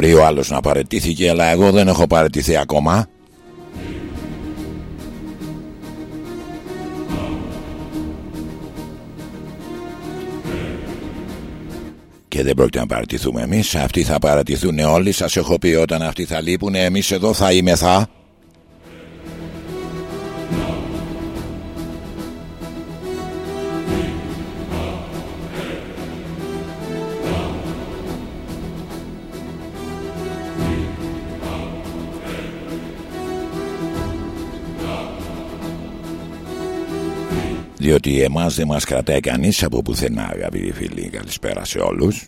Μπορεί ο άλλος να παρετήθηκε αλλά εγώ δεν έχω παρετηθεί ακόμα. Και δεν πρόκειται να παρατηθούμε εμείς. Αυτοί θα παρατηθούν όλοι. Σας έχω πει όταν αυτοί θα λείπουν Εμείς εδώ θα είμαι θα Διότι εμάς δεν μας κρατάει κανείς από πουθενά αγαπητοί φίλοι. Καλησπέρα σε όλους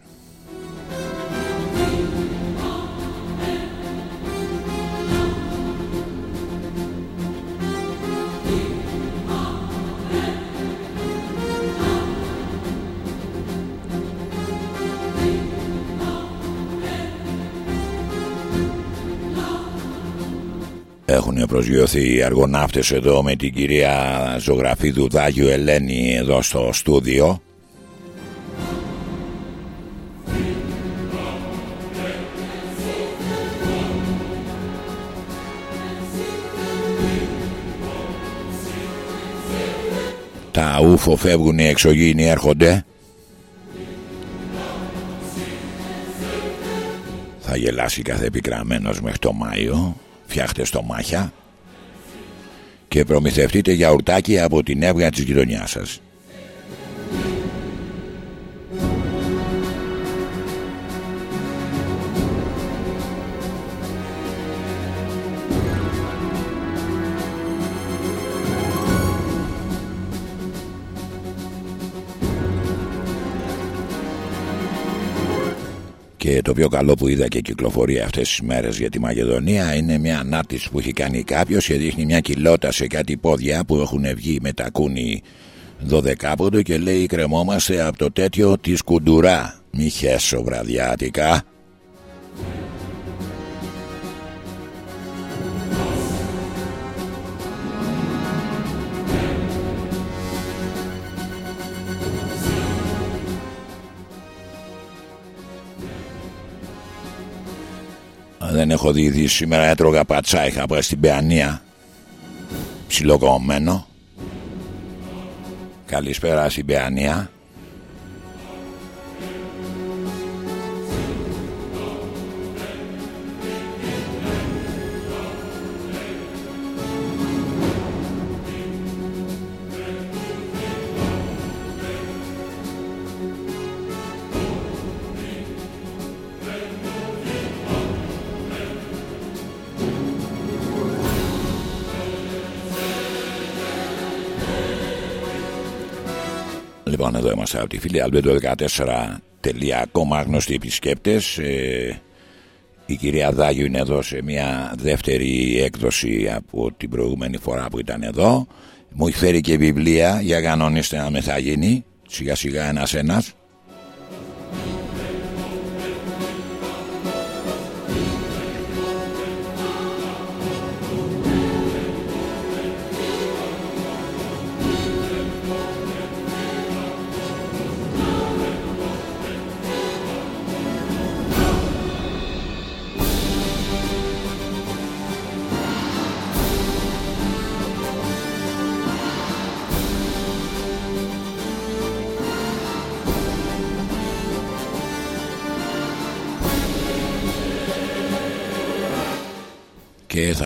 Έχουν προσγειωθεί οι αργοναύτες εδώ με την κυρία Ζωγραφίδου Δάγιου Ελένη εδώ στο στούδιο. Τα ούφο φεύγουν οι εξωγήινοι έρχονται. Θα γελάσει κάθε επικραμένος μέχρι το Μάιο φτιάχτε στο μάχια και προμηθευτείτε γιαουρτάκι από την έβγα της γειτονιάς σας. Και το πιο καλό που είδα και κυκλοφορεί αυτές τις μέρες για τη Μακεδονία είναι μια ανάρτηση που έχει κάνει κάποιος και δείχνει μια κοιλώτα σε κάτι πόδια που έχουν βγει με τα κούνη δωδεκάποντο και λέει κρεμόμαστε από το τέτοιο της κουντουρά. Μη χέσω βραδιάτικα. Δεν έχω δει σήμερα έτρωγα πατσά Είχα πάει στην Παιανία. Ψιλοκομμένο. Καλησπέρα στην Παιανία εδώ είμαστε από τη φίλη albedo14.com γνωστοί επισκέπτες. Ε, η κυρία Δάγιο είναι εδώ σε μια δεύτερη έκδοση από την προηγούμενη φορά που ήταν εδώ. Μου έχει φέρει και βιβλία για κανονίστε να με θα γίνει. Σιγά σιγά ένας ένας.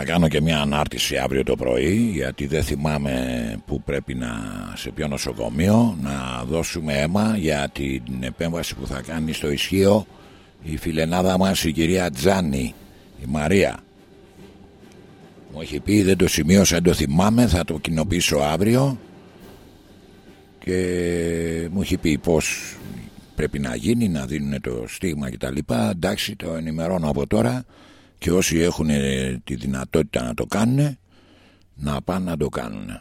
Κάνω και μια ανάρτηση αύριο το πρωί γιατί δεν θυμάμαι που πρέπει να σε ποιο νοσοκομείο να δώσουμε αίμα για την επέμβαση που θα κάνει στο ισχύο η φιλενάδα μας η κυρία Τζάνι η Μαρία. Μου έχει πει δεν το σημείωσα δεν το θυμάμαι θα το κοινοποιήσω αύριο. Και μου έχει πει πως πρέπει να γίνει να δίνουν το στίγμα κτλ εντάξει το ενημερώνω από τώρα και όσοι έχουν τη δυνατότητα να το κάνουν να πάνε να το κάνουν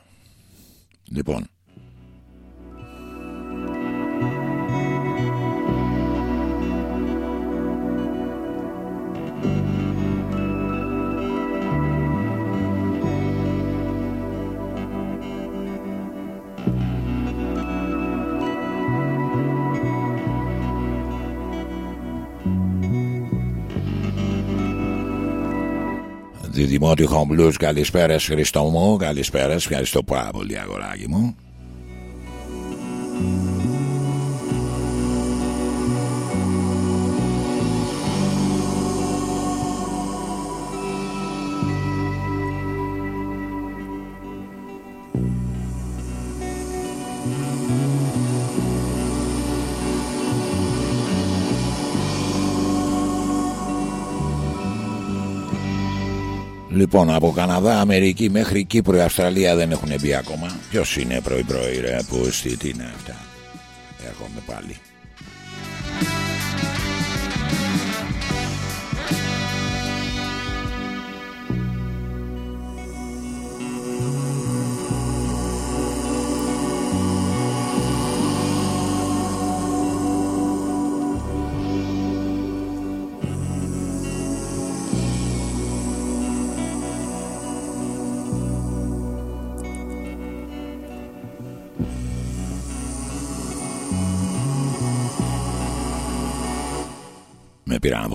λοιπόν Διδημότη Χομπλούς καλησπέρας Χριστό μου. Καλησπέρας ευχαριστώ πάρα πολύ αγοράκι μου Λοιπόν, από Καναδά, Αμερική μέχρι Κύπρο, Αυστραλία δεν έχουν μπει ακόμα. Ποιος είναι πρωί-πρωί, ρε, που τι είναι αυτά; Έρχομαι πάλι.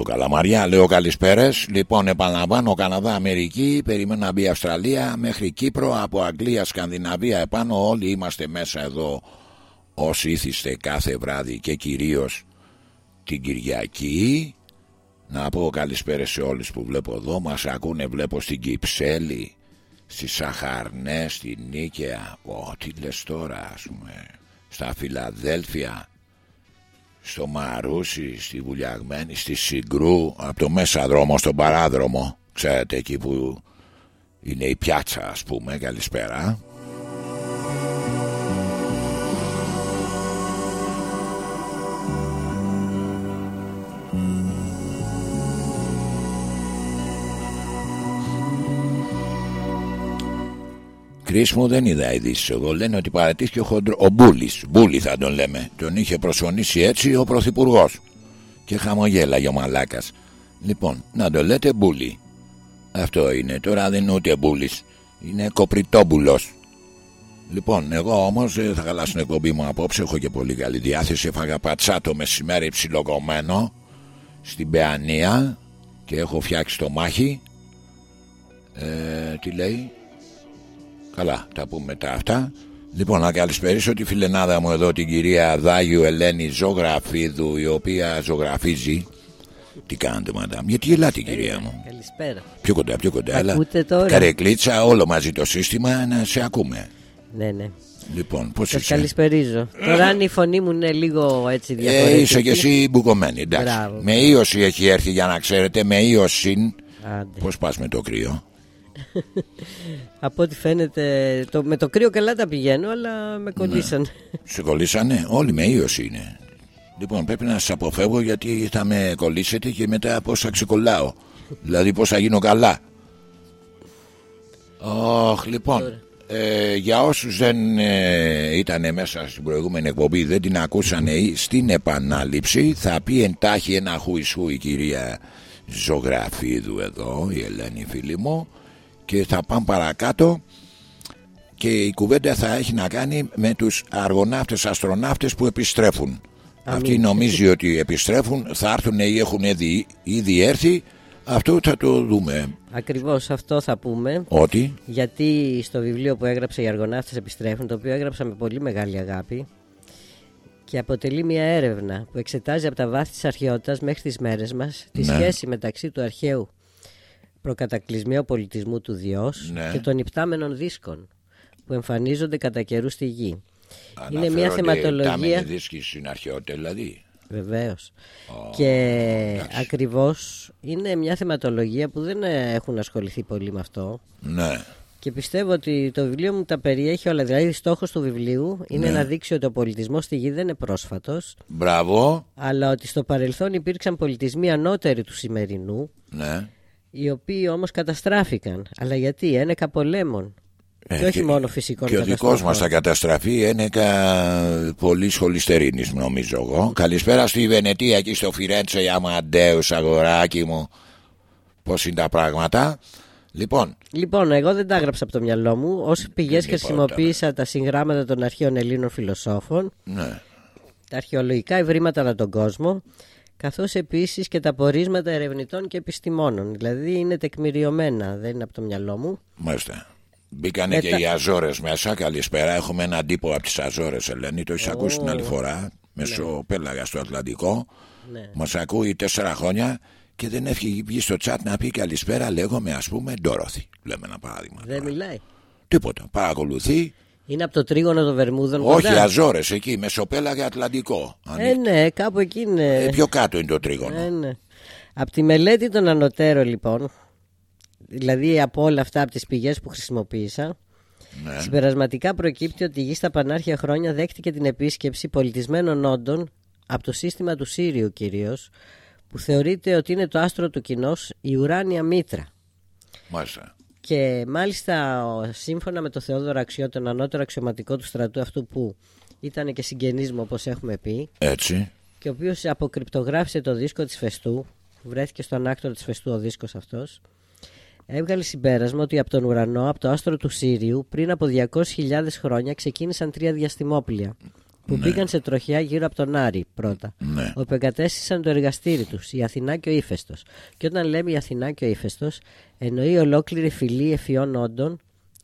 Πήραν από καλαμαριά. Λέω καλησπέρες. Λοιπόν, επαναλαμβάνω Καναδά, Αμερική. Περιμένω να μπει Αυστραλία μέχρι Κύπρο. Από Αγγλία, Σκανδιναβία επάνω. Όλοι είμαστε μέσα εδώ όσοι ήθιστε κάθε βράδυ και κυρίως την Κυριακή. Να πω καλησπέρα σε όλους που βλέπω εδώ. Μας ακούνε βλέπω στην Κυψέλη, στη Σαχαρνέ, στη Νίκαια. Ω, τι λες τώρα ας πούμε. Στα Φιλαδέλφια, στο Μαρούσι, στη Βουλιαγμένη, στη Συγκρού, από το μέσα δρόμο στον παράδρομο. Ξέρετε εκεί που είναι η πιάτσα ας πούμε. Καλησπέρα. Κρίσιμο δεν είδα ειδήσεις εγώ. Λένε ότι παρατήθηκε ο, χοντρο... ο Μπούλης. Μπούλη θα τον λέμε. Τον είχε προσφωνήσει έτσι ο Πρωθυπουργός. Και χαμογέλαγε ο Μαλάκας. Λοιπόν, να το λέτε Μπούλη. Αυτό είναι. Τώρα δεν είναι ούτε Μπούλης. Είναι κοπριτόμπουλο. Λοιπόν, εγώ όμως θα χαλάσω την εκπομπή μου απόψε. Έχω και πολύ καλή διάθεση. Έφαγα πατσά το μεσημέρι ψιλοκομμένο στην Παιανία και έχω φτιάξει το μάχη. Ε, τι λέει, Καλά, τα πούμε μετά αυτά. Λοιπόν, να καλησπερίσω τη φιλενάδα μου εδώ, την κυρία Δάγιου Ελένη Ζωγραφίδου, η οποία ζωγραφίζει. Τι κάνετε, μαντάμ, γιατί γελάτε, κυρία μου; Καλησπέρα. Πιο κοντά, πιο κοντά. Ακούτε τώρα; Καρεκλίτσα, όλο μαζί το σύστημα να σε ακούμε. Ναι, ναι. Λοιπόν, πώς είσαι; καλησπερίζω. Τώρα, αν η φωνή μου είναι λίγο έτσι διαφορετική. Ε, είσαι και εσύ μπουκωμένη, εντάξει. Μπράβο. Με ίωση έχει έρθει για να ξέρετε, με ίωση. Πώς πας με το κρύο; Από ό,τι φαίνεται το, Με το κρύο καλά τα πηγαίνω Αλλά με κολλήσαν ναι. Σε κολλήσανε; Όλοι με ίωση είναι. Λοιπόν πρέπει να σας αποφεύγω Γιατί θα με κολλήσετε Και μετά πως θα ξεκολλάω. Δηλαδή πως θα γίνω καλά. Ωχ, λοιπόν ε, για όσους δεν ε, ήταν μέσα στην προηγούμενη εκπομπή δεν την ακούσανε στην επανάληψη θα πει εντάχει ένα χουισού η κυρία Ζωγραφίδου εδώ η Ελένη φίλη μου και θα πάμε παρακάτω και η κουβέντα θα έχει να κάνει με τους αργοναύτες αστροναύτες που επιστρέφουν. Αυτοί νομίζει ότι επιστρέφουν θα έρθουν ή έχουν ήδη, ήδη έρθει. Αυτό θα το δούμε. Ακριβώς αυτό θα πούμε. Ότι; Γιατί στο βιβλίο που έγραψε οι αργοναύτες επιστρέφουν Το οποίο έγραψα με πολύ μεγάλη αγάπη και αποτελεί μια έρευνα που εξετάζει από τα βάθη της αρχαιότητας μέχρι τις μέρες μας τη ναι. σχέση μεταξύ του αρχαίου προκατακλυσμίου πολιτισμού του Διός ναι. και των υπτάμενων δίσκων που εμφανίζονται κατά καιρούς στη γη. είναι μια θεματολογία. δίσκοι στην αρχαιότητα δηλαδή. Βεβαίως. και ακριβώς είναι μια θεματολογία που δεν έχουν ασχοληθεί πολύ με αυτό. Ναι. Και πιστεύω ότι το βιβλίο μου τα περιέχει όλα. Δηλαδή, στόχος του βιβλίου είναι ναι. να δείξει ότι ο πολιτισμός στη γη δεν είναι πρόσφατος. Μπράβο. Αλλά ότι στο παρελθόν υπήρξαν πολιτισμοί ανώτεροι του σημερινού. Ναι οι οποίοι όμως καταστράφηκαν. Αλλά γιατί, ένεκα πολέμων. Ε, και όχι μόνο φυσικών Και ο δικός μας θα καταστραφεί ένεκα πολύς σχολιστερίνη, νομίζω εγώ. Καλησπέρα στη Βενετία εκεί στο Φιρέντσε, Αμαντέους, αγοράκι μου. Πώς είναι τα πράγματα. Λοιπόν. λοιπόν, εγώ δεν τα έγραψα από το μυαλό μου. Ω πηγές λοιπόν, χρησιμοποίησα τα συγγράμματα των αρχαίων Ελλήνων φιλοσόφων. Ναι. Τα αρχαιολογικά ευρήματα ανά τον κόσμο καθώς επίσης και τα πορίσματα ερευνητών και επιστημόνων. Δηλαδή είναι τεκμηριωμένα, δεν είναι από το μυαλό μου. Μάλιστα. Μπήκανε και οι Αζόρες μέσα. Καλησπέρα. Έχουμε έναν τύπο από τις Αζόρες, Ελένη. Το έχεις ακούσει την άλλη φορά. Μεσοπέλαγα στο Ατλαντικό. Ναι. Μας ακούει τέσσερα χρόνια και δεν έφυγε βγει στο chat να πει καλησπέρα. Λέγομαι ας πούμε Ντόροθι. Λέμε ένα παράδειγμα. Δεν μιλάει. Τίποτα. Παρακολουθεί. Είναι από το τρίγωνο των Βερμούδων. Όχι, κοντά. Αζόρες εκεί. Μεσοπέλαγα Ατλαντικό. Αν Ε, ναι, κάπου εκεί είναι. Ε, πιο κάτω είναι το τρίγωνο. Ε, ναι. Από τη μελέτη των ανωτέρων λοιπόν, δηλαδή από όλα αυτά από τις πηγές που χρησιμοποίησα, Ναι. συμπερασματικά προκύπτει ότι η γη στα πανάρχια χρόνια δέχτηκε την επίσκεψη πολιτισμένων όντων από το σύστημα του Σύριου κυρίως, που θεωρείται ότι είναι το άστρο του κοινός, η ουράνια μήτρα. Μάλιστα. Και μάλιστα ο- σύμφωνα με το Θεόδωρο Αξιό, τον ανώτερο αξιωματικό του στρατού αυτού που ήταν και συγγενής μου όπως έχουμε πει, Έτσι. και ο οποίος αποκρυπτογράφησε το δίσκο της Φεστού βρέθηκε στο ανάκτορο της Φεστού ο δίσκος αυτός έβγαλε συμπέρασμα ότι από τον ουρανό, από το άστρο του Σύριου πριν από 200.000 χρόνια ξεκίνησαν τρία διαστημόπλια που μπήκαν σε τροχιά γύρω από τον Άρη πρώτα Ναι. όπου εγκατέστησαν το εργαστήρι τους η Αθηνά και ο Ήφαιστος και όταν λέμε η Αθηνά και ο Ήφαιστος εννοεί ολόκληρη φυλή εφιών όντων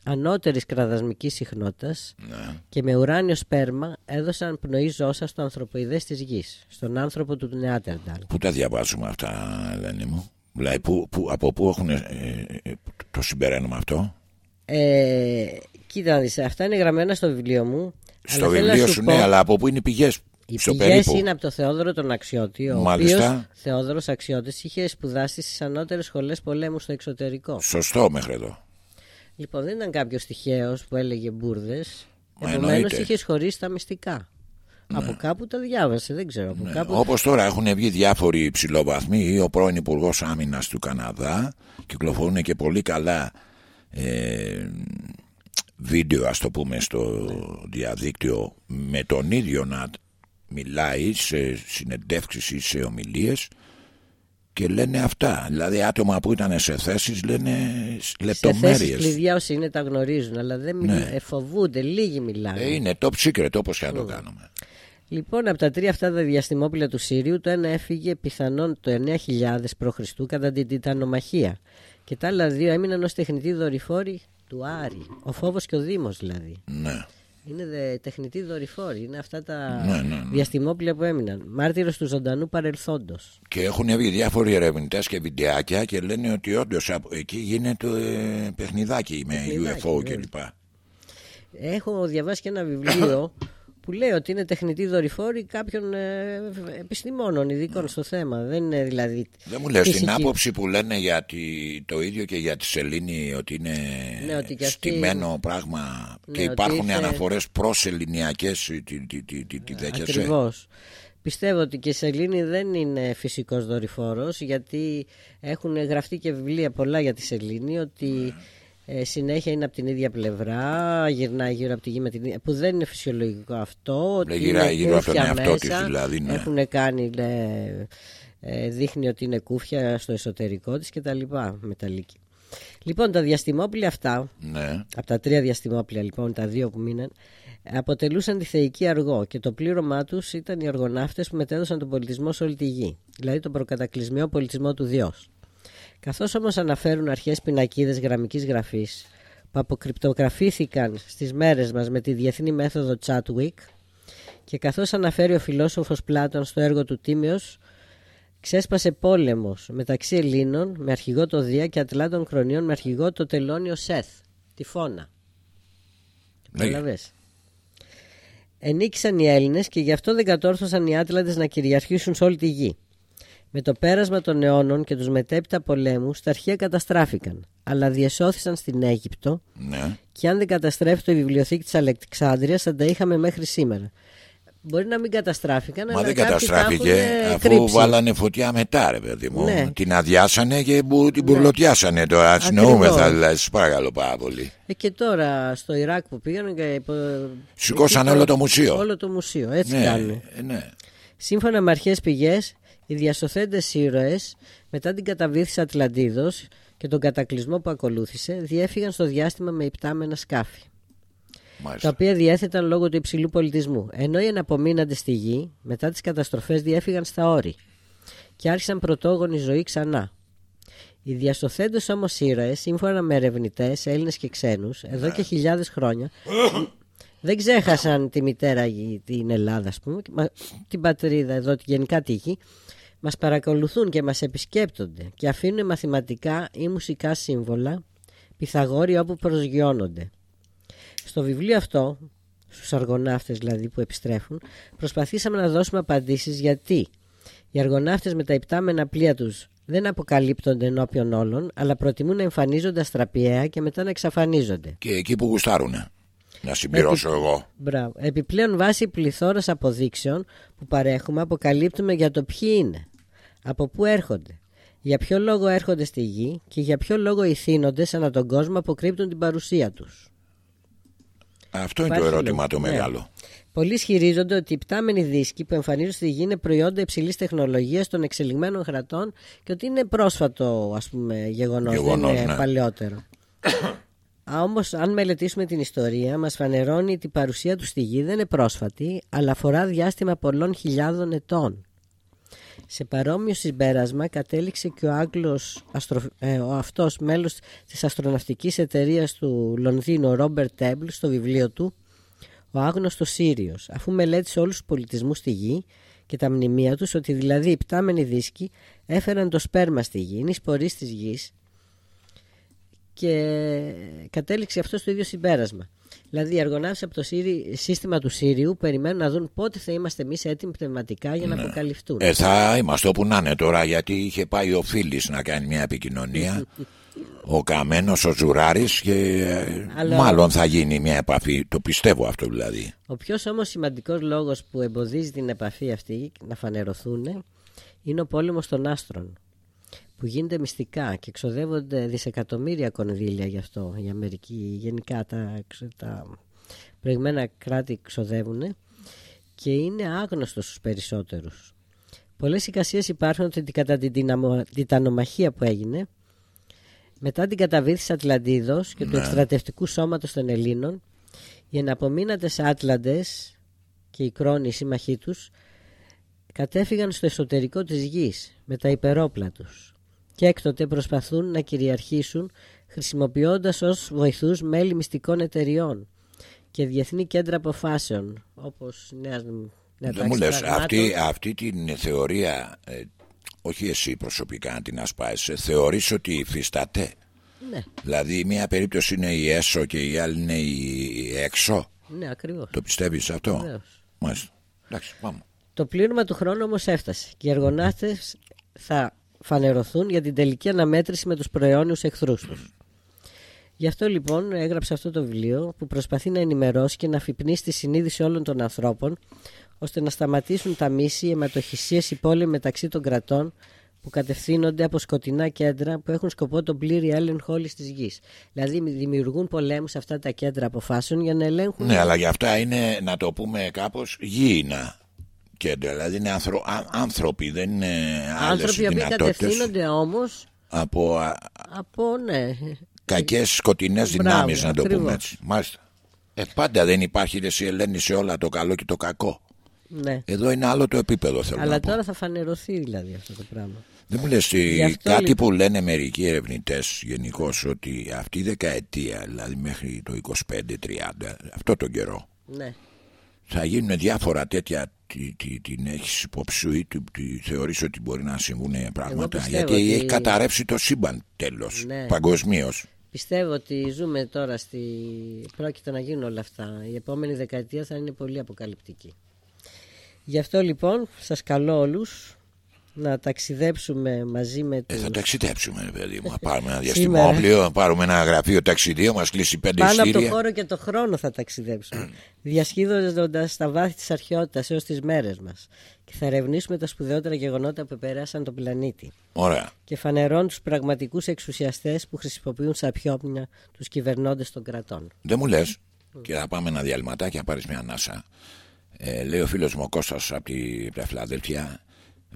ανώτερης κραδασμικής συχνότητας Ναι. και με ουράνιο σπέρμα έδωσαν πνοή ζώσα στο ανθρωποειδές της γης, στον άνθρωπο του Νεάτερνταλ. Πού τα διαβάζουμε αυτά, Ελένη μου; Δηλαδή, που, που, από πού έχουν ε, ε, το συμπεραίνουμε αυτό; Ε, κοίτα, να δεις, αυτά είναι γραμμένα στο βιβλίο μου. Στο αλλά θέλω να βιβλίο σου, ναι, πω, αλλά από πού είναι οι πηγές. Οι Στο πηγές περίπου; είναι από το Θεόδωρο τον Αξιώτη, ο Μάλιστα. οποίος Θεόδωρος Αξιώτης είχε σπουδάσει στις ανώτερες σχολές πολέμου στο εξωτερικό. Σωστό μέχρι εδώ. Λοιπόν, δεν ήταν κάποιος τυχαίος που έλεγε μπουρδες, Μα επομένως εννοείται. είχε σχολήσει τα μυστικά. Από κάπου τα διάβασε, δεν ξέρω. Από κάπου... Όπως τώρα έχουν βγει διάφοροι υψηλοβαθμοί, ο πρώην Υπουργός Άμυνας του Καναδά, κυκλοφορούν και πολύ καλά ε, βίντεο, ας το πούμε, στο διαδίκτυο με τον ίδιο να μιλάει σε συνεντεύξεις ή σε ομιλίες και λένε αυτά. Δηλαδή άτομα που ήταν σε θέσεις λένε Σε θέσεις λεπτομέρειες. κλειδιά όσοι είναι τα γνωρίζουν, αλλά δεν μιλ... Ναι. ε, φοβούνται, λίγοι μιλάνε. Ε, είναι top secret όπως και να το κάνουμε. Λοιπόν, από τα τρία αυτά τα διαστημόπλια του Σύριου, το ένα έφυγε πιθανόν το 9000 π.Χ. κατά την Τιτανομαχία. Και τα άλλα δύο έμειναν ως τεχνητοί δορυφόροι του Άρη. Ο φόβος και ο Δήμος δηλαδή. Ναι. Είναι δε, τεχνητοί δορυφόροι. Είναι αυτά τα Ναι, ναι, ναι. διαστημόπλια που έμειναν. Μάρτυρος του ζωντανού παρελθόντος. Και έχουν βγει διάφοροι ερευνητές και βιντεάκια και λένε ότι όντως εκεί γίνεται ε, παιχνιδάκι με Παιχνιδάκι, UFO ναι. κλπ. Έχω διαβάσει και ένα βιβλίο που λέει ότι είναι τεχνητοί δορυφόροι κάποιων ε, επιστημόνων ειδικών στο θέμα. Δεν είναι δηλαδή. Δεν μου λες την φυσική. άποψη που λένε για τη- το ίδιο και για τη Σελήνη ότι είναι Ναι, ότι και αυτή- στημένο πράγμα Ναι, και ότι υπάρχουν ήρθε- αναφορές προς ελληνιακές τι, τι, τι, τι, τι δέχεσαι; Ακριβώς. Πιστεύω ότι και η Σελήνη δεν είναι φυσικός δορυφόρος γιατί έχουν γραφτεί και βιβλία πολλά για τη Σελήνη ότι ε, συνέχεια είναι από την ίδια πλευρά, γυρνάει γύρω από τη γη με την ίδια, που δεν είναι φυσιολογικό αυτό. Ότι γυρνάει είναι γύρω από τον κούφια εαυτό της, μέσα, δηλαδή, ναι. Έχουν κάνει, λέ, ε, δείχνει ότι είναι κούφια στο εσωτερικό της και τα λοιπά, μεταλλική. Λοιπόν, τα διαστημόπλια αυτά Ναι, από τα τρία διαστημόπλια λοιπόν, τα δύο που μείναν, αποτελούσαν τη θεϊκή αργό και το πλήρωμά τους ήταν οι αργοναύτε που μετέδωσαν τον πολιτισμό σε όλη τη γη, δηλαδή τον προκατακλυσμιαίο πολιτισμό του Διός. Καθώς όμως αναφέρουν αρχές πινακίδες γραμμικής γραφής που αποκρυπτογραφήθηκαν στις μέρες μας με τη διεθνή μέθοδο Chatwick και καθώς αναφέρει ο φιλόσοφος Πλάτων στο έργο του Τίμιος ξέσπασε πόλεμος μεταξύ Ελλήνων με αρχηγό το Δία και Ατλάντων Κρονίων με αρχηγό το Τελώνιο Σεθ, τη Φώνα. Λέγε. Καταλαβες. Ενίκησαν οι Έλληνες και γι' αυτό δεν κατόρθωσαν οι Άτλαντες να κυριαρχήσουν σε όλη τη γη. Με το πέρασμα των αιώνων και τους μετέπειτα πολέμους τα αρχεία καταστράφηκαν, αλλά διεσώθησαν στην Αίγυπτο ναι. και αν δεν καταστρέφει η βιβλιοθήκη της Αλεξάνδρειας θα τα είχαμε μέχρι σήμερα. Μπορεί να μην καταστράφηκαν, Μα αλλά δεν κάποιοι τα καταστράφηκε έχουν, ε, αφού κρύψει. βάλανε φωτιά μετά ρε παιδί μου. Ναι. Την αδειάσανε και μπου- την μπουρλωτιάσανε τώρα. Συννοούμεθα Ακριβώς. δηλαδή, σας παρακαλώ πάρα πολύ. Ε, και τώρα στο Ιράκ που πήγαν και υπο- Σηκώσαν εκεί όλο το μουσείο. Όλο το μουσείο, έτσι Ναι, κάνουν. ε, ναι. Σύμφωνα με αρχές πηγές, οι διασωθέντες ήρωες μετά την καταβήθηση Ατλαντίδος και τον κατακλυσμό που ακολούθησε διέφυγαν στο διάστημα με υπτάμενα σκάφη τα Μάλιστα. οποία διέθεταν λόγω του υψηλού πολιτισμού. Ενώ οι αναπομείναντες στη γη, μετά τις καταστροφές διέφυγαν στα όρη. και άρχισαν πρωτόγονη ζωή ξανά. Οι διασωθέντες όμως ήρωες, σύμφωνα με ερευνητές, Έλληνες και ξένους, εδώ και χιλιάδες χρόνια, δεν ξέχασαν τη μητέρα την Ελλάδα, ας πούμε, την πατρίδα εδώ, τη γενικά τύχη. Μας παρακολουθούν και μας επισκέπτονται και αφήνουν μαθηματικά ή μουσικά σύμβολα, Πυθαγόροι όπου προσγειώνονται. Στο βιβλίο αυτό, στους αργοναύτες δηλαδή που επιστρέφουν, προσπαθήσαμε να δώσουμε απαντήσεις γιατί οι αργοναύτες με τα υπτάμενα πλοία τους δεν αποκαλύπτονται ενώπιον όλων, αλλά προτιμούν να εμφανίζονται αστραπιαία και μετά να εξαφανίζονται. Και εκεί που γουστάρουνε. Να συμπληρώσω εγώ. Μπράβο. Επιπλέον, βάσει πληθώρας αποδείξεων που παρέχουμε, αποκαλύπτουμε για το ποιοι είναι, από πού έρχονται, για ποιο λόγο έρχονται στη γη και για ποιο λόγο οι θύνοντες ανά τον κόσμο αποκρύπτουν την παρουσία τους. Αυτό είναι το ερώτημα το ναι. μεγάλο. Πολλοί ισχυρίζονται ότι οι πτάμενοι δίσκοι που εμφανίζονται στη γη είναι προϊόντα υψηλής τεχνολογίας των εξελιγμένων κρατών και ότι είναι πρόσφατο ας πούμε, γεγονός, δεν είναι ναι. παλαιότερο. Όμως, αν μελετήσουμε την ιστορία, μας φανερώνει ότι η παρουσία του στη γη δεν είναι πρόσφατη, αλλά αφορά διάστημα πολλών χιλιάδων ετών. Σε παρόμοιο συμπέρασμα κατέληξε και ο Άγγλος αστρο... ε, ο αυτός μέλος της αστροναυτικής εταιρείας του Λονδίνου Ρόμπερτ Τέμπλ στο βιβλίο του «Ο άγνωστος Σύριος» αφού μελέτησε όλους τους πολιτισμούς στη γη και τα μνημεία τους ότι δηλαδή οι πτάμενοι δίσκοι έφεραν το σπέρμα στη γη, είναι οι σπορείς της γης και κατέληξε αυτό στο ίδιο συμπέρασμα. Δηλαδή, οι αργοναύτε από το σύστημα του Σύριου περιμένουν να δουν πότε θα είμαστε εμείς έτοιμοι πνευματικά για να ναι. αποκαλυφθούν. Ε, θα είμαστε όπου να είναι τώρα, γιατί είχε πάει ο Φίλης να κάνει μια επικοινωνία. ο Καμένος, ο Ζουράρης και ε, μάλλον θα γίνει μια επαφή. Το πιστεύω αυτό δηλαδή. Ο πιο όμως σημαντικός λόγος που εμποδίζει την επαφή αυτή να φανερωθούν είναι ο πόλεμος των άστρων που γίνεται μυστικά και εξοδεύονται δισεκατομμύρια κονδύλια γι' αυτό η Αμερική γενικά τα, τα προηγμένα κράτη εξοδεύουν και είναι άγνωστος στους περισσότερους. Πολλές εικασίες υπάρχουν ότι κατά την τιτανομαχία που έγινε μετά την καταβήθηση Ατλαντίδος και του ναι. εκστρατευτικού σώματος των Ελλήνων οι εναπομείνατες Άτλαντες και οι κρόνοι σύμμαχοί τους κατέφυγαν στο εσωτερικό της γης με τα υπερόπλα τους και έκτοτε προσπαθούν να κυριαρχήσουν χρησιμοποιώντας ως βοηθούς μέλη μυστικών εταιριών και διεθνή κέντρα αποφάσεων όπως νέα, νέα Δεν μου λες, αυτή, αυτή την θεωρία, ε, όχι εσύ προσωπικά να την ασπάσεις, θεωρείς ότι υφίσταται. Ναι. Δηλαδή μία περίπτωση είναι η έσω και η άλλη είναι η έξω; Ναι, ακριβώς. Το πιστεύεις αυτό; Μάλιστα. Εντάξει, πάμε. Το πλήρωμα του χρόνου όμως έφτασε και οι εργονάστες θα φανερωθούν για την τελική αναμέτρηση με τους προαιώνιους αιχθρούς τους. Γι' αυτό λοιπόν έγραψε αυτό το βιβλίο που προσπαθεί να ενημερώσει και να αφυπνίσει τη συνείδηση όλων των ανθρώπων ώστε να σταματήσουν τα μίση, οι αιματοχυσίες, οι πόλεμοι μεταξύ των κρατών που κατευθύνονται από σκοτεινά κέντρα που έχουν σκοπό τον πλήρη έλεγχο όλη της γης. Δηλαδή δημιουργούν πολέμους σε αυτά τα κέντρα αποφάσεων για να ελέγχουν. Ναι, αλλά για αυτά είναι, να το πούμε κάπως, γήινα κέντρα. Δηλαδή είναι άνθρω... άνθρωποι, δεν είναι άλλες Άνθρωποι οι οποίοι κατευθύνονται όμως από, από ναι. κακές σκοτεινές δυνάμεις να το πούμε έτσι. Μάλιστα. Ε, πάντα δεν υπάρχει εσύ Ελένη σε όλα το καλό και το κακό. Ναι. Εδώ είναι άλλο το επίπεδο θέλω Αλλά τώρα θα φανερωθεί δηλαδή αυτό το πράγμα. Δεν μου λες κάτι λοιπόν- που λένε μερικοί ερευνητές γενικώς ότι αυτή η δεκαετία, δηλαδή μέχρι το 25-30, αυτό τον καιρό, ναι. θα γίνουν διάφορα τέτοια τι, τι, την έχεις υπόψη ή τι, θεωρείς ότι μπορεί να συμβούν πράγματα; γιατί ότι... έχει καταρρεύσει το σύμπαν τέλος ναι. παγκοσμίως. Πιστεύω ότι ζούμε τώρα στη... πρόκειται να γίνουν όλα αυτά η επόμενη δεκαετία θα είναι πολύ αποκαλυπτική γι' αυτό λοιπόν σας καλώ όλους να ταξιδέψουμε μαζί με τους... Ε, θα ταξιδέψουμε, παιδί μου. πάρουμε ένα διαστημόπλιο, πάρουμε ένα γραφείο ταξιδίου, μας κλείσει πέντε Πάνω από το χώρο και το χρόνο θα ταξιδέψουμε. Διασχίδοντα τα βάθη της αρχαιότητας έως τις μέρες μας. Και θα ερευνήσουμε τα σπουδαιότερα γεγονότα που επηρέασαν τον πλανήτη. Ωραία. Και φανερών τους πραγματικούς εξουσιαστές που χρησιμοποιούν σαν πιόπνια τους κυβερνώντες των κρατών. Δεν μου λες, και θα πάμε ένα διαλυματάκι να πάρεις μια ανάσα. Ε, λέει ο φίλος μου ο Κώστας από τη Φιλαδέλφια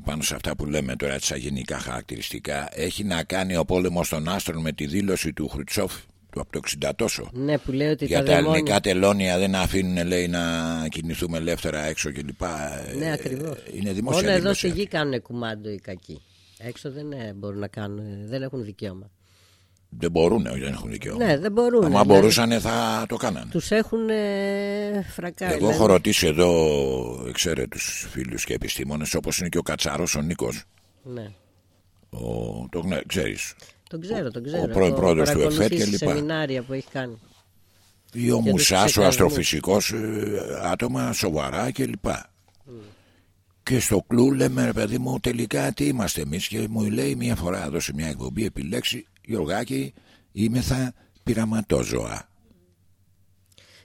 πάνω σε αυτά που λέμε τώρα τις γενικά χαρακτηριστικά έχει να κάνει ο πόλεμος των άστρων με τη δήλωση του Χρουτσόφ του από το 60 τόσο. Ναι, που λέει ότι Για τα, τα δαιμόνια... ελληνικά τελώνια δεν αφήνουν λέει να κινηθούμε ελεύθερα έξω κλπ. Ναι, Ε, ακριβώ. Είναι δημόσια Όλα εδώ δήλωση στη αυτή. γη κάνουν κουμάντο οι κακοί. Έξω δεν ε, μπορούν να κάνουν, δεν έχουν δικαίωμα. Δεν μπορούν, όχι, δεν έχουν δικαίωμα. Ναι, δεν μπορούν. Άμα μπορούσαν θα το κάνανε. Τους έχουν ε, φρακάρει. Εγώ έχω ρωτήσει εδώ, εξαίρετους φίλους και επιστήμονες όπως είναι και ο Κατσαρός ο Νίκος. Ναι. Ο, το γνω- ξέρεις. Τον ξέρω, τον ξέρω. Ο πρώην Έχω πρόεδρος του ΕΦΕΤ παρακολουθήσει και λοιπά. σεμινάρια που έχει κάνει. Ή ο Και τους Μουσάς, ο ψεκασμούς. αστροφυσικός, ε, άτομα σοβαρά κλπ. Και στο κλου λέμε ρε παιδί μου τελικά τι είμαστε εμείς και μου λέει μια φορά έδωσε μια εκπομπή επιλέξει Γιωργάκη είμαι θα πειραματόζωα.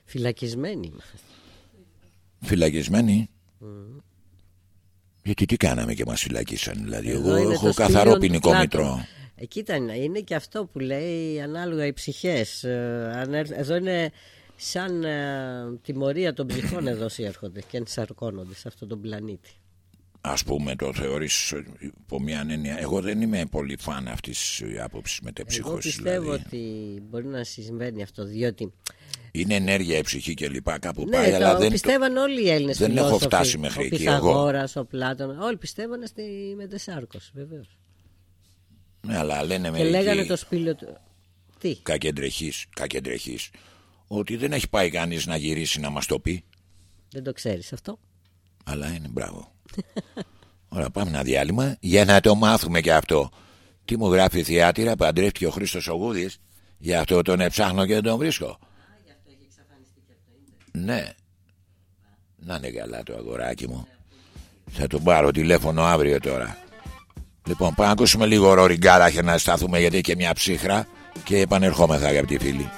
Φυλακισμένοι είμαστε. Φυλακισμένοι. Γιατί τι κάναμε και μας φυλακίσαν δηλαδή. Εδώ Εγώ είναι έχω το καθαρό σπήλιο του ποινικό Πλάτωνα. μητρό. Ε, κοίτα, είναι και αυτό που λέει ανάλογα οι ψυχές. Ε, αν έρθ- εδώ είναι σαν ε, τιμωρία των ψυχών εδώ έρχονται και ενσαρκώνονται σε αυτόν τον πλανήτη. Ας πούμε το θεωρείς υπό μια έννοια. Εγώ δεν είμαι πολύ φαν αυτής της άποψης Εγώ μετεψύχωσης πιστεύω δηλαδή. ότι μπορεί να συμβαίνει αυτό διότι Είναι ενέργεια η ψυχή και λοιπά κάπου ναι, πάει αλλά το δεν το- πιστεύαν όλοι οι Έλληνες δεν έχω φιλόσοφοι. φτάσει μέχρι ο εκεί εγώ. Πυθαγόρας, ο Πλάτων, όλοι πιστεύανε στη μετεσάρκωση βεβαίως. Ναι, αλλά λένε Και μερικοί λέγανε το σπήλιο του... Τι, κακεντρεχείς, κακεντρεχείς ότι δεν έχει πάει κανείς να γυρίσει να μας το πει. δεν το ξέρεις αυτό; Αλλά είναι μπράβο. Ωραία, πάμε ένα διάλειμμα για να το μάθουμε και αυτό. Τι μου γράφει η θεάτηρα, παντρεύτηκε ο Χρήστος Ογούδης, γι' αυτό τον εψάχνω και δεν τον βρίσκω. Ναι. Να είναι καλά το αγοράκι μου. Θα τον πάρω τηλέφωνο αύριο τώρα. Λοιπόν, πάμε να ακούσουμε λίγο Ρόρι Γκάλαχερ να σταθούμε γιατί έχει και μια ψύχρα και επανερχόμεθα αγαπητοί φίλοι.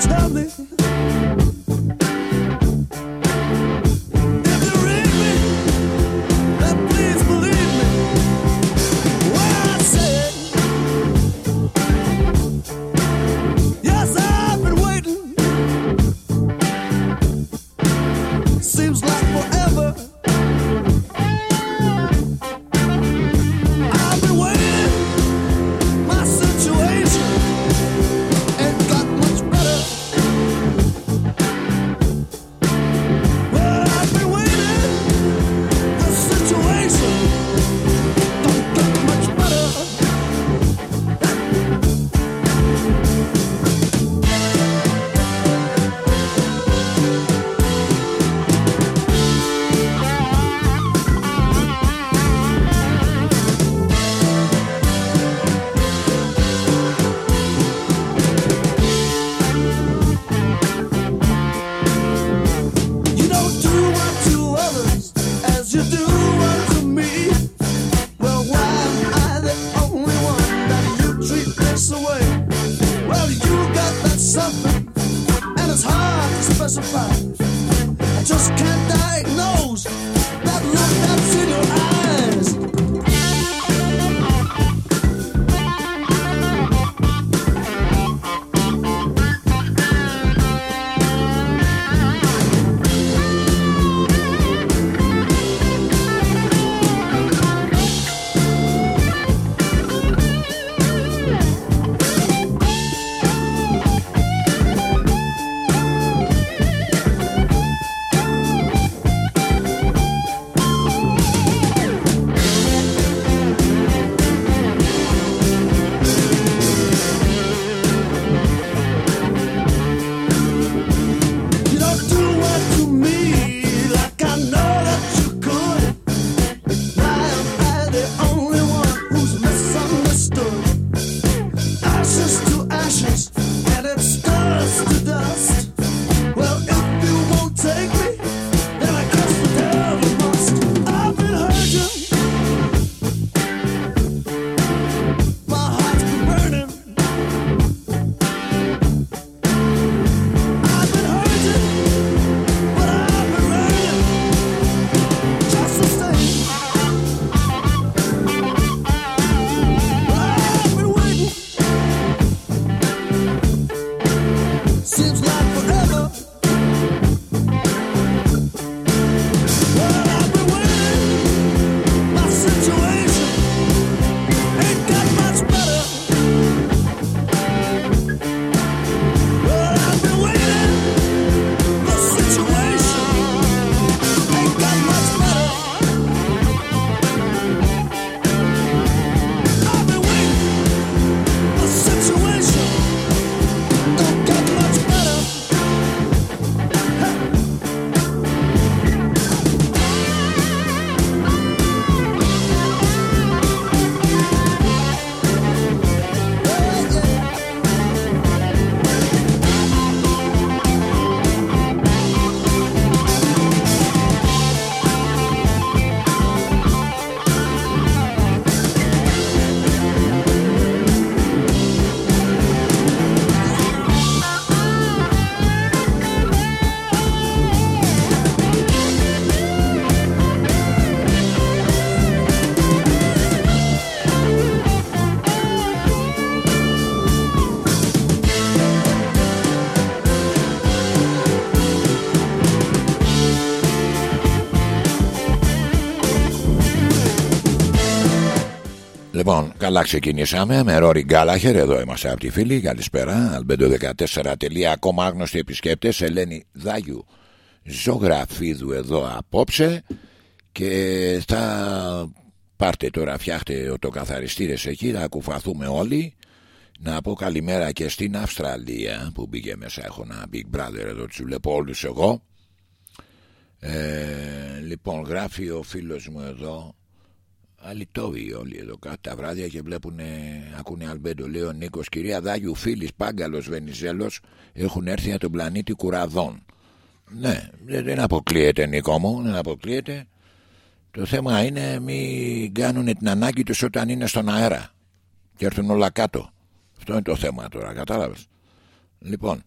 tell me καλά ξεκινήσαμε με Ρόρι Γκάλαχερ. Εδώ είμαστε από τη φίλη. Καλησπέρα. Αλμπέντο14. Ακόμα άγνωστοι επισκέπτες. Ελένη Δάγιου Ζωγραφίδου εδώ απόψε. Και θα πάρτε τώρα, φτιάχτε οτοκαθαριστήρες εκεί. Θα κουφαθούμε όλοι. Να πω καλημέρα και στην Αυστραλία που μπήκε μέσα. Έχω ένα Big Brother εδώ. Τους βλέπω όλους εγώ. Ε, λοιπόν, γράφει ο φίλος μου εδώ Αλυτόβοι όλοι εδώ κάτω τα βράδια και βλέπουν, ακούνε Αλμπέντο. Λέει ο Νίκος, κυρία Δάγιου, φίλης, Πάγκαλος, Βενιζέλος έχουν έρθει από τον πλανήτη Κουραδών. Ναι, δεν αποκλείεται, Νίκο μου, δεν αποκλείεται. Το θέμα είναι μην κάνουν την ανάγκη τους όταν είναι στον αέρα και έρθουν όλα κάτω. Αυτό είναι το θέμα τώρα, κατάλαβες. Λοιπόν,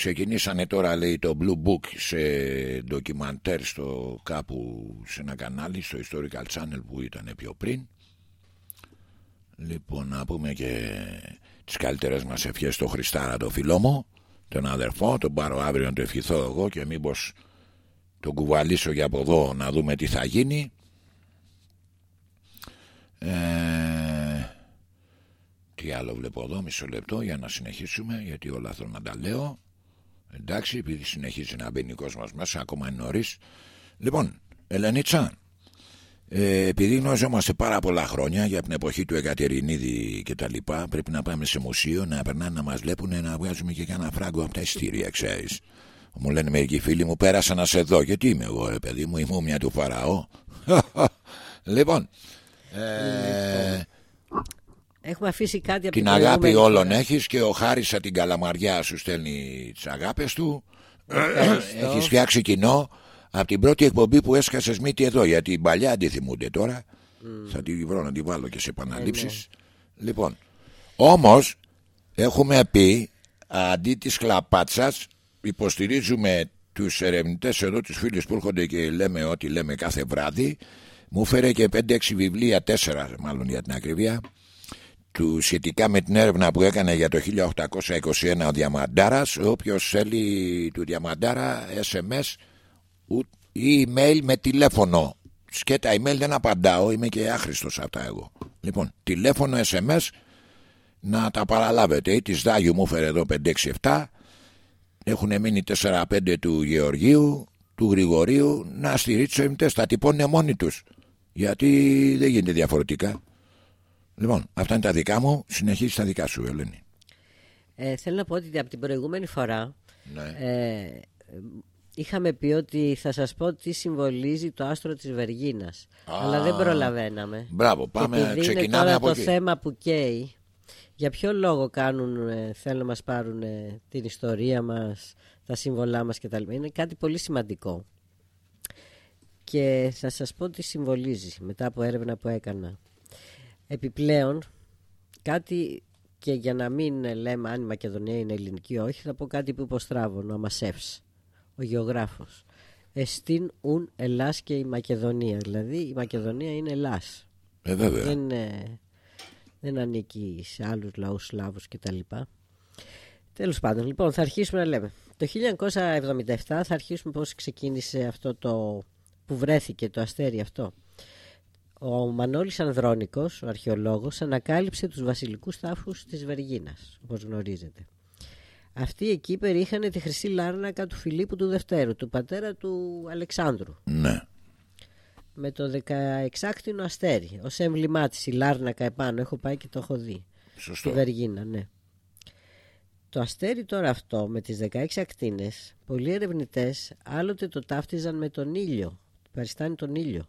Ξεκινήσανε τώρα λέει το Blue Book σε ντοκιμαντέρ στο κάπου σε ένα κανάλι στο Historical Channel που ήταν πιο πριν. Λοιπόν να πούμε και τις καλύτερες μας ευχές στο Χριστάρα το φίλο μου Τον αδερφό τον πάρω αύριο να το ευχηθώ εγώ και μήπως τον κουβαλήσω για από εδώ να δούμε τι θα γίνει. Ε, τι άλλο βλέπω εδώ μισό λεπτό για να συνεχίσουμε γιατί όλα θέλω να τα λέω Εντάξει, επειδή συνεχίζει να μπαίνει ο κόσμος μέσα, ακόμα είναι νωρίς. Λοιπόν, Ελενίτσα, ε, επειδή γνωριζόμαστε πάρα πολλά χρόνια για την εποχή του Εκατερινίδη και τα λοιπά, πρέπει να πάμε σε μουσείο, να περνάνε να μας βλέπουν, να βγάζουμε και κανένα φράγκο από τα ειστήρια, ξέρεις. Μου λένε μερικοί φίλοι μου, πέρασα να σε δω. Γιατί είμαι εγώ, ρε παιδί μου, η μούμια του Φαραώ. λοιπόν. Ε, Έχουμε αφήσει κάτι από την αγάπη όλων έχεις και ο Χάρισα την καλαμαριά σου στέλνει τις αγάπες του. Έχεις φτιάξει κοινό από την πρώτη εκπομπή που έσκασες μύτη εδώ. Γιατί οι παλιά αντιθυμούνται τώρα. Θα τη βρω να τη βάλω και σε επαναλήψεις. Ε, λοιπόν, όμως έχουμε πει αντί της χλαπάτσα υποστηρίζουμε τους ερευνητές εδώ, τους φίλους που έρχονται και λέμε ό,τι λέμε κάθε βράδυ. Μου φέρε και 5-6 βιβλία, 4 μάλλον για την ακριβία του σχετικά με την έρευνα που έκανε για το 1821 ο Διαμαντάρας όποιος θέλει του Διαμαντάρα SMS ή email με τηλέφωνο. Σκέτα email δεν απαντάω είμαι και άχρηστος αυτά εγώ λοιπόν τηλέφωνο SMS να τα παραλάβετε. Ή της Δάγιου μου φέρε εδώ 567 έχουν μείνει 4-5 του Γεωργίου του Γρηγορίου. Να στηρίξουν τους τα τυπώνουν μόνοι τους. Γιατί δεν γίνεται διαφορετικά Λοιπόν, αυτά είναι τα δικά μου. Συνεχίζει τα δικά σου, Ελένη. Ε, θέλω να πω ότι από την προηγούμενη φορά ναι. ε, είχαμε πει ότι θα σας πω τι συμβολίζει το άστρο της Βεργίνας. αλλά δεν προλαβαίναμε. Μπράβο, πάμε, και ξεκινάμε είναι τώρα το θέμα που καίει. Για ποιο λόγο κάνουν, ε, θέλουν να μας πάρουν ε, την ιστορία μας, τα σύμβολά μας κτλ. Είναι κάτι πολύ σημαντικό. Και θα σας πω τι συμβολίζει μετά από έρευνα που έκανα. Επιπλέον, κάτι και για να μην λέμε αν η Μακεδονία είναι ελληνική ή όχι, θα πω κάτι που είπε ο Στράβων, ο Αμασεύς, ο γεωγράφος. Εστίν ουν Ελλάς και η Μακεδονία. Δηλαδή η Μακεδονία είναι Ελλάς. Ε, βέβαια. Δεν, δεν ανήκει σε άλλους λαούς Σλάβους κτλ. Τέλος πάντων, λοιπόν, θα αρχίσουμε να λέμε. Το 1977 θα αρχίσουμε πώς ξεκίνησε αυτό το που βρέθηκε το αστέρι αυτό. Ο Μανώλης Ανδρώνικος, ο αρχαιολόγος, ανακάλυψε τους βασιλικούς τάφους της Βεργίνας, όπως γνωρίζετε. Αυτοί εκεί περίχανε τη χρυσή λάρνακα του Φιλίππου του Δευτέρου, του πατέρα του Αλεξάνδρου. Ναι. Με το 16κτηνο αστέρι, ως έμβλημά της η λάρνακα επάνω, έχω πάει και το έχω δει. Σωστό. Στη Βεργίνα, ναι. Το αστέρι τώρα αυτό με τις 16 ακτίνες, πολλοί ερευνητές άλλοτε το ταύτιζαν με τον ήλιο, παριστάνει τον ήλιο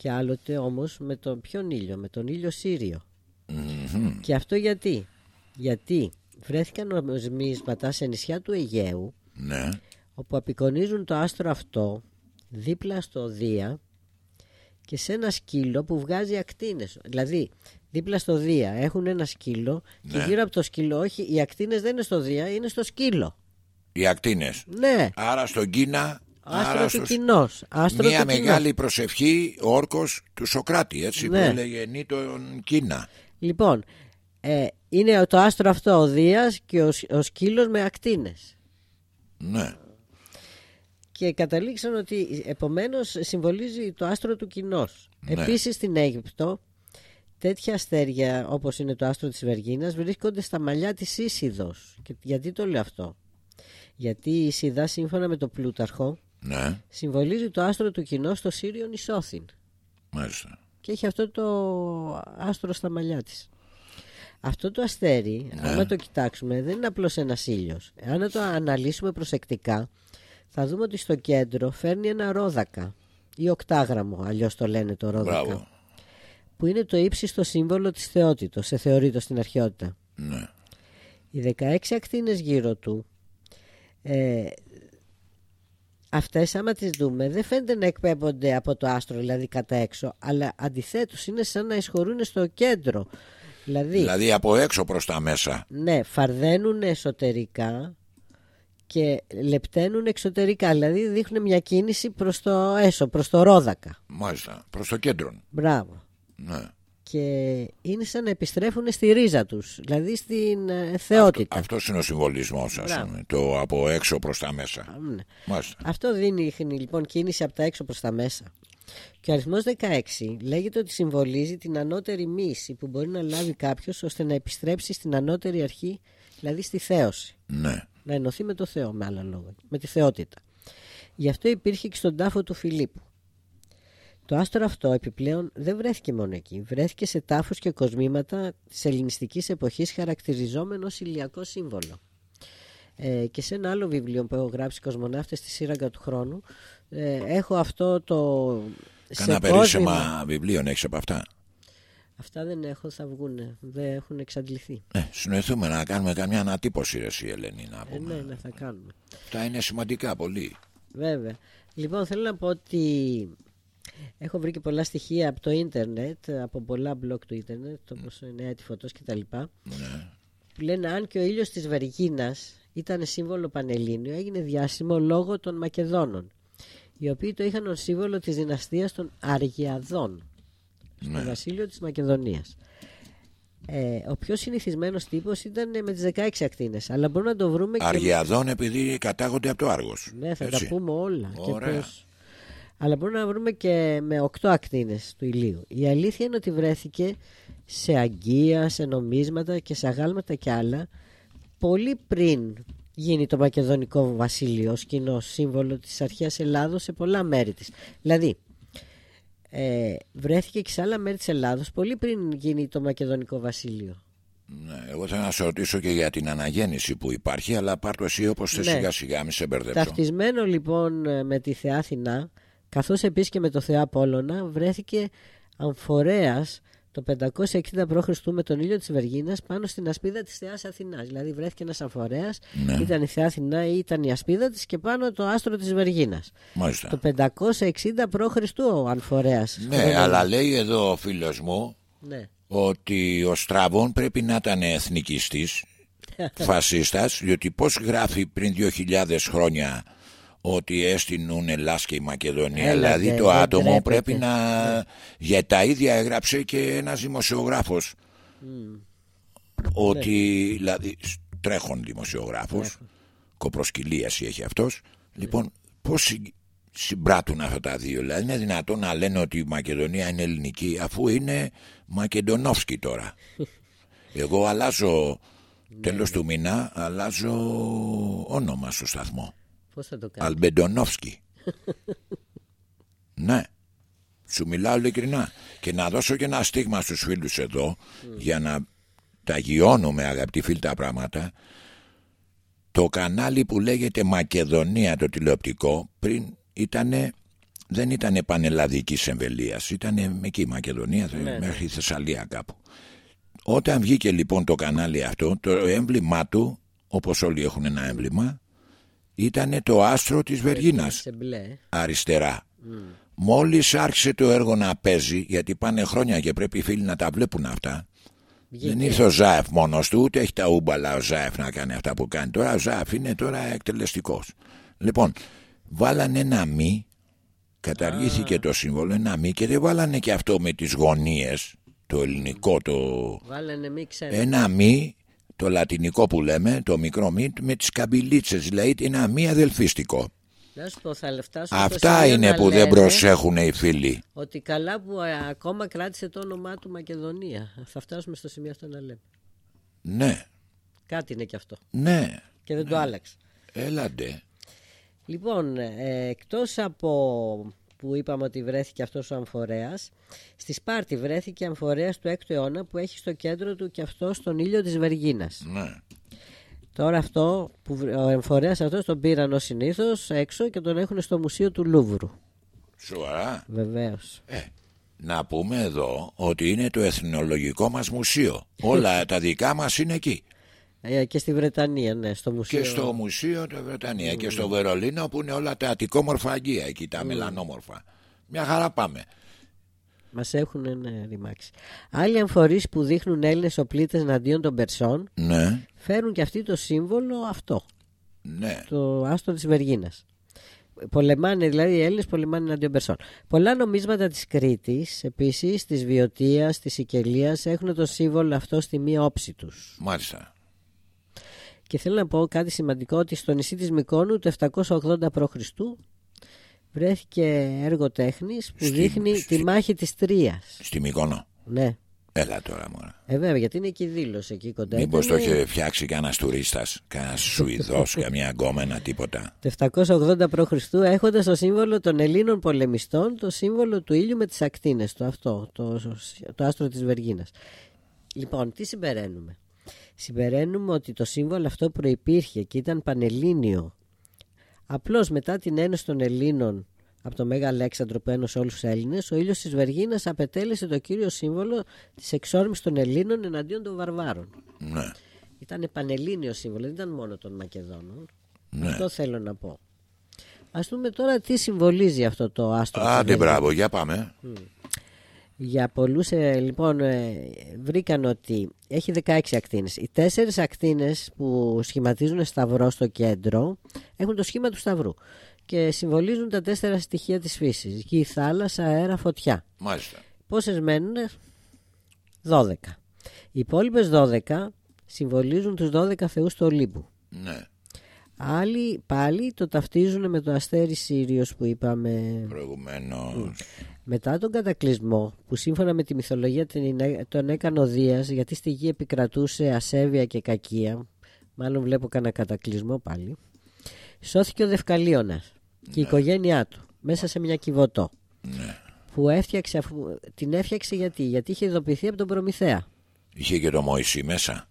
και άλλοτε όμως με τον ποιον ήλιο, με τον ήλιο Και αυτό γιατί, γιατί βρέθηκαν νομισμάτα σε νησιά του Αιγαίου ναι. όπου απεικονίζουν το άστρο αυτό δίπλα στο Δία και σε ένα σκύλο που βγάζει ακτίνες. Δηλαδή δίπλα στο Δία έχουν ένα σκύλο και ναι. γύρω από το σκύλο όχι οι ακτίνες δεν είναι στο Δία είναι στο σκύλο. Οι ακτίνες. Ναι. Άρα στον Κίνα Άστρο του κοινό. Μια μεγάλη προσευχή όρκος του Σοκράτη, έτσι ναι. που έλεγε νη τον Κίνα. Λοιπόν, ε, είναι το άστρο αυτό ο Δίας και ο, ο σκύλος με ακτίνες. Ναι. Και καταλήξαν ότι επομένως συμβολίζει το άστρο του κοινός. Ναι. Επίσης στην Αίγυπτο τέτοια αστέρια όπως είναι το άστρο της Βεργίνας βρίσκονται στα μαλλιά της Ίσιδος. Και γιατί το λέω αυτό; Γιατί η Ισίδα σύμφωνα με το Πλούταρχο Ναι, συμβολίζει το άστρο του κοινό στο Σύριον Ισόθιν. μάλιστα. Και έχει αυτό το άστρο στα μαλλιά της. Αυτό το αστέρι, Ναι. άμα το κοιτάξουμε, δεν είναι απλώς ένας ήλιος. Αν το αναλύσουμε προσεκτικά, θα δούμε ότι στο κέντρο φέρνει ένα ρόδακα ή οκτάγραμμο, αλλιώς το λένε το ρόδακα, Μπράβο. που είναι το ύψιστο σύμβολο της θεότητος, σε θεωρείτο στην αρχαιότητα. Ναι. Οι 16 ακτίνες γύρω του, ε, αυτές άμα τις δούμε δεν φαίνεται να εκπέμπονται από το άστρο, δηλαδή κατά έξω, αλλά αντιθέτως είναι σαν να εισχωρούν στο κέντρο. Δηλαδή, Δηλαδή από έξω προς τα μέσα. ναι, φαρδένουν εσωτερικά και λεπταίνουν εξωτερικά, δηλαδή δείχνουν μια κίνηση προς το έσω, προς το ρόδακα. Μάλιστα. Προς το κέντρο. Μπράβο. Ναι. Και είναι σαν να επιστρέφουν στη ρίζα τους, δηλαδή στην ε, θεότητα. Αυτό είναι ο συμβολισμός ας Μπράβο. πούμε. Το από έξω προς τα μέσα. Ναι. Μάλιστα. Αυτό δίνει λοιπόν κίνηση από τα έξω προς τα μέσα. Και ο αριθμός 16 λέγεται ότι συμβολίζει την ανώτερη μίση που μπορεί να λάβει κάποιος ώστε να επιστρέψει στην ανώτερη αρχή, δηλαδή στη θέωση. Ναι. Να ενωθεί με το Θεό, με άλλα λόγια, με τη θεότητα. Γι' αυτό υπήρχε και στον τάφο του Φιλίππου. Το άστρο αυτό επιπλέον δεν βρέθηκε μόνο εκεί. Βρέθηκε σε τάφους και κοσμήματα της ελληνιστικής εποχής χαρακτηριζόμενο ως ηλιακό σύμβολο. Ε, και σε ένα άλλο βιβλίο που έχω γράψει «Κοσμοναύτες στη σύραγγα του χρόνου» ε, έχω αυτό το... Κάνα σε περίσσεμα κόσμημα- βιβλίων έχεις από αυτά; Αυτά δεν έχω, θα βγουν. Δεν έχουν εξαντληθεί. Ε, συνοηθούμε να κάνουμε καμιά ανατύπωση ρε εσύ Ελένη να Ε, πούμε. ναι, ναι, θα κάνουμε. Αυτά είναι σημαντικά πολύ. Βέβαια. Λοιπόν, θέλω να πω ότι έχω βρει και πολλά στοιχεία από το ίντερνετ, από πολλά blog του ίντερνετ, όπως η Νέα τη Φωτός και τα λοιπά, Ναι. που λένε αν και ο ήλιος της Βεργίνας ήταν σύμβολο πανελλήνιο, έγινε διάσημο λόγω των Μακεδόνων, οι οποίοι το είχαν ως σύμβολο της δυναστείας των Αργιαδών, στο Ναι. βασίλειο της Μακεδονίας. Ε, ο πιο συνηθισμένος τύπος ήταν ε, με τις 16 ακτίνες, αλλά μπορούμε να το βρούμε και... Αργιαδών επειδή κατάγονται από το Άργος. Ναι, θα Έτσι. τα πούμε όλα. Ωραία. Και πώς. Αλλά μπορούμε να βρούμε και με 8 ακτίνες του ηλίου. Η αλήθεια είναι ότι βρέθηκε σε αγκία, σε νομίσματα και σε αγάλματα και άλλα πολύ πριν γίνει το Μακεδονικό Βασίλειο ως κοινό σύμβολο της αρχαίας Ελλάδος σε πολλά μέρη της. Δηλαδή, ε, βρέθηκε και σε άλλα μέρη της Ελλάδος πολύ πριν γίνει το Μακεδονικό Βασίλειο. Ναι, εγώ θέλω να σε ρωτήσω και για την αναγέννηση που υπάρχει, αλλά πάρ' το εσύ όπως θες Ναι. σιγά σιγά, μη σε μπερδέψω. Ταυτισμένο λοιπόν ε, με τη Θεά Αθηνά, καθώς επίσης και με το Θεά Απόλλωνα, βρέθηκε αμφορέας το 560 π.Χ. με τον ήλιο της Βεργίνας πάνω στην ασπίδα της Θεάς Αθηνάς. Δηλαδή βρέθηκε ένας αμφορέας, Ναι. ήταν η Θεά Αθηνά ή ήταν η ασπίδα της και πάνω το άστρο της Βεργίνας. Μάλιστα. Το 560 π.Χ. ο αμφορέας. Ναι, αλλά λέει εδώ ο φίλος μου Ναι. ότι ο Στραβών πρέπει να ήταν εθνικιστής, φασίστας, διότι πώς γράφει πριν 2.000 χρόνια ότι έστεινουν Ελλάς και η Μακεδονία. Έλατε, δηλαδή το δεν άτομο τρέπεται. πρέπει να... Για τα ίδια έγραψε και ένας δημοσιογράφος. Ότι, δηλαδή, τρέχον δημοσιογράφος, κοπροσκυλίαση έχει αυτός. Λοιπόν, πώς συ- συμπράττουν αυτά τα δύο. Δηλαδή είναι δυνατόν να λένε ότι η Μακεδονία είναι ελληνική αφού είναι Μακεντονόφσκι τώρα. Εγώ αλλάζω τέλος του μήνα αλλάζω όνομα στο σταθμό. Πώς θα το κάνω; Αλμπεντονόφσκι. ναι. Σου μιλάω ειλικρινά. Και να δώσω και ένα στίγμα στους φίλους εδώ για να τα γιώνουμε αγαπητοί φίλοι τα πράγματα. Το κανάλι που λέγεται Μακεδονία το τηλεοπτικό πριν ήτανε δεν ήταν πανελλαδικής εμβελίας ήταν εκεί η Μακεδονία μέχρι η Θεσσαλία κάπου όταν βγήκε λοιπόν το κανάλι αυτό το έμβλημά του όπως όλοι έχουν ένα έμβλημα ήταν το άστρο της Βεργίνας Σε μπλε. αριστερά. Μόλις άρχισε το έργο να παίζει, γιατί πάνε χρόνια και πρέπει οι φίλοι να τα βλέπουν αυτά. Δεν ήρθε ο Ζάεφ μόνος του, ούτε έχει τα ούμπαλα ο Ζάεφ να κάνει αυτά που κάνει. Τώρα ο Ζάεφ είναι τώρα εκτελεστικός. Λοιπόν, βάλανε ένα μη, καταργήθηκε το σύμβολο, ένα μη και δεν βάλανε και αυτό με τις γωνίες, το ελληνικό, το... Βάλανε μη ξέρω. Ένα μη, το λατινικό που λέμε, το μικρό μη, με τις καμπυλίτσες, δηλαδή ένα μη αδελφίστικο. Να σου πω, θα φτάσω Αυτά στο σημείο είναι να που δεν λένε προσέχουν οι φίλοι. Ότι καλά που ε, ακόμα κράτησε το όνομά του Μακεδονία. Θα φτάσουμε στο σημείο αυτό να λέμε. Ναι, Κάτι είναι και αυτό. ναι, Και δεν το άλλαξε. έλαντε. Λοιπόν, ε, εκτός από που είπαμε ότι βρέθηκε αυτός ο αμφορέας, στη Σπάρτη βρέθηκε αμφορέας του 6ου αιώνα που έχει στο κέντρο του και αυτό στον ήλιο της Βεργίνας. Ναι. Τώρα αυτό, που, βρ- ο αμφορέας αυτός τον πήραν ως συνήθως έξω και τον έχουν στο μουσείο του Λούβρου. Σοβαρά. Βεβαίως. Ε, να πούμε εδώ ότι είναι το εθνολογικό μας μουσείο. Όλα τα δικά μας είναι εκεί. Ε, και στη Βρετανία, ναι, στο μουσείο. Και στο μουσείο της Βρετανίας και στο Βερολίνο που είναι όλα τα αττικόμορφα αγγεία εκεί τα μελανόμορφα. Μια χαρά πάμε. Μας έχουν ναι, ρημάξει. Άλλοι αμφορείς που δείχνουν Έλληνες οπλίτες εναντίον των Περσών Ναι, φέρουν και αυτοί το σύμβολο αυτό, ναι. το άστρο της Βεργίνας. Πολεμάνε, δηλαδή οι Έλληνες πολεμάνε εναντίον Περσών. Πολλά νομίσματα της Κρήτης, επίσης της Βιωτίας, της Σικελίας έχουν το σύμβολο αυτό στη μία όψη τους. Μάλιστα. Και θέλω να πω κάτι σημαντικό ότι στο νησί της Μικόνου το 780 π.Χ. βρέθηκε έργο τέχνης που Στη- δείχνει στη- τη μάχη της Τρίας. Στη Μυκόνο. Ναι. Έλα τώρα μωρά. Ε, βέβαια, γιατί είναι και η δήλωση εκεί κοντά. Μήπως το Ήτανε είχε φτιάξει κανένας τουρίστας, κανένας Σουηδός, καμιά γκόμενα, τίποτα. Το 780 π.Χ. έχοντας το σύμβολο των Ελλήνων πολεμιστών το σύμβολο του ήλιου με τις ακτίνες το αυτό, το, το άστρο της Βεργίνας. Λοιπόν, τι συμπεραίνουμε; Συμπεραίνουμε ότι το σύμβολο αυτό προϋπήρχε και ήταν πανελλήνιο. Απλώς μετά την ένωση των Ελλήνων από το Μέγα Αλέξανδρο που ένωσε όλους τους Έλληνες, ο ήλιος της Βεργίνας απετέλεσε το κύριο σύμβολο της εξόρμησης των Ελλήνων εναντίον των Βαρβάρων. Ναι, Ήταν πανελλήνιο σύμβολο, δεν ήταν μόνο των Μακεδόνων. ναι. Αυτό θέλω να πω. Ας δούμε τώρα τι συμβολίζει αυτό το άστρο. της Άντε Βεργίνας. μπράβο, για πάμε. Για πολλούς, ε, λοιπόν, ε, βρήκαν ότι έχει 16 ακτίνες. Οι τέσσερις ακτίνες που σχηματίζουν σταυρό στο κέντρο έχουν το σχήμα του σταυρού και συμβολίζουν τα τέσσερα στοιχεία της φύσης. Γη, θάλασσα, αέρα, φωτιά. Μάλιστα. Πόσες μένουν; 12. Οι υπόλοιπες 12 συμβολίζουν τους 12 θεούς του Ολύμπου. Ναι, Άλλοι πάλι το ταυτίζουν με το αστέρι Σύριος που είπαμε προηγουμένως. Μετά τον κατακλυσμό που σύμφωνα με τη μυθολογία την- τον έκανε ο Δίας γιατί στη γη επικρατούσε ασέβεια και κακία μάλλον βλέπω κανένα κατακλυσμό πάλι σώθηκε ο Δευκαλίωνας και η οικογένειά του μέσα σε μια κυβωτό Ναι. που έφτιαξε, αφού, την έφτιαξε γιατί, γιατί είχε ειδοποιηθεί από τον Προμηθέα Είχε και το Μωυσή μέσα.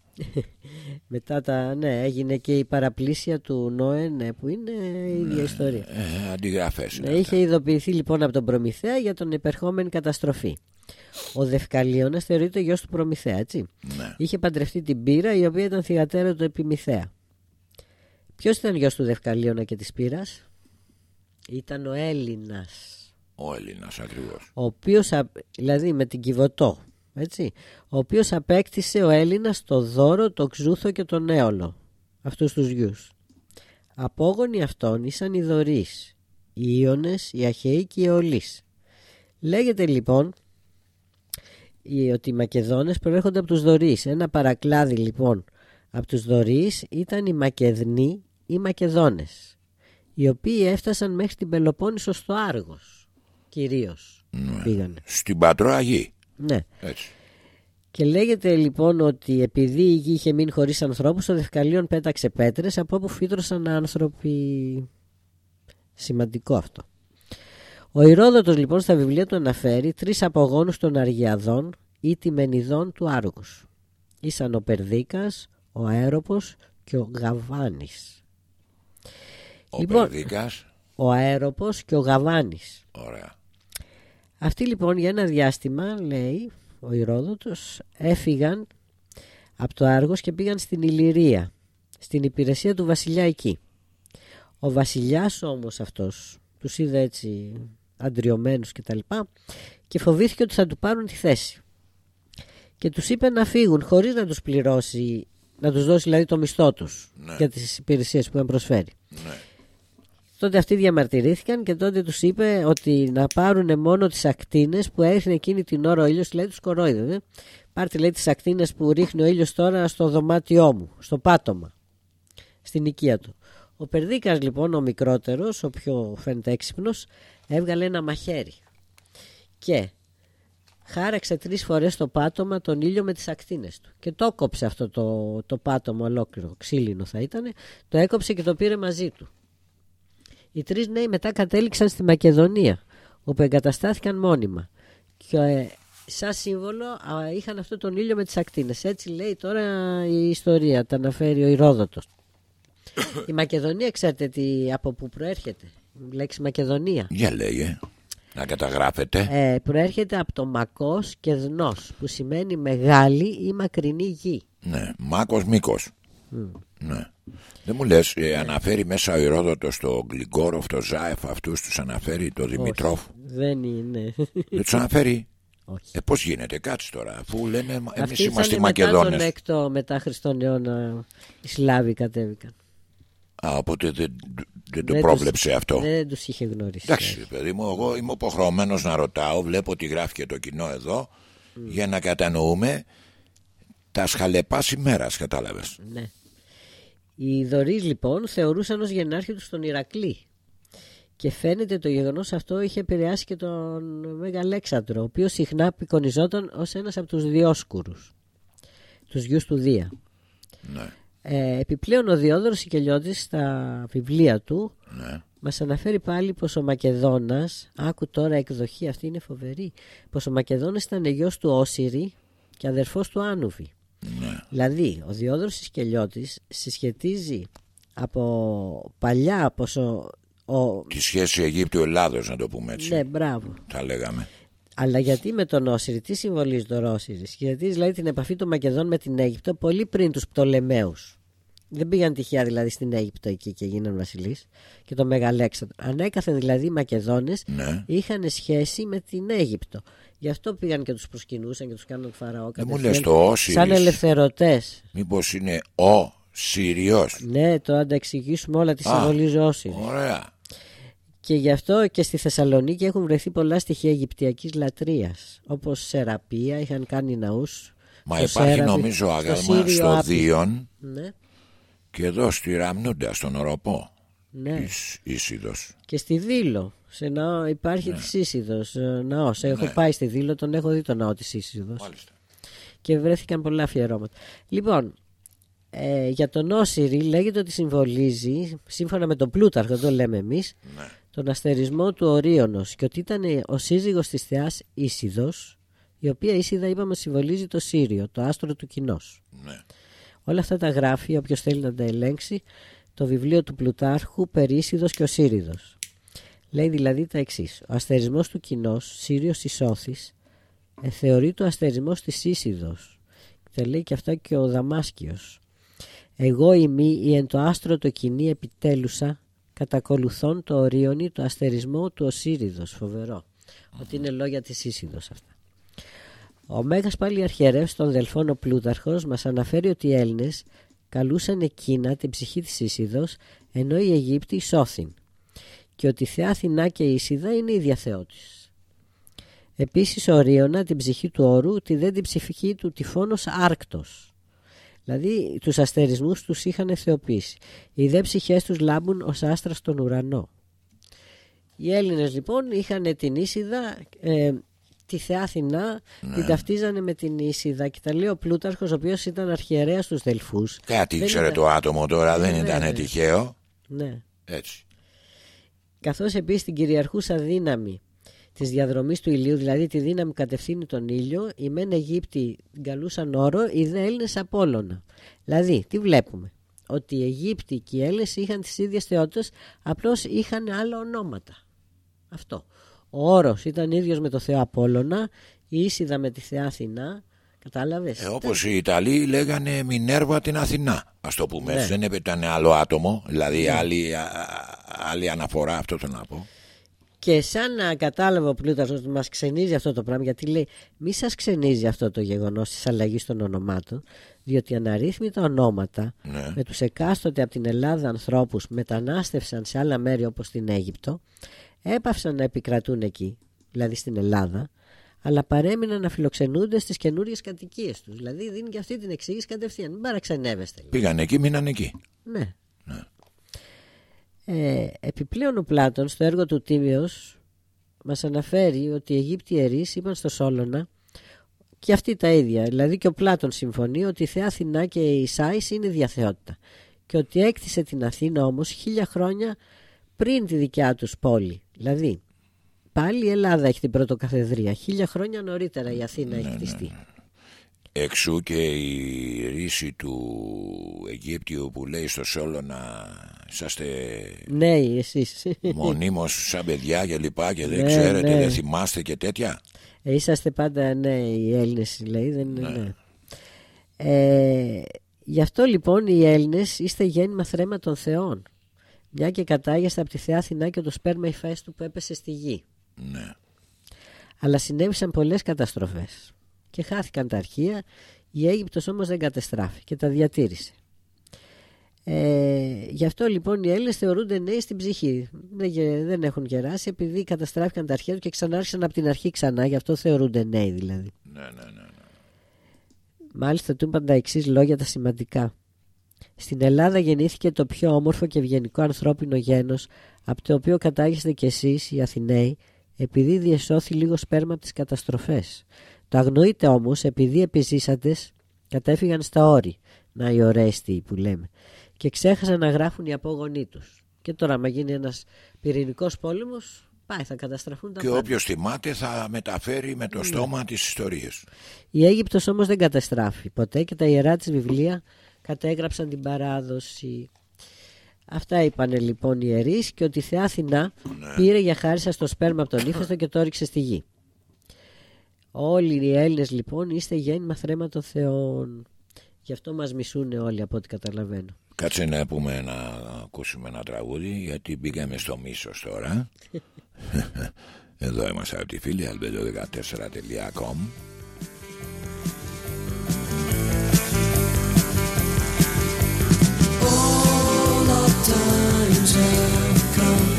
Μετά τα, ναι, έγινε και η παραπλήσια του Νόε ναι, που είναι η ίδια ιστορία Ε, αντιγραφές είναι Ναι, αυτά. είχε ειδοποιηθεί λοιπόν από τον Προμηθέα για τον επερχόμενη καταστροφή. Ο Δευκαλίωνας θεωρείται γιος του Προμηθέα, έτσι. Ναι. Είχε παντρευτεί την Πύρα, η οποία ήταν θυγατέρα του Επιμηθέα. Ποιος ήταν γιος του Δευκαλίωνα και της Πύρας; Ήταν ο Έλληνας. Ο Έλληνας ακριβώς. Ο οποίος, α- δηλαδή με την Κιβωτό, έτσι. Ο οποίος απέκτησε ο Έλληνας το δώρο, το ξούθο και τον έολο. Αυτούς τους γιους. Απόγονοι αυτών ήσαν οι Δωρείς, οι Ιώνες, οι Αχαίοι και οι Ολείς. Λέγεται λοιπόν οι- ότι οι Μακεδόνες προέρχονται από τους Δωρείς. Ένα παρακλάδι λοιπόν από τους Δωρείς ήταν οι Μακεδνοί ή Μακεδόνες οι οποίοι έφτασαν μέχρι την Πελοπόννησο στο Άργος κυρίως πήγανε. Στην Πατρόα Γη. Ναι. Έτσι. Και λέγεται λοιπόν ότι επειδή η γη είχε μείνει χωρίς ανθρώπους ο Δευκαλίων πέταξε πέτρες από όπου φύτρωσαν άνθρωποι. Σημαντικό αυτό. Ο Ηρόδοτος λοιπόν στα βιβλία του αναφέρει τρεις απογόνους των Αργιαδών ή τιμενιδών του Άργους. Ήσαν ο Περδίκας, ο Αέροπος και ο Γαβάνης. Ο Λοιπόν. Περδίκας. Ο Αέροπος και ο Γαβάνης. Ωραία. Αυτοί λοιπόν για ένα διάστημα, λέει ο Ηρόδοτος, έφυγαν από το Άργος και πήγαν στην Ηλυρία, στην υπηρεσία του βασιλιά εκεί. Ο βασιλιάς όμως αυτός τους είδε έτσι αντριωμένους και τα λοιπά και φοβήθηκε ότι θα του πάρουν τη θέση. Και τους είπε να φύγουν χωρίς να τους πληρώσει, να τους δώσει δηλαδή το μισθό τους Ναι. για τις υπηρεσίες που είχαν προσφέρει. Ναι. Τότε αυτοί διαμαρτυρήθηκαν και τότε τους είπε ότι να πάρουν μόνο τις ακτίνες που έριχνε εκείνη την ώρα ο ήλιος, λέει τους κορόιδευε. Πάρτε λέει τις ακτίνες που ρίχνει ο ήλιος τώρα στο δωμάτιό μου, στο πάτωμα, στην οικία του. Ο Περδίκας λοιπόν, ο μικρότερος, ο πιο φαίνεται έξυπνος, έβγαλε ένα μαχαίρι και χάραξε τρεις φορές το πάτωμα τον ήλιο με τις ακτίνες του και το έκοψε αυτό το, το πάτωμα ολόκληρο, ξύλινο θα ήταν, το έκοψε και το πήρε μαζί του. Οι τρεις νέοι μετά κατέληξαν στη Μακεδονία, όπου εγκαταστάθηκαν μόνιμα και ε, σαν σύμβολο α, είχαν αυτό τον ήλιο με τις ακτίνες. Έτσι λέει τώρα η ιστορία, τα αναφέρει ο Ηρόδοτος. η Μακεδονία ξέρετε τι, από πού προέρχεται, η λέξη Μακεδονία. Για λέγε. Να καταγράφετε. Ε, προέρχεται από το μακός και δνός που σημαίνει μεγάλη ή μακρινή γη. Ναι, μάκος μήκος. Ναι. Δεν μου λες, ε, αναφέρει μέσα ο Ηρόδοτος το Γκλιγκόροφ, το Ζάεφ, αυτούς τους αναφέρει, το Δημητρόφ; Δεν είναι. Δεν τους αναφέρει; Όχι. Ε, πώς γίνεται, κάτσε τώρα, αφού λένε εμείς Αυτοί είμαστε ήταν μετά τον Μακεδόνες. έκτο μετά Χριστόν αιώνα οι Σλάβοι κατέβηκαν. Α, οπότε δεν, δεν το Δεν πρόβλεψε τους- αυτό. Δεν τους είχε γνωρίσει. Εντάξει, παιδί μου, εγώ είμαι υποχρεωμένος να ρωτάω. Βλέπω ότι γράφει και το κοινό εδώ για να κατανοούμε τα σχαλεπά ημέρας, κατάλαβες. Ναι. Οι Δωρείς λοιπόν θεωρούσαν ως γενάρχη τους τον Ηρακλή. Και φαίνεται το γεγονός αυτό είχε επηρεάσει και τον Μέγα Αλέξανδρο, ο οποίος συχνά απεικονιζόταν ως ένας από τους Διόσκουρους, τους γιους του Δία. Ναι, Ε, επιπλέον ο Διόδωρος Σικελιώτης στα βιβλία του ναι. μας αναφέρει πάλι πως ο Μακεδόνας, άκου τώρα εκδοχή αυτή είναι φοβερή, πως ο Μακεδόνας ήταν γιος του Όσυρη και αδερφός του Άνουβη. Ναι. Δηλαδή, ο Διόδωρος Ισκελιώτης συσχετίζει από παλιά πως ο... ο... Τη σχέση Αιγύπτου-Ελλάδος, να το πούμε έτσι. Ναι, μπράβο. Τα λέγαμε. Αλλά γιατί με τον Όσυρη, τι συμβολίζει τον Όσυρης; Συσχετίζει δηλαδή την επαφή των Μακεδών με την Αίγυπτο πολύ πριν τους Πτολεμαίους. Δεν πήγαν τυχαία δηλαδή στην Αίγυπτο εκεί και γίναν βασιλείς και το Μεγαλέξανδρο. Ανέκαθεν δηλαδή οι Μακεδόνες Ναι. είχαν σχέση με την Αίγυπτο. Γι' αυτό πήγαν και τους προσκυνούσαν και τους κάναν φαραώ Δεν μου κατευθείαν, λες το Όσυρης. Σαν ελευθερωτές. Μήπως είναι ο Σύριος. Ναι, τώρα να τα εξηγήσουμε όλα τις Α, συμβολίζει ο Όσυρης. Ωραία. Και γι' αυτό και στη Θεσσαλονίκη έχουν βρεθεί πολλά στοιχεία Αιγυπτιακής λατρείας. Όπως Σεραπεία, είχαν κάνει ναούς. Μα στο υπάρχει Σέραπη, νομίζω στο άγαλμα Σύριο στο Άπη. Δίον Ναι, και εδώ στη Ραμνούντα, στον Οροπό. ναι. Της Ίσιδος. Και στη Δήλο. Σε ναό υπάρχει της Ίσιδος ε, ναός. Έχω Ναι. πάει στη Δήλο, τον έχω δει τον ναό της Ίσιδος. Μάλιστα. Και βρέθηκαν πολλά αφιερώματα. Λοιπόν, ε, για τον Όσυρη λέγεται ότι συμβολίζει, σύμφωνα με τον Πλούταρχο, το λέμε εμείς, Ναι. τον αστερισμό του Ορίωνος και ότι ήταν ο σύζυγος της θεάς Ίσιδος, η οποία Ίσιδα είπαμε συμβολίζει το Σύριο, το άστρο του κοινός. Ναι. Όλα αυτά τα γράφει, όποιος θέλει να τα ελέγξει, το βιβλίο του Πλουτάρχου περί Ίσιδος και ο Σύριδος. Λέει δηλαδή τα εξής. Ο αστερισμός του κοινός, Σύριος Ισόθης, ε, θεωρεί το αστερισμός της Ίσιδος. Τα λέει και αυτά και ο Δαμάσκιος. Εγώ ημί η εν το άστρο το κοινή επιτέλουσα κατακολουθών το ορίονι το αστερισμό του Οσύριδος. Φοβερό. Ότι είναι λόγια της Ίσιδος αυτά. Ο Μέγας πάλι αρχιερεύς των Δελφών ο Πλούταρχος μας αναφέρει ότι οι Έλληνες καλούσαν εκείνα την ψυχή της Ίσιδος ενώ οι Αιγύπτιοι σώθην και ότι η Θεά Αθηνά και η Ίσιδα είναι ίδια Θεότης. Επίσης ορίωνα την ψυχή του όρου τη δε την ψυχή του τυφώνος Άρκτος. Δηλαδή τους αστερισμούς τους είχαν θεοποιήσει. Οι δε ψυχές τους λάμπουν ως άστρα στον ουρανό. Οι Έλληνες λοιπόν είχαν την Ίσιδα, ε, τη Θεά Αθηνά, την ταυτίζανε με την Ίσιδα και τα λέει ο Πλούταρχος ο οποίος ήταν αρχιερέας στους Δελφούς. Κάτι Δεν ήξερε ήταν- το άτομο τώρα, δεν Ναι, ήταν ναι. τυχαίο. Ναι. Έτσι. Καθώς επίσης την κυριαρχούσα δύναμη της διαδρομής του ηλίου, δηλαδή τη δύναμη κατευθύνει τον ήλιο, οι μεν Αιγύπτιοι την καλούσαν όρο, οι δε Έλληνες Απόλλωνα. Δηλαδή, τι βλέπουμε, ότι οι Αιγύπτιοι και οι Έλληνες είχαν τις ίδιες θεότητες, απλώς είχαν άλλα ονόματα. Αυτό. Ο όρος ήταν ίδιος με το Θεό Απόλλωνα, η Ίσιδα με τη Θεά Αθηνά, κατάλαβες; Ε, όπως οι Ιταλοί λέγανε Μινέρβα την Αθηνά. Ας το πούμε. Ναι. έτσι. Δεν ήταν άλλο άτομο. Δηλαδή άλλη, α- α- άλλη αναφορά, αυτό θέλω να πω. Και σαν να κατάλαβε ο Πλούταρχος ότι μας ξενίζει αυτό το πράγμα, γιατί λέει μη σας ξενίζει αυτό το γεγονός της αλλαγής των ονομάτων, διότι αναρρύθμιτα ονόματα Ναι. με τους εκάστοτε από την Ελλάδα ανθρώπους μετανάστευσαν σε άλλα μέρη όπως την Αίγυπτο, έπαυσαν να επικρατούν εκεί, δηλαδή στην Ελλάδα, αλλά παρέμειναν να φιλοξενούνται στις καινούριες κατοικίες τους. Δηλαδή δίνει και αυτή την εξήγηση κατευθείαν. Μην παραξενεύεστε. λέει. Πήγαν εκεί, μείναν εκεί. Ναι. Ναι. Ε, επιπλέον ο Πλάτων στο έργο του Τίμιος μας αναφέρει ότι οι Αιγύπτιοι ιερείς είπαν στο Σόλωνα και αυτοί τα ίδια. Δηλαδή και ο Πλάτων συμφωνεί ότι η Θεά Αθηνά και η Ισάης είναι διαθεότητα και ότι έκτισε την Αθήνα όμως χίλια χρόνια πριν τη δικιά τους πόλη. Δηλαδή πάλι η Ελλάδα έχει την πρωτοκαθεδρία. Χίλια χρόνια νωρίτερα η Αθήνα έχει ναι, χτιστεί. Ναι, ναι. Εξού και η ρίση του Αιγύπτιου που λέει στο Σόλο να είσαστε ναι, εσείς. μονίμως σαν παιδιά και λοιπά και δεν ναι, ξέρετε, ναι. δεν θυμάστε και τέτοια. Ε, είσαστε πάντα ναι οι Έλληνες λέει. Δεν, ναι. ναι. Ε, γι' αυτό λοιπόν οι Έλληνες είστε γέννημα θρέμα των θεών. Μια και κατάγεστε από τη Θεά Αθηνά και το σπέρμα υφαίστου που έπεσε στη γη. Ναι. Αλλά συνέβησαν πολλές καταστροφές και χάθηκαν τα αρχεία. Η Αίγυπτος όμως δεν κατεστράφει και τα διατήρησε. Ε, γι' αυτό λοιπόν οι Έλληνες θεωρούνται νέοι στην ψυχή. Δεν, δεν έχουν γεράσει επειδή καταστράφηκαν τα αρχεία τους και ξανάρχισαν από την αρχή ξανά. Γι' αυτό θεωρούνται νέοι δηλαδή. Ναι, ναι, ναι. ναι. Μάλιστα του είπαν τα εξής λόγια τα σημαντικά. Στην Ελλάδα γεννήθηκε το πιο όμορφο και ευγενικό ανθρώπινο γένος από το οποίο κατάγεστε κι εσείς οι Αθηναίοι επειδή διεσώθη λίγο σπέρμα από τις καταστροφές. Το αγνοείτε όμως επειδή επιζήσατες κατέφυγαν στα όρη, να οι ωραίστοι που λέμε, και ξέχασαν να γράφουν οι απόγονοί τους. Και τώρα, άμα γίνει ένας πυρηνικός πόλεμος, πάει, θα καταστραφούν τα Και όποιος θυμάται θα μεταφέρει με το ναι. στόμα τις ιστορίες. Η Αίγυπτος όμως δεν καταστράφει ποτέ και τα ιερά της βιβλία κατέγραψαν την παράδοση. Αυτά είπαν λοιπόν οι ιερείς και ότι η Θεά Αθηνά ναι. πήρε για χάρη σας το σπέρμα από τον ύφεστο και το έριξε στη γη. Όλοι οι Έλληνες λοιπόν είστε γέννημα θρέμα των Θεών. Γι' αυτό μας μισούν όλοι από ό,τι καταλαβαίνω. Κάτσε να πούμε να ακούσουμε ένα τραγούδι γιατί μπήκαμε στο μίσος τώρα. Εδώ είμαστε από τη φίλη albedo14.com All our times have come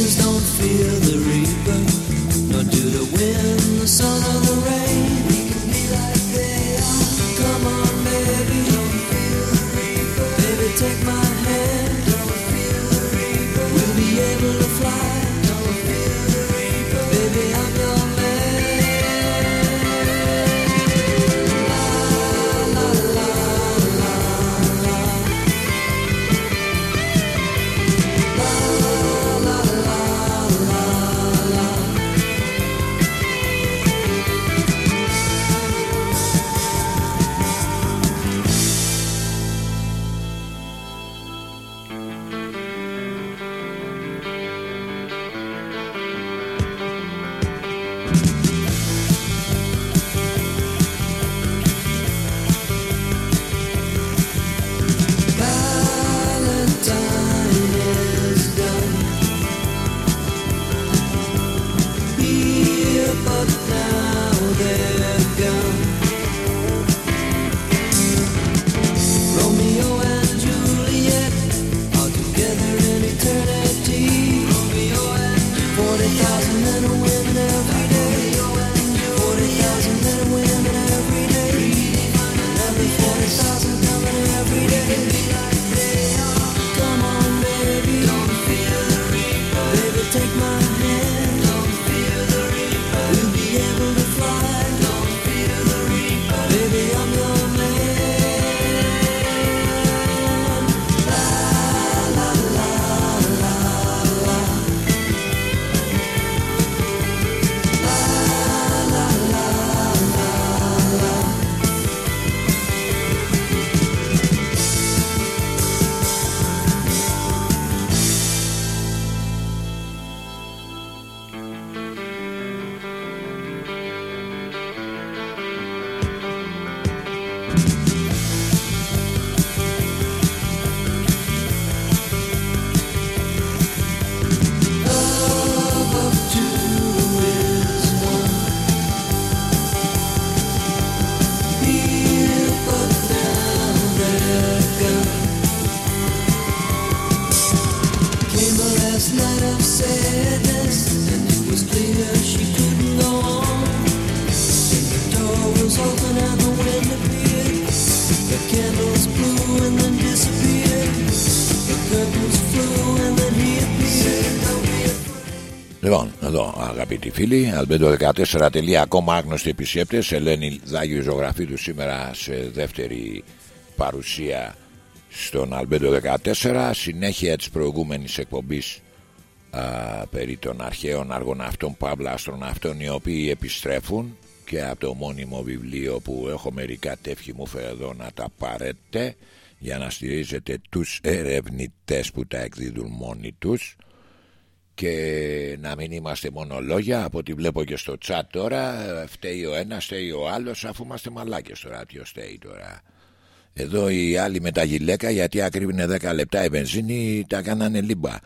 Seasons don't fear the reaper, nor do the wind, the sun, or the rain. Αγαπητοί φίλοι, αλμπέντο14.com άγνωστοι επισκέπτες, Ελένη Δάγιο ζωγραφή του σήμερα σε δεύτερη παρουσία στον Αλμπέντο 14, συνέχεια της προηγούμενης εκπομπής α, περί των αρχαίων αργοναυτών παύλα αστροναυτών οι οποίοι επιστρέφουν και από το μόνιμο βιβλίο που έχω μερικά τεύχη μου εδώ να τα πάρετε για να στηρίζετε τους ερευνητές που τα εκδίδουν μόνοι τους και να μην είμαστε μόνο λόγια από ό,τι βλέπω και στο chat τώρα φταίει ο ένας, φταίει ο άλλος αφού είμαστε μαλάκες τώρα ποιος φταίει τώρα. Εδώ οι άλλοι με τα γυλαίκα γιατί ακρίβεινε 10 λεπτά η βενζίνη τα κάνανε λίμπα.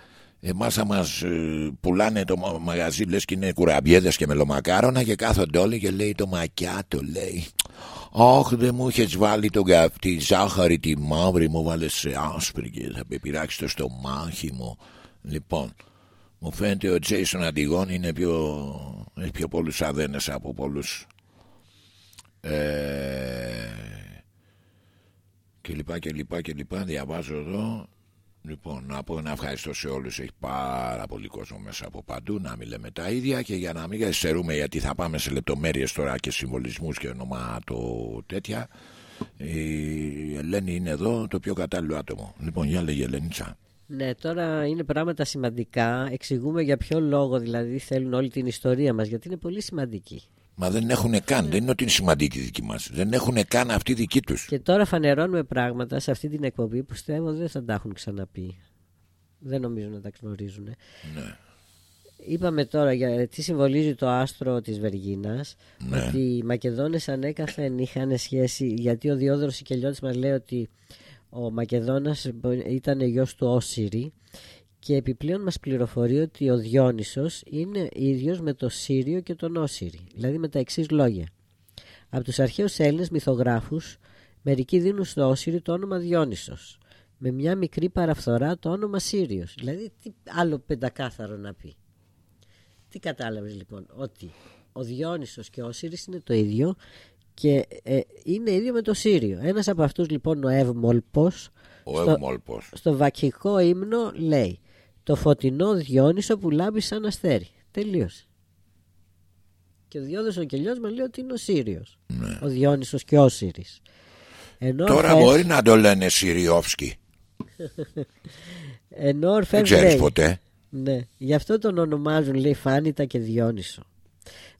Εμάς θα μας ε, πουλάνε το μαγαζί λες και είναι κουραμπιέδες και μελομακάρονα και κάθονται όλοι και λέει το μακιάτο λέει Αχ δεν μου είχες βάλει το τη ζάχαρη τη μαύρη μου βάλες σε άσπρη και θα με πειράξει το στομάχι μου Λοιπόν μου φαίνεται ο Τζέισον Αντιγόν είναι πιο, έχει πιο πολλούς αδένες από πολλούς ε, και λοιπά και λοιπά και λοιπά διαβάζω εδώ Λοιπόν, να πω ένα ευχαριστώ σε όλους. Έχει πάρα πολύ κόσμο μέσα από παντού. Να μην λέμε τα ίδια και για να μην καθυστερούμε, γιατί θα πάμε σε λεπτομέρειες τώρα και συμβολισμούς και όνομα το τέτοια. Η Ελένη είναι εδώ το πιο κατάλληλο άτομο. Λοιπόν, για λέγε Ελένιτσα. Ναι, τώρα είναι πράγματα σημαντικά. Εξηγούμε για ποιο λόγο δηλαδή θέλουν όλη την ιστορία μας, γιατί είναι πολύ σημαντική. Μα δεν έχουν καν, δεν είναι ότι είναι σημαντική δική μας. Δεν έχουν καν αυτή δική τους. Και τώρα φανερώνουμε πράγματα σε αυτή την εκπομπή που πιστεύω δεν θα τα έχουν ξαναπεί. Δεν νομίζω να τα γνωρίζουν. Ναι. Είπαμε τώρα για τι συμβολίζει το άστρο της Βεργίνας Ναι. ότι οι Μακεδόνες ανέκαθεν είχαν σχέση γιατί ο Διόδωρος Σικελιώτης μας λέει ότι ο Μακεδόνας ήταν γιος του Όσυρη και επιπλέον μας πληροφορεί ότι ο Διόνυσος είναι ίδιος με το Σύριο και τον Όσυρη, δηλαδή με τα εξής λόγια. Από τους αρχαίους Έλληνες μυθογράφους, μερικοί δίνουν στο Όσυρη το όνομα Διόνυσος, με μια μικρή παραφθορά το όνομα Σύριος. Δηλαδή τι άλλο πεντακάθαρο να πει. Τι κατάλαβες λοιπόν, ότι ο Διόνυσος και ο Όσυρης είναι το ίδιο και ε, είναι ίδιο με το Σύριο. Ένας από αυτούς λοιπόν ο Ευμόλπος Ο στο- Ευμόλπο. στο βακχικό ύμνο λέει το φωτεινό Διόνυσο που λάμπει σαν αστέρι. Τελείωσε. Και ο Διόδος ο Κελιός μας λέει ότι είναι ο Σύριος. Ο Διόνυσος και ο Σύρης. Ενώ Ναι. Τώρα Ορφεύς- μπορεί να το λένε Συριόφσκι. Ενώ ο Δεν Ορφεύς ξέρεις λέει, ποτέ. Ναι, γι' αυτό τον ονομάζουν λέει Φάνητα και Διόνυσο.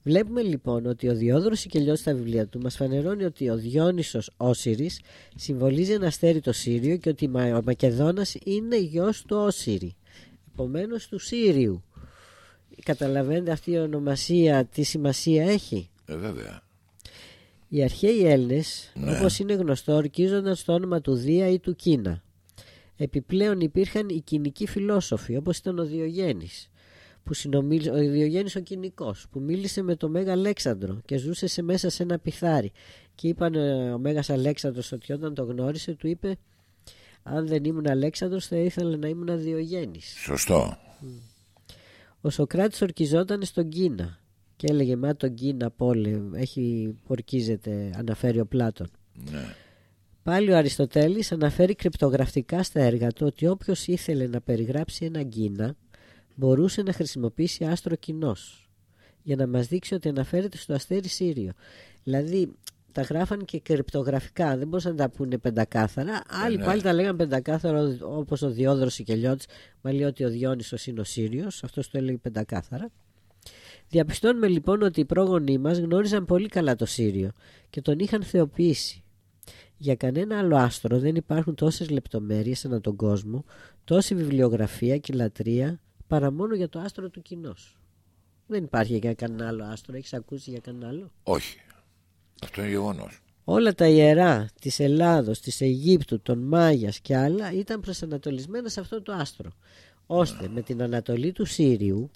Βλέπουμε λοιπόν ότι ο Διόδωρος Σικελιώτης στα βιβλία του μας φανερώνει ότι ο Διόνυσος Όσυρης συμβολίζει ένα αστέρι το Σύριο και ότι ο Μακεδόνας είναι γιος του Όσυρη. Επομένως του Σύριου. Καταλαβαίνετε αυτή η ονομασία τι σημασία έχει; Ε, βέβαια. Οι αρχαίοι Έλληνες, Ναι. όπως είναι γνωστό, ορκίζονταν στο όνομα του Δία ή του Κίνα. Επιπλέον υπήρχαν οι κοινικοί φιλόσοφοι, όπως ήταν ο Διογέννης, που συνομίλησε, ο Διογέννης ο κοινικός, που μίλησε με τον Μέγα Αλέξανδρο και ζούσε σε μέσα σε ένα πιθάρι. Και είπαν ε, ο Μέγας Αλέξανδρος ότι όταν το γνώρισε του είπε αν δεν ήμουν Αλέξανδρος θα ήθελα να ήμουν Διογέννης. Σωστό. Ο Σοκράτης ορκιζόταν στον Κίνα και έλεγε «Μα τον Κίνα πόλε, έχει, ορκίζεται, αναφέρει ο Πλάτων». Ναι. Πάλι ο Αριστοτέλης αναφέρει κρυπτογραφικά στα έργα του ότι όποιος ήθελε να περιγράψει ένα Κίνα μπορούσε να χρησιμοποιήσει άστρο κοινός για να μας δείξει ότι αναφέρεται στο αστέρι Σύριο. Δηλαδή τα γράφαν και κρυπτογραφικά, δεν μπορούσαν να τα πούνε πεντακάθαρα. Άλλοι ναι. πάλι τα λέγαν πεντακάθαρα όπως ο Διόδρος Σικελιώτης, μα λέει ότι ο Διόνυσος είναι ο Σύριος, αυτός το έλεγε πεντακάθαρα. Διαπιστώνουμε λοιπόν ότι οι πρόγονοί μας γνώριζαν πολύ καλά το Σύριο και τον είχαν θεοποιήσει. Για κανένα άλλο άστρο δεν υπάρχουν τόσες λεπτομέρειες ανά τον κόσμο, τόση βιβλιογραφία και λατρεία παρά μόνο για το άστρο του κοινός. Δεν υπάρχει για κανένα άλλο άστρο. Έχεις ακούσει για κανένα άλλο; Όχι. Αυτό είναι γεγονός. Όλα τα ιερά της Ελλάδος, της Αιγύπτου, των Μάγιας και άλλα ήταν προσανατολισμένα σε αυτό το άστρο. Ώστε με την ανατολή του Σύριου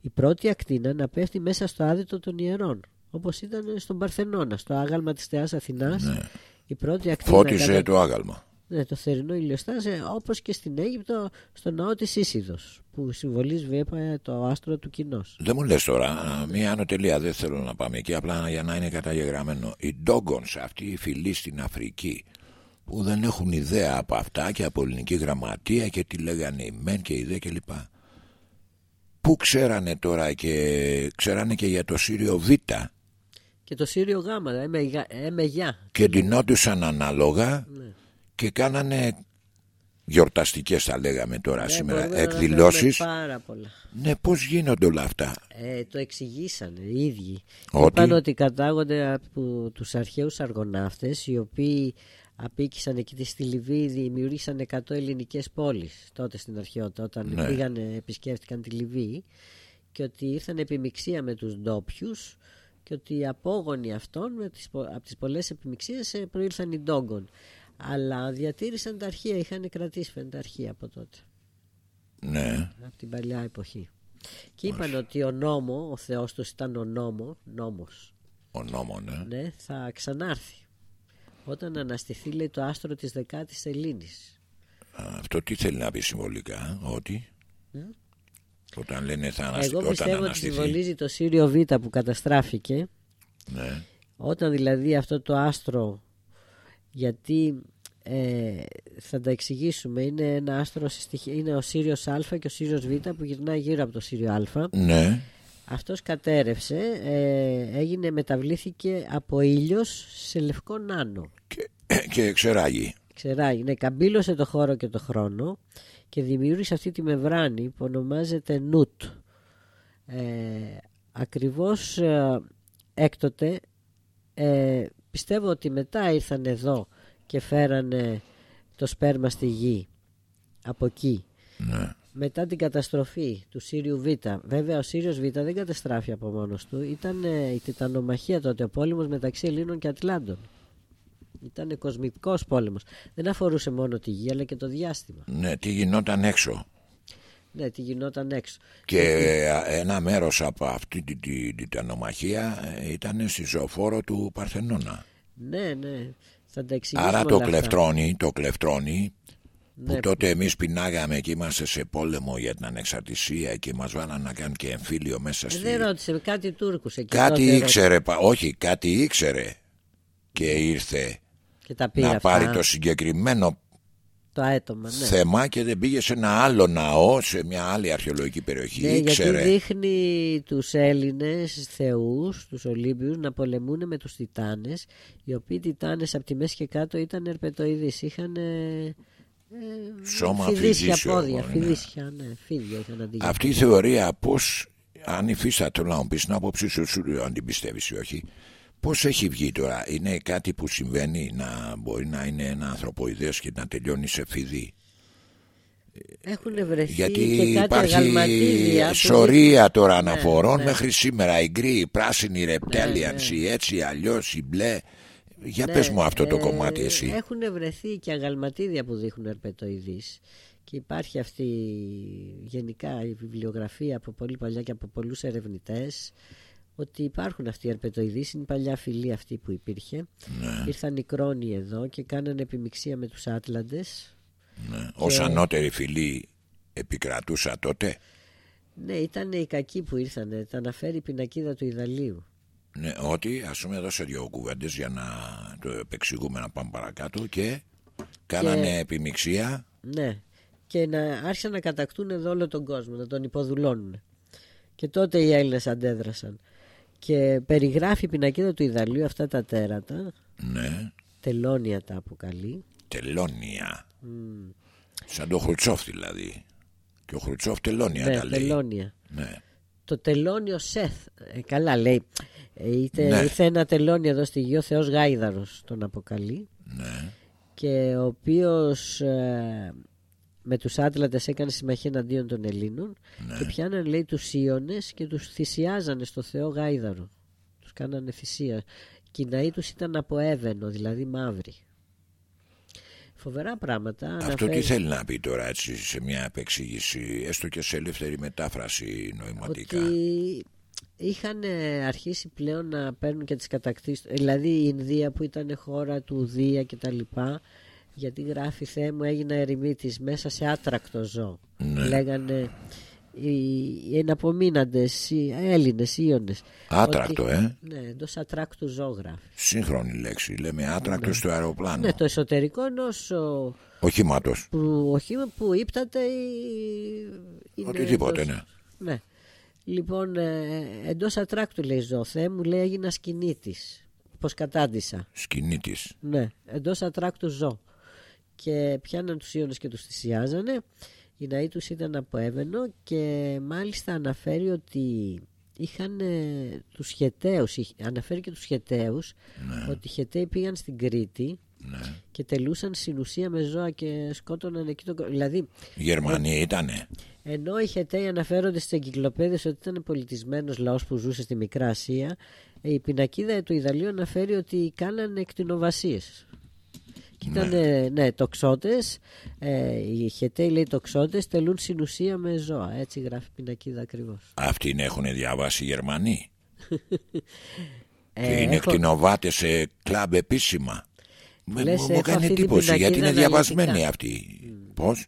η πρώτη ακτίνα να πέφτει μέσα στο άδειτο των ιερών. Όπως ήταν στον Παρθενώνα, στο άγαλμα της Θεάς Αθηνάς. Η πρώτη ακτίνα Φώτισε κατά- το άγαλμα. Ναι, το θερινό ηλιοστάσιο όπως και στην Αίγυπτο στο ναό της Ίσιδος που συμβολίζει βέβαια το άστρο του κοινός. Δεν μου λες τώρα, μία ανωτελεία δεν θέλω να πάμε εκεί, απλά για να είναι καταγεγραμμένο. Οι Ντόγκονς, αυτοί οι φιλοί στην Αφρική, που δεν έχουν ιδέα από αυτά και από ελληνική γραμματεία και τι λέγανε οι μεν και οι δε κλπ. Πού πού ξέρανε τώρα και ξέρανε και για το Σύριο Β; Και το Σύριο Γ, έμε γιά. Και ντυνόντουσαν ανάλογα ναι. Και κάνανε γιορταστικές θα λέγαμε τώρα ναι, σήμερα εκδηλώσεις πάρα πολλά. ναι πως γίνονται όλα αυτά; Ε, το εξηγήσανε οι ίδιοι ότι... είπαν ότι κατάγονται από τους αρχαίους αργοναύτες οι οποίοι απίκησαν εκεί στη Λιβύη δημιουργήσαν 100 ελληνικές πόλεις τότε στην αρχαιότητα όταν ναι. πήγαν επισκέφτηκαν τη Λιβύη και ότι ήρθαν επιμειξία με τους ντόπιους και ότι οι απόγονοι αυτών με τις, από τις πολλές επιμειξίες ε, προήλθαν οι ντόγκων αλλά διατήρησαν τα αρχεία, είχαν κρατήσει φαίνεται αρχεία από τότε. Ναι. Από την παλιά εποχή. Και είπαν ότι ο νόμο, ο Θεός τους ήταν ο νόμο, νόμος. Ο νόμο, ναι. Ναι, θα ξανάρθει. Όταν αναστηθεί, λέει, το άστρο της δεκάτης Ελλήνης. Αυτό τι θέλει να πει συμβολικά, ότι... Όταν λένε θα αναστηθεί. Εγώ πιστεύω ότι συμβολίζει το Σύριο Β που καταστράφηκε. Ναι. Όταν δηλαδή αυτό το άστρο γιατί ε, θα τα εξηγήσουμε. Είναι ένα άστρο είναι ο Σύριος Α και ο Σύριος Β που γυρνάει γύρω από το Σύριο Α. Ναι. αυτός κατέρευσε ε, έγινε μεταβλήθηκε από ήλιος σε λευκό νάνο. Και, και ξεράγει. Ξεράγει, ναι καμπύλωσε το χώρο και το χρόνο και δημιούργησε αυτή τη μεμβράνη που ονομάζεται νουτ ε, ακριβώς ε, έκτοτε ε, πιστεύω ότι μετά ήρθαν εδώ και φέρανε το σπέρμα στη γη από εκεί. Ναι. μετά την καταστροφή του Σύριου Β βέβαια ο Σύριος Β δεν καταστράφει από μόνος του ήταν η τιτανομαχία τότε ο πόλεμος μεταξύ Ελλήνων και Ατλάντων. Ήταν κοσμικός πόλεμος. Δεν αφορούσε μόνο τη γη αλλά και το διάστημα. Ναι τι γινόταν έξω ναι, τι γινόταν έξω. Και ένα μέρος από αυτή την τιτανομαχία ε, ήταν στη ζωοφόρο του Παρθενώνα. Ναι, ναι. Θα τα Άρα το κλεφτρώνει, το κλεφτρώνει που ναι. τότε εμείς πεινάγαμε και είμαστε σε πόλεμο για την ανεξαρτησία και μας βάλαν να κάνουν και εμφύλιο μέσα ε, στη... Δεν ρώτησε, κάτι Τούρκους εκεί Κάτι ήξερε, όχι κάτι ήξερε και ήρθε και τα να πάρει το συγκεκριμένο το άτομα, ναι. θέμα και δεν πήγε σε ένα άλλο ναό, σε μια άλλη αρχαιολογική περιοχή. Ναι, γιατί δείχνει τους Έλληνες θεούς, τους Ολύμπιους, να πολεμούν με τους Τιτάνες, οι οποίοι Τιτάνες από τη μέση και κάτω ήταν ερπετοειδείς, είχαν... Ε, Σώμα φιδίσια πόδια, ναι. φιδίσια, ναι, φίδια είχαν Αυτή η θεωρία πώς, αν υφίσταται να μου πεις την άποψή σου, σου αν την πιστεύεις ή όχι, Πώς έχει βγει τώρα, είναι κάτι που συμβαίνει να μπορεί να είναι ένα ανθρωποειδές και να τελειώνει σε φίδι; Έχουν βρεθεί Γιατί και κάτι υπάρχει σωρία τώρα ναι, αναφορών ναι. μέχρι σήμερα. Η γκρι, η πράσινη, η ρεπτέλιανση, ναι, ναι. έτσι αλλιώς η μπλε. Για ναι, πες μου αυτό το ε, κομμάτι εσύ. Έχουν βρεθεί και αγαλματίδια που δείχνουν ερπετοειδείς. Και υπάρχει αυτή γενικά η βιβλιογραφία από πολύ παλιά και από πολλούς ερευνητές ότι υπάρχουν αυτοί οι αρπετοειδείς, είναι η παλιά φυλή αυτή που υπήρχε. Ναι. Ήρθαν οι κρόνοι εδώ και κάνανε επιμειξία με τους Άτλαντες. Ναι. Και... Ως ανώτερη φυλή επικρατούσα τότε. Ναι, ήταν οι κακοί που ήρθαν. Τα αναφέρει η πινακίδα του Ιδαλίου. Ναι, ότι ας πούμε εδώ σε δύο κουβέντες για να το επεξηγούμε να πάμε παρακάτω και κάνανε και... επιμειξία. Ναι, και να άρχισαν να κατακτούν εδώ όλο τον κόσμο, να τον υποδουλώνουν. Και τότε οι Έλληνες αντέδρασαν. Και περιγράφει η πινακίδα του Ιδαλίου αυτά τα τέρατα. Ναι. Τελώνια τα αποκαλεί. Τελώνια. Σαν το Χρουτσόφ δηλαδή. Και ο Χρουτσόφ τελώνια ναι, τα λέει. Τελώνια. Ναι. Το τελώνιο Σεθ. Ε, καλά λέει. Ε, είτε, ναι. Ήρθε ένα τελώνιο εδώ στη γη ο Θεός Γάιδαρος τον αποκαλεί. Ναι. Και ο οποίος ε, με τους Άτλαντες έκανε συμμαχία εναντίον των Ελλήνων ναι. και πιάνανε λέει τους Ιώνες και τους θυσιάζανε στο Θεό Γάιδαρο. Τους κάνανε θυσία. Και οι ναοί τους ήταν από έβαινο δηλαδή μαύροι. Φοβερά πράγματα αυτό αναφέρει... τι θέλει να πει τώρα έτσι σε μια επεξήγηση έστω και σε ελεύθερη μετάφραση νοηματικά; Ότι είχαν αρχίσει πλέον να παίρνουν και τις κατακτήσεις. Δηλαδή η Ινδία που ήταν χώρα του Δία και τα λοιπά γιατί γράφει Θεέ μου έγινα ερημίτης μέσα σε άτρακτο ζώο ναι. λέγανε οι, οι εναπομείναντες οι Έλληνες Ιώνες Άτρακτο ότι, ε Ναι εντός άτρακτου ζώου γράφει Σύγχρονη λέξη λέμε άτρακτος ναι. στο αεροπλάνο Ναι το εσωτερικό ενός οχήματος που, οχήμα που ύπταται Οτιδήποτε ναι ναι Λοιπόν, ε, εντός ατράκτου λέει ζω, Θεέ μου λέει έγινα σκηνή τη. Πως κατάντησα. Σκηνή τη. Ναι, εντός ατράκτου ζω. Και πιάναν τους Ιώνες και τους θυσιάζανε. Η ναή τους ήταν από έβαινο και μάλιστα αναφέρει ότι είχαν ε, τους Χεταίους, αναφέρει και τους Χεταίους Ναι. ότι οι Χεταίοι πήγαν στην Κρήτη Ναι. και τελούσαν συνουσία με ζώα και σκότωναν εκεί τον κόσμο. Δηλαδή, Οι Γερμανοί ήτανε. ενώ οι Χεταίοι αναφέρονται στις εγκυκλοπαίδειες ότι ήταν πολιτισμένος λαός που ζούσε στη Μικρά Ασία, η πινακίδα του Ιδαλίου αναφέρει ότι κάνανε εκτινοβασίε. Και ήταν ναι, ναι τοξότες, ε, οι Χεταίοι λέει τοξότες τελούν συνουσία με ζώα. Έτσι γράφει η πινακίδα ακριβώς. Αυτοί έχουν διαβάσει οι Γερμανοί. Ε, και είναι έχω- εκτινοβάτε σε κλαμπ επίσημα. Με- Λες, μου μου έχω κάνει αυτή την εντύπωση γιατί πινακίδα είναι διαβασμένοι αναλυτικά. αυτοί. Πώς;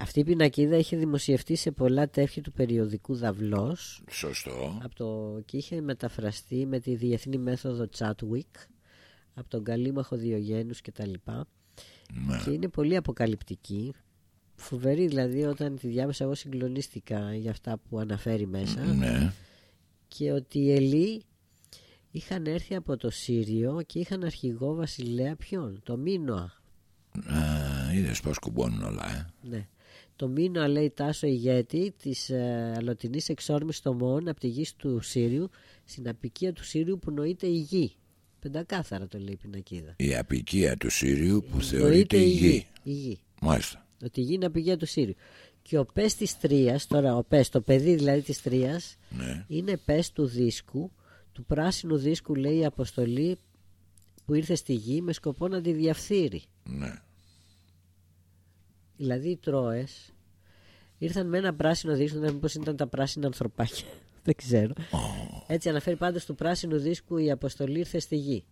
Αυτή η πινακίδα είχε δημοσιευτεί σε πολλά τεύχη του περιοδικού Δαυλός Σωστό. από το, και είχε μεταφραστεί με τη διεθνή μέθοδο Chatwick από τον Καλήμαχο Διογένους και τα λοιπά Ναι. και είναι πολύ αποκαλυπτική φοβερή δηλαδή όταν τη διάβασα εγώ συγκλονίστηκα για αυτά που αναφέρει μέσα Ναι. και ότι οι Ελοί είχαν έρθει από το Σύριο και είχαν αρχηγό βασιλέα ποιον, το Μίνωα Α, είδες πώς κουμπώνουν όλα, ε. ναι. Το Μίνωα λέει Τάσο ηγέτη της ε, αλωτινής εξόρμης τομών από τη γη του Σύριου στην απικία του Σύριου που νοείται η γη πεντακάθαρα το λέει η πινακίδα Η απικία του Σύριου που θεωρείται η γη. η γη. Μάλιστα. Ότι η γη είναι απικία του Σύριου. Και ο πες της Τρίας, τώρα ο πες, το παιδί δηλαδή της Τρίας, Ναι. είναι πες του δίσκου, του πράσινου δίσκου λέει η αποστολή που ήρθε στη γη με σκοπό να τη διαφθείρει. Ναι. Δηλαδή οι Τρόες ήρθαν με ένα πράσινο δίσκο, δεν μήπως ήταν τα πράσινα ανθρωπάκια, δεν ξέρω. Έτσι αναφέρει πάντως του πράσινου δίσκου η αποστολή ήρθε στη γη.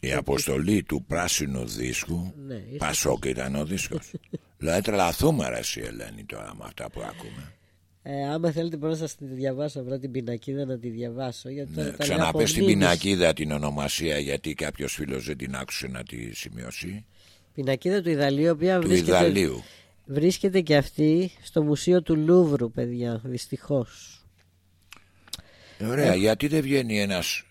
Η αποστολή του πράσινου δίσκου Ναι, ήρθε Πασόκ ήταν ο δίσκος Δηλαδή τρελαθούμε ρε εσύ Ελένη τώρα με αυτά που ακούμε Ε, άμα θέλετε μπορώ να σας τη διαβάσω βρω την πινακίδα να τη διαβάσω. Γιατί τώρα ναι, τα λέω από Ξαναπες την μνήμης. πινακίδα την ονομασία Γιατί κάποιος φίλος δεν την άκουσε να τη σημειώσει Πινακίδα του Ιδαλίου, η οποία Του βρίσκεται, Ιδαλίου βρίσκεται και αυτή στο Μουσείο του Λούβρου, παιδιά, δυστυχώς. Ωραία γιατί δεν βγαίνει ένας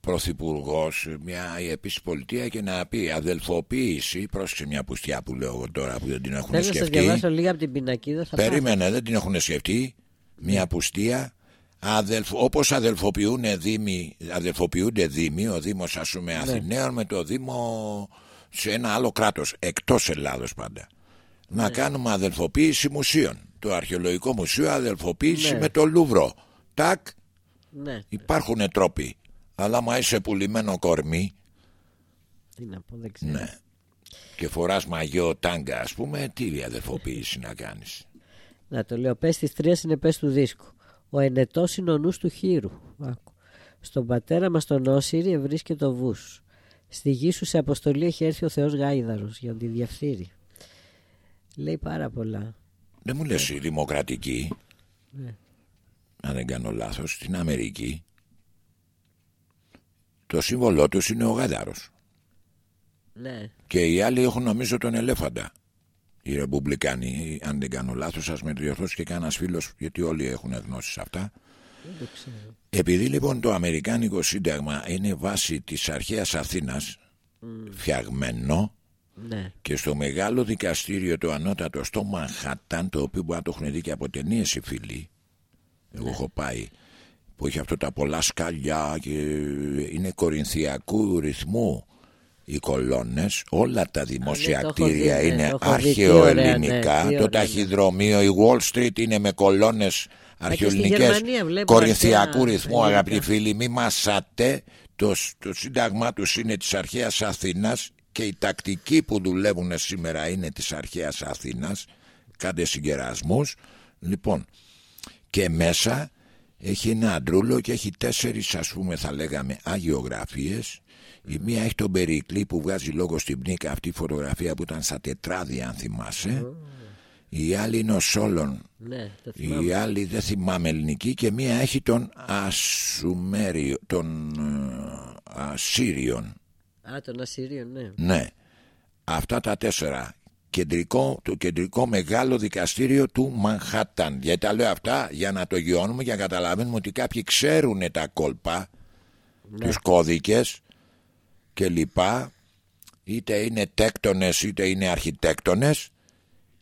Πρωθυπουργός, μια επίσης πολιτεία και να πει αδελφοποίηση. Πρόσεξε μια πουστιά που λέω εγώ τώρα που δεν την έχουν Θέλω να σας σκεφτεί. διαβάσω λίγα από την πινακίδα. Θα Περίμενε, δεν την έχουν σκεφτεί. Μια πουστία. Αδελφ, όπως αδελφοποιούν δήμοι, αδελφοποιούνται δήμοι, ο Δήμος ας πούμε Αθηναίων με το Δήμο σε ένα άλλο κράτος, εκτός Ελλάδος πάντα. Να κάνουμε αδελφοποίηση μουσείων. Το Αρχαιολογικό Μουσείο αδελφοποίηση Ναι. με το Λούβρο. Τάκ, Ναι, υπάρχουν τρόποι. Αλλά άμα είσαι πουλημένο κορμί τι να πω, δεν ξέρω. ναι, και φοράς μαγιό τάγκα ας πούμε, τι αδελφοποίηση να κάνεις. Να το λέω, πες της τρίας είναι πες του δίσκου. Ο ενετός είναι ο νους του χείρου. Άκου. Στον πατέρα μας τον Όσυρη ευρίσκεται το βούς. Στη γη σου σε αποστολή έχει έρθει ο Θεός Γάιδαρος για να τη διαφθείρει. Λέει πάρα πολλά. Δεν μου λες η δημοκρατική Ναι. Αν δεν κάνω λάθος στην Αμερική το σύμβολό τους είναι ο γάδαρος Ναι, και οι άλλοι έχουν νομίζω τον ελέφαντα. Οι ρεπουμπλικάνοι αν δεν κάνω λάθος σας με διορθώσει και κανένας φίλος γιατί όλοι έχουν γνώσεις αυτά. Δεν το ξέρω. επειδή λοιπόν το Αμερικάνικο Σύνταγμα είναι βάση της αρχαίας Αθήνας φτιαγμένο Ναι, και στο μεγάλο δικαστήριο το ανώτατο στο Μανχάταν το οποίο μπορεί να το έχουν δει και από ταινίες οι φίλοι εγώ έχω πάει που έχει αυτό τα πολλά σκαλιά και είναι κορινθιακού ρυθμού οι κολόνες όλα τα δημόσια ναι, το έχω κτίρια δει, ναι, είναι το έχω δει. Τι ωραία, αρχαιοελληνικά ναι, τι το ωραία, ναι. ταχυδρομείο η Wall Street είναι με κολόνες στη αρχαιοελληνικές Γερμανία βλέπω κορινθιακού αρχαία ρυθμού ελληνικά. αγαπητοί φίλοι μη μασάτε το, το σύνταγμά τους είναι της αρχαίας Αθήνας και οι τακτικοί που δουλεύουν σήμερα είναι της αρχαίας Αθήνας κάντε συγκερασμούς λοιπόν και μέσα έχει ένα αντρούλο και έχει τέσσερις ας πούμε θα λέγαμε αγιογραφίες η μία έχει τον Περικλή που βγάζει λόγο στην πνίκα αυτή η φωτογραφία που ήταν στα τετράδια αν θυμάσαι η άλλη είναι ο Σόλων ναι, το θυμάμαι. η άλλη δεν θυμάμαι ελληνική και μία έχει τον Ασουμέριο, τον ε, Ασσύριον. Α, τον Ασσύριο, ναι. Ναι. Αυτά τα τέσσερα. Κεντρικό, το κεντρικό μεγάλο δικαστήριο του Μανχάταν. Γιατί τα λέω αυτά για να το γιώνουμε και να καταλαβαίνουμε ότι κάποιοι ξέρουν τα κόλπα, ναι. τους κώδικες και λοιπά, είτε είναι τέκτονες είτε είναι αρχιτέκτονες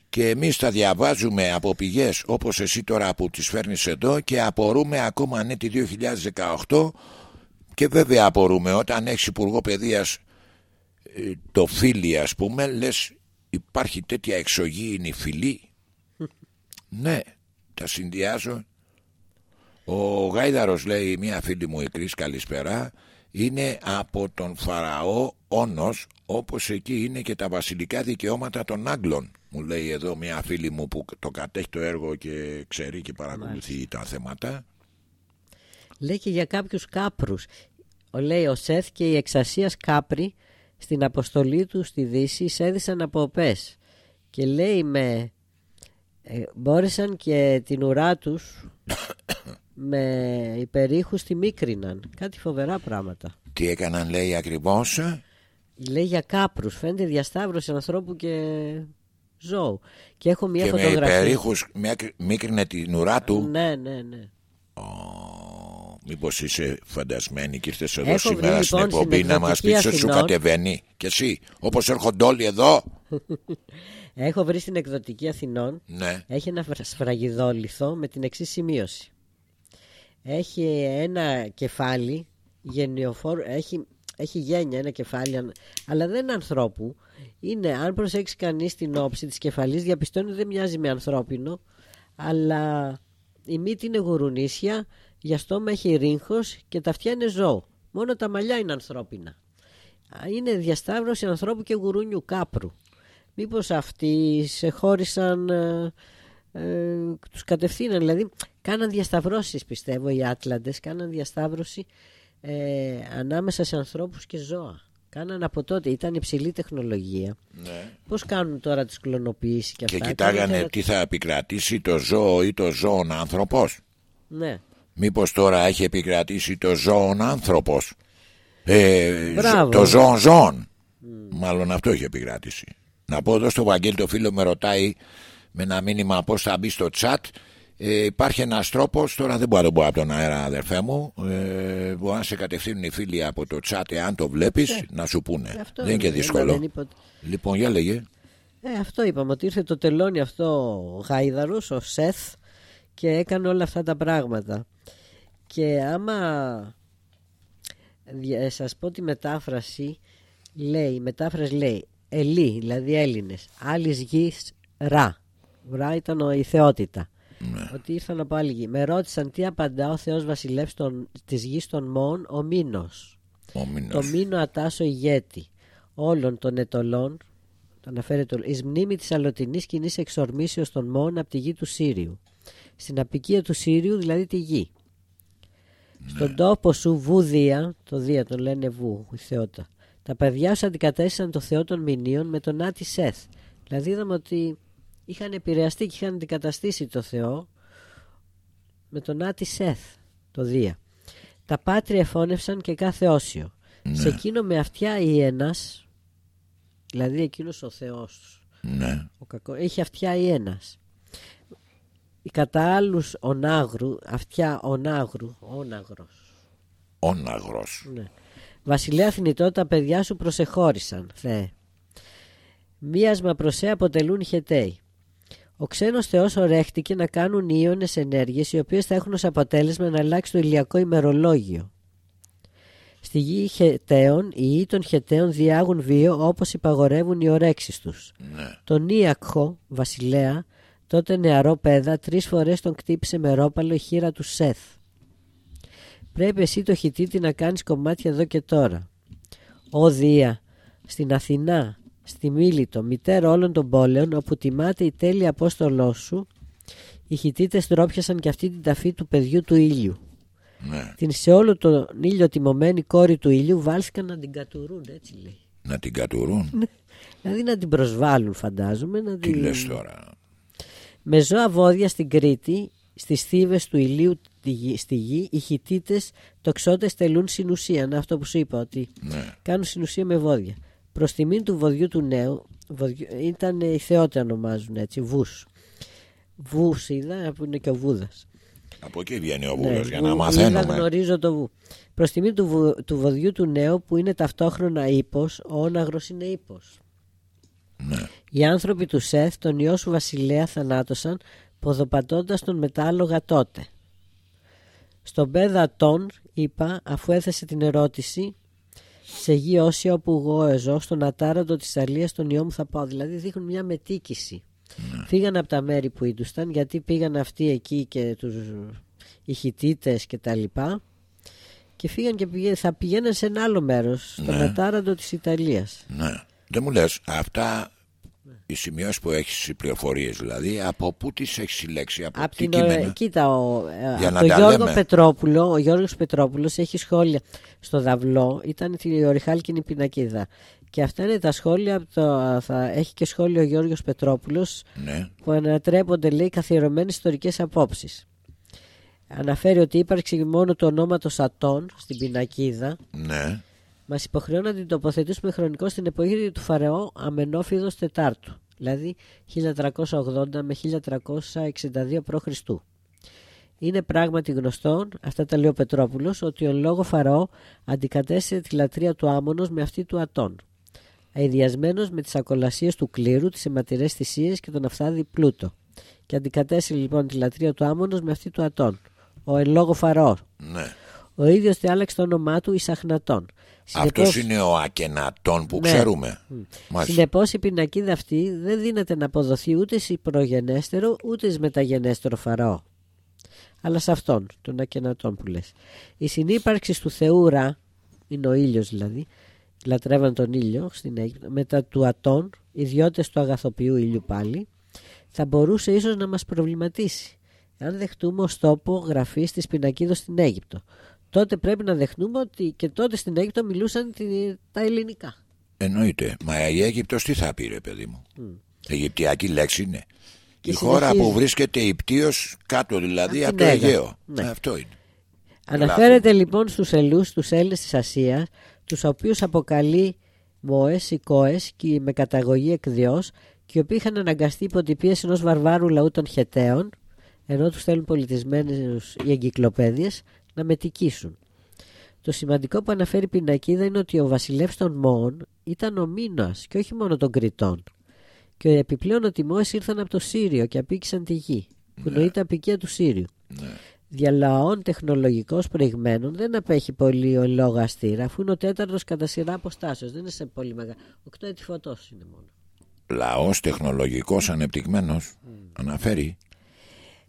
και εμείς τα διαβάζουμε από πηγές όπως εσύ τώρα που τις φέρνεις εδώ και απορούμε ακόμα ναι τη 2018 και βέβαια απορούμε όταν έχεις υπουργό παιδείας ε, το φίλι ας πούμε λες υπάρχει τέτοια εξωγήινη φυλή. Ναι τα συνδυάζω. Ο Γάιδαρος λέει μια φίλη μου η Κρίς καλησπέρα είναι από τον Φαραώ Όνος όπως εκεί είναι και τα βασιλικά δικαιώματα των Άγγλων μου λέει εδώ μια φίλη μου που το κατέχει το έργο και ξέρει και παρακολουθεί τα θέματα. Λέει και για κάποιους κάπρους. Λέει ο Σεθ και η εξασίας κάπροι στην αποστολή του στη Δύση εισέδησαν από οπές και λέει με ε, μπόρεσαν και την ουρά τους με υπερήχους τη μίκριναν. Κάτι φοβερά πράγματα. Τι έκαναν λέει ακριβώς; Λέει για κάπρους. Φαίνεται διασταύρωση ανθρώπου και ζώου. Και έχω μια και φωτογραφία με υπερήχους μίκρινε την ουρά του; Ναι ναι ναι Μήπως είσαι φαντασμένη και ήρθες εδώ Έχω σήμερα στην λοιπόν, εκπομπή να μας πεις ότι σου κατεβαίνει. Και εσύ, όπως έρχονται όλοι εδώ; Έχω βρει στην εκδοτική Αθηνών. Ναι. Έχει ένα σφραγιδόλιθο με την εξής σημείωση. Έχει ένα κεφάλι γενιοφόρο. Έχει, έχει γένια ένα κεφάλι, αλλά δεν είναι ανθρώπου. Είναι, αν προσέξει κανείς την όψη της κεφαλής, διαπιστώνει ότι δεν μοιάζει με ανθρώπινο, αλλά η μύτη είναι γουρουνίσια για στόμα έχει ρίγχος και τα αυτιά είναι ζώο. Μόνο τα μαλλιά είναι ανθρώπινα. Είναι διασταύρωση ανθρώπου και γουρούνιου κάπρου. Μήπως αυτοί σε χώρισαν, ε, ε, τους κατευθύναν, δηλαδή κάναν διασταυρώσεις πιστεύω οι Άτλαντες, κάναν διασταύρωση ε, ανάμεσα σε ανθρώπους και ζώα. Κάναν από τότε, ήταν υψηλή τεχνολογία. Ναι. Πώς κάνουν τώρα τις κλωνοποιήσεις και αυτά; Και κοιτάγανε τι θα επικρατήσει το ζώο ή το ζώον άνθρωπος; Ναι. Μήπως τώρα έχει επικρατήσει το ζώον άνθρωπος. Ε, Το ζώον ζώον. Μάλλον αυτό έχει επικρατήσει. Να πω εδώ στο Βαγγέλη το φίλο με ρωτάει Με ένα μήνυμα πως θα μπει στο chat. Ε, Υπάρχει ένας τρόπος Τώρα δεν μπορώ να το πω από τον αέρα αδερφέ μου. Ε, Μπορεί να σε κατευθύνουν οι φίλοι από το chat Εάν το βλέπεις ε, να σου πούνε. Δεν είναι και δύσκολο. Λοιπόν για λέγε. Ε, Αυτό είπαμε ότι ήρθε το τελώνει αυτό ο Γάιδαρος, ο Σεθ και έκανε όλα αυτά τα πράγματα. Και άμα σας πω τη μετάφραση λέει, η μετάφραση λέει Ελί, δηλαδή Έλληνες, άλλης γης Ρα. Ρα ήταν η θεότητα. Ναι. Ότι ήρθαν από άλλη γη. Με ρώτησαν τι απαντά ο Θεός βασιλεύς των, της γης των Μόν, ο Μήνος; Ο Μήνος. Το Μήνο ατάσο ηγέτη όλων των ετολών, το αναφέρεται, εις μνήμη της αλλοτινής κοινής εξορμήσεως των Μόν από τη γη του Σύριου. Στην απικία του Σύριου, δηλαδή τη γη. Στον τόπο σου Βουδία, το Δία τον λένε Βου, η θεότητα. Τα παιδιά σου αντικατέστησαν το Θεό των Μηνύων με τον Άτι Σεθ. Δηλαδή είδαμε ότι είχαν επηρεαστεί και είχαν αντικαταστήσει το Θεό με τον Άτι Σεθ, το Δία. Τα πάτρια εφώνευσαν και κάθε όσιο. Ναι. Σε εκείνο με αυτιά ή ένας, δηλαδή εκείνος ο Θεός, ναι. ο κακό, έχει αυτιά ή ένας η κατά άλλους ονάγρου, αυτιά ονάγρου, όναγρος. Όναγρος. Ναι. Βασιλέα θνητό, τα παιδιά σου προσεχώρησαν, Θεέ. Μίασμα προσέ αποτελούν χετέοι. Ο ξένος θεός ορέχτηκε να κάνουν ίονες ενέργειες οι οποίες θα έχουν ως αποτέλεσμα να αλλάξει το ηλιακό ημερολόγιο. Στη γη χεταίων, οι ιοί των χεταίων διάγουν βίο όπως υπαγορεύουν οι ορέξεις τους. Ναι. Τον Ίακχο, βασιλέα, Τότε νεαρό πέδα τρεις φορές τον κτύπησε με ρόπαλο η χείρα του Σεθ. Πρέπει εσύ το χιτίτι να κάνεις κομμάτια εδώ και τώρα. Ω Δία, στην Αθηνά, στη Μίλητο, μητέρα όλων των πόλεων, όπου τιμάται η τέλεια απόστολός σου, οι χιτίτες τρόπιασαν και αυτή την ταφή του παιδιού του ήλιου. Ναι. Την σε όλο τον ήλιο τιμωμένη κόρη του ήλιου βάλσηκαν να την κατουρούν, έτσι λέει. Να την κατουρούν. Ναι. δηλαδή να την προσβάλλουν φαντάζομαι. Να Τι την... λες τώρα. Με ζώα βόδια στην Κρήτη, στις θύβες του ηλίου στη γη, οι χιτίτες τοξότες τελούν συνουσία. Είναι αυτό που σου είπα, ότι ναι. κάνουν συνουσία με βόδια. Προς τιμήν του βοδιού του νέου, Ήταν οι θεότητα ονομάζουν έτσι, βούς. Βούς είδα που είναι και ο Βούδας. Από εκεί βγαίνει ο Βούδας ναι, για να μαθαίνουμε. Είδα γνωρίζω το Βου. Προς τιμή του, του βοδιού του νέου που είναι ταυτόχρονα ύπος, ο όναγρος είναι ύπος. Ναι. Οι άνθρωποι του Σεθ τον ιό σου βασιλέα θανάτωσαν ποδοπατώντας τον μετάλογα τότε. Στον πέδα τον είπα αφού έθεσε την ερώτηση σε γη όσια όπου εγώ εζώ στον ατάραντο της Αλίας τον ιό μου θα πάω δηλαδή δείχνουν μια μετίκηση ναι. φύγαν από τα μέρη που ήτουσαν γιατί πήγαν αυτοί εκεί και τους ηχητήτες και τα λοιπά και φύγαν και θα πηγαίναν σε ένα άλλο μέρος στον ναι. ατάραντο της Ιταλίας ναι. Δεν μου λες αυτά οι σημειώσεις που έχεις, οι πληροφορίες δηλαδή, από πού τις έχεις συλλέξει, από, από τι την, κείμενα; Κοίτα, ο, Για το Γιώργο Πετρόπουλο, ο Γιώργος Πετρόπουλος έχει σχόλια στο Δαυλό, ήταν η Οριχάλκινη Πινακίδα. Και αυτά είναι τα σχόλια, το, θα έχει και σχόλιο ο Γιώργος Πετρόπουλος ναι. που ανατρέπονται λέει καθιερωμένες ιστορικές απόψεις. Αναφέρει ότι ύπαρξε μόνο το ονόματος Ατών στην πινακίδα ναι. Μας υποχρεώνει να την τοποθετήσουμε χρονικό στην εποχή του Φαρεό Αμενόφιδος Τετάρτου, δηλαδή 1380 με 1362 π.Χ. Είναι πράγματι γνωστό, αυτά τα λέει ο Πετρόπουλος, ότι ο λόγο Φαραώ αντικατέστησε τη λατρεία του Άμονο με αυτή του Ατών. Αειδιασμένος με τις ακολασίες του κλήρου, τις αιματηρές θυσίες και τον αυθάδη πλούτο. Και αντικατέστησε λοιπόν τη λατρεία του Άμονο με αυτή του Ατών. Ο εν λόγω Φαραώ. Ναι. Ο ίδιος άλλαξε το όνομά του Ισαχνατών. Αυτός είναι ο ακενατών που ναι. ξέρουμε. Συνεπώς η πινακίδα αυτή δεν δίνεται να αποδοθεί ούτε σε προγενέστερο ούτε σε μεταγενέστερο φαραώ. Αλλά σε αυτόν, τον ακενατών που λες. Η συνύπαρξη του Θεού Ρα, είναι ο ήλιος δηλαδή, λατρεύαν τον ήλιο στην Αίγυπτο, μετά του Ατών, ιδιώτες του αγαθοποιού ήλιου πάλι, θα μπορούσε ίσως να μας προβληματίσει. Αν δεχτούμε ως τόπο γραφής της πινακίδα στην Αίγυπτο, τότε πρέπει να δεχτούμε ότι και τότε στην Αίγυπτο μιλούσαν τα ελληνικά. Εννοείται. Μα η Αίγυπτος τι θα πει ρε παιδί μου; Mm. Αιγυπτιακή λέξη είναι. η χώρα που βρίσκεται υπτίως κάτω δηλαδή από, το Αιγαίο. Ναι. Αυτό είναι. Αναφέρεται λοιπόν στους ελούς, τους Έλληνες της Ασίας, τους οποίους αποκαλεί Μόες ή Κόες και με καταγωγή εκδιός και οι οποίοι είχαν αναγκαστεί υπό την πίεση ενός βαρβάρου λαού των Χεταίων ενώ τους θέλουν πολιτισμένους οι εγκυκλοπαίδειες να μετικήσουν. Το σημαντικό που αναφέρει η πινακίδα είναι ότι ο βασιλεύς των Μόων ήταν ο Μίνας και όχι μόνο των Κριτών. Και επιπλέον ότι οι Μόες ήρθαν από το Σύριο και απίκησαν τη γη, που ναι. νοείται απικία του Σύριου. Ναι. Διαλαών τεχνολογικός προηγμένων δεν απέχει πολύ ο λόγο αστήρα, αφού είναι ο τέταρτος κατά σειρά αποστάσεως. Δεν είναι σε πολύ μεγάλο. Οκτώ έτη φωτός είναι μόνο. Λαός τεχνολογικός ανεπτυγμένος αναφέρει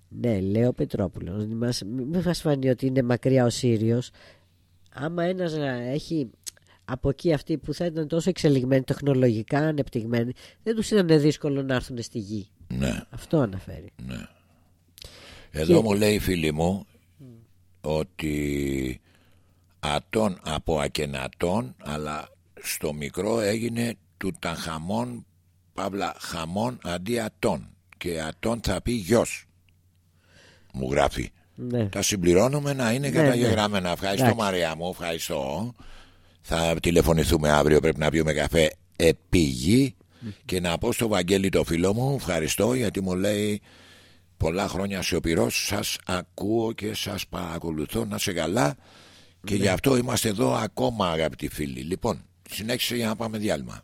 ναι, λέει ο Πετρόπουλος. Μην μας φανεί ότι είναι μακριά ο Σύριος. Άμα ένας έχει από εκεί αυτοί που θα ήταν τόσο εξελιγμένοι, τεχνολογικά ανεπτυγμένοι, δεν τους ήταν δύσκολο να έρθουν στη γη. Ναι. Αυτό αναφέρει. Ναι. Εδώ μου λέει η φίλη μου ότι ατών από ακενατών αλλά στο μικρό έγινε του ταχαμών παύλα χαμών αντί ατών και ατών θα πει γιος μου γράφει. Ναι. Τα συμπληρώνουμε να είναι ναι, καταγεγραμμένα. Ναι. Ευχαριστώ Μαρία μου, ευχαριστώ. Θα τηλεφωνηθούμε αύριο, πρέπει να πιούμε καφέ επίγει και να πω στο Βαγγέλη το φίλο μου ευχαριστώ γιατί μου λέει πολλά χρόνια σιωπηρό σας ακούω και σας παρακολουθώ να σε καλά και γι' αυτό είμαστε εδώ ακόμα αγαπητοί φίλοι. Λοιπόν, συνέχισε για να πάμε διάλειμμα.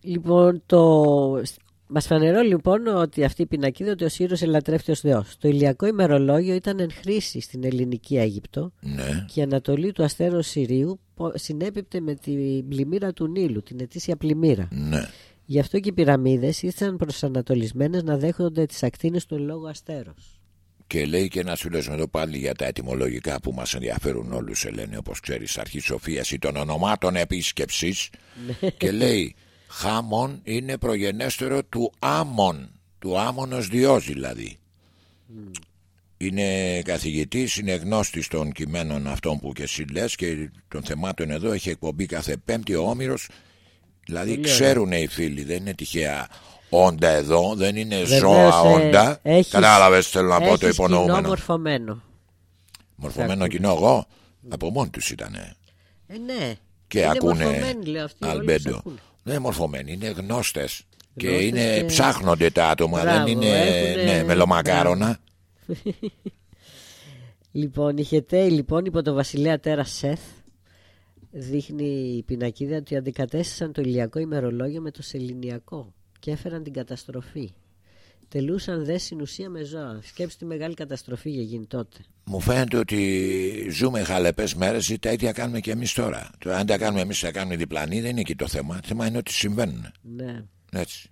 Λοιπόν, το Μας φανερώ λοιπόν ότι αυτή η πινακίδα ότι ο Σύρος ελατρεύεται ως Θεός. Το ηλιακό ημερολόγιο ήταν εν χρήση στην ελληνική Αίγυπτο ναι. και η ανατολή του αστέρου Συρίου συνέπιπτε με την πλημμύρα του Νείλου, την ετήσια πλημμύρα. Ναι. Γι' αυτό και οι πυραμίδες ήρθαν προσανατολισμένες να δέχονται τις ακτίνες του λόγου αστέρος. Και λέει και ένας φίλος εδώ πάλι για τα ετοιμολογικά που μας ενδιαφέρουν όλους, Ελένη, όπως ξέρεις, αρχή Σοφίας ή των ονομάτων επίσκεψης. Ναι. και λέει Χάμον είναι προγενέστερο του Άμον, του Άμονος Διός δηλαδή. Είναι καθηγητής, είναι γνώστης των κειμένων αυτών που και εσύ λες και των θεμάτων εδώ έχει εκπομπή κάθε πέμπτη ο Όμηρος. Δηλαδή ξέρουν οι φίλοι, δεν είναι τυχαία όντα εδώ, δεν είναι Βεβαίως, ζώα ε, όντα. Έχεις, Κατάλαβες θέλω να πω το υπονοούμενο. Κοινό μορφωμένο. Μορφωμένο κοινό εγώ, από μόνοι τους ήτανε. Ε, ναι. Και είναι ακούνε μορφωμένοι, λέω, αυτοί, Αλμπέντο. Δεν είναι μορφωμένοι, είναι γνώστες. Και είναι, ψάχνονται τα άτομα, δεν είναι έχουνε... ναι, μελομακάρονα. λοιπόν, η Χετέη λοιπόν υπό το βασιλέα Τέρα Σεθ δείχνει η πινακίδα ότι αντικατέστησαν το ηλιακό ημερολόγιο με το σεληνιακό και έφεραν την καταστροφή. Τελούσαν δε στην ουσία με ζώα. Σκέψτε τη μεγάλη καταστροφή για γίνει τότε. Μου φαίνεται ότι ζούμε χαλεπές μέρες ή τα ίδια κάνουμε και εμείς τώρα. Το αν τα κάνουμε εμείς, τα κάνουμε διπλανή, δεν είναι εκεί το θέμα. Το θέμα είναι ότι συμβαίνουν. Ναι. Έτσι.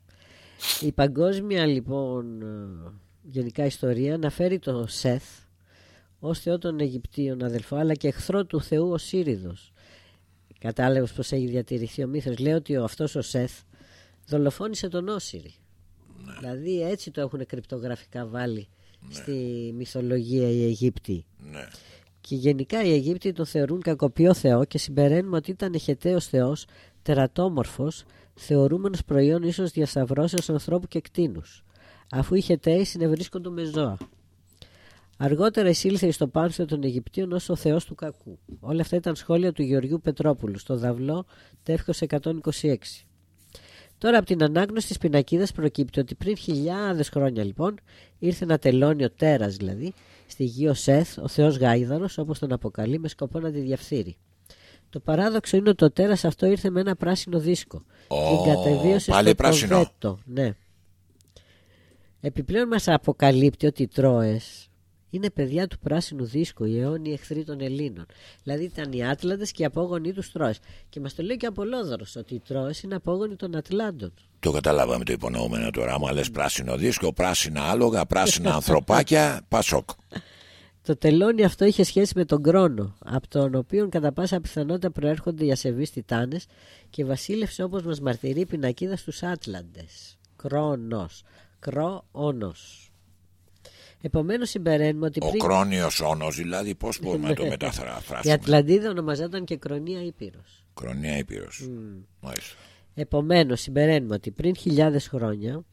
Η παγκόσμια λοιπόν γενικά ιστορία αναφέρει το Σεθ ως θεό των Αιγυπτίων αδελφό αλλά και εχθρό του Θεού ο Σύριδος. Κατάλαβες πως έχει διατηρηθεί ο μύθος. Λέει ότι αυτός ο Σεθ δολοφόνησε τον Όσυρη. Ναι. Δηλαδή έτσι το έχουν κρυπτογραφικά βάλει ναι. στη μυθολογία οι Αιγύπτιοι. Ναι. Και γενικά οι Αιγύπτιοι τον θεωρούν κακοποιό Θεό και συμπεραίνουμε ότι ήταν εχεταίος Θεός, τερατόμορφος, θεωρούμενος προϊόν ίσως διασταυρώσεως ανθρώπου και κτίνους, αφού οι Χεταίοι συνευρίσκονται με ζώα. Αργότερα εισήλθε στο πάνθεο των Αιγυπτίων ως ο θεός του κακού. Όλα αυτά ήταν σχόλια του Γεωργιού Πετρόπουλου στο Δαυλό τεύχος 126. Τώρα από την ανάγνωση της πινακίδας προκύπτει ότι πριν χιλιάδες χρόνια λοιπόν ήρθε ένα τελώνιο τέρας δηλαδή στη γη Σεθ, ο θεός Γάιδαρος όπως τον αποκαλεί με σκοπό να τη διαφθείρει. Το παράδοξο είναι ότι το τέρας αυτό ήρθε με ένα πράσινο δίσκο. Oh, την κατεβίωσε πάλι στο πράσινο. Ναι. Επιπλέον μας αποκαλύπτει ότι οι Τρόες είναι παιδιά του πράσινου δίσκου, οι αιώνιοι εχθροί των Ελλήνων. Δηλαδή ήταν οι Άτλαντες και οι απόγονοι τους Τρόες. Και μας το λέει και ο Απολόδωρος ότι οι Τρόες είναι απόγονοι των Ατλάντων. Το καταλάβαμε το υπονοούμενο τώρα. Άμα λες πράσινο δίσκο, πράσινα άλογα, πράσινα ανθρωπάκια, πασόκ. Το τελώνι αυτό είχε σχέση με τον Κρόνο, από τον οποίο κατά πάσα πιθανότητα προέρχονται οι ασεβείς τιτάνες και βασίλευσε όπως μας μαρτυρεί η πινακίδα στους Άτλαντες. Κρόνος. Κρόνος. Επομένως συμπεραίνουμε ότι. Ο πριν... κρόνιος όνος, δηλαδή, πώς μπορούμε να το μεταφράσουμε; Η Ατλαντίδα ονομαζόταν και Κρονία Ήπειρος. Κρονία Ήπειρος. Mm. Επομένως, συμπεραίνουμε ότι πριν χιλιάδες χρόνια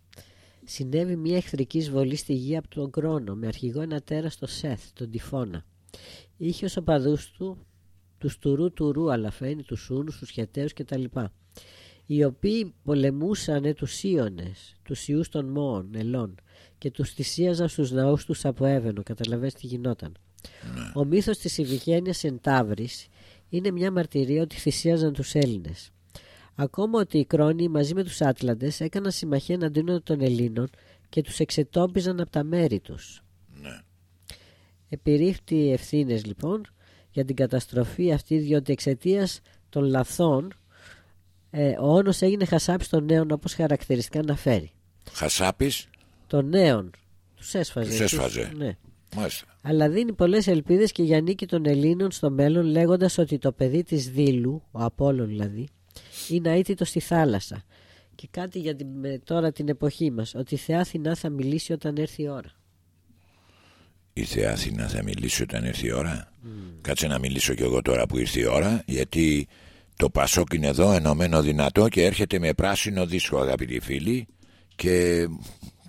συνέβη μια εχθρική εισβολή στη γη από τον Κρόνο με αρχηγό ένα τέρας στο Σεθ, τον Τυφώνα. Είχε ως οπαδούς του τους Τουρού Τουρού Αλαφένη, τους Σούνου, τους Χεταίους κτλ. Οι οποίοι πολεμούσαν τους Ιώνε, τους Ιούς των Μόων, Ελών και τους θυσίαζαν στους ναού τους από έβαινο. Καταλαβαίνετε τι γινόταν. Ναι. Ο μύθος της Ιβηγένειας Εντάβρη είναι μια μαρτυρία ότι θυσίαζαν τους Έλληνες. Ακόμα ότι οι Κρόνοι μαζί με τους Άτλαντες έκαναν συμμαχία εναντίον των Ελλήνων και τους εξετόπιζαν από τα μέρη τους. Ναι. Επιρρήφτει ευθύνες λοιπόν για την καταστροφή αυτή διότι εξαιτίας των λαθών ε, ο όνος έγινε χασάπης των νέων όπως χαρακτηριστικά αναφέρει. Χασάπης; Των νέων. Τους έσφαζε. Τους έσφαζε. ναι. Μάλιστα. Αλλά δίνει πολλές ελπίδες και για νίκη των Ελλήνων στο μέλλον λέγοντας ότι το παιδί της Δήλου, ο Απόλλων δηλαδή, είναι αίτητο στη θάλασσα. Και κάτι για την, τώρα την εποχή μας, ότι η Θεά Αθηνά θα μιλήσει όταν έρθει η ώρα. Η Θεά Αθηνά θα μιλήσει όταν έρθει η ώρα; Mm. Κάτσε να μιλήσω κι εγώ τώρα που ήρθε η ώρα, γιατί το Πασόκ είναι εδώ ενωμένο δυνατό και έρχεται με πράσινο δίσκο αγαπητοί φίλοι και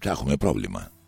θα έχουμε πρόβλημα.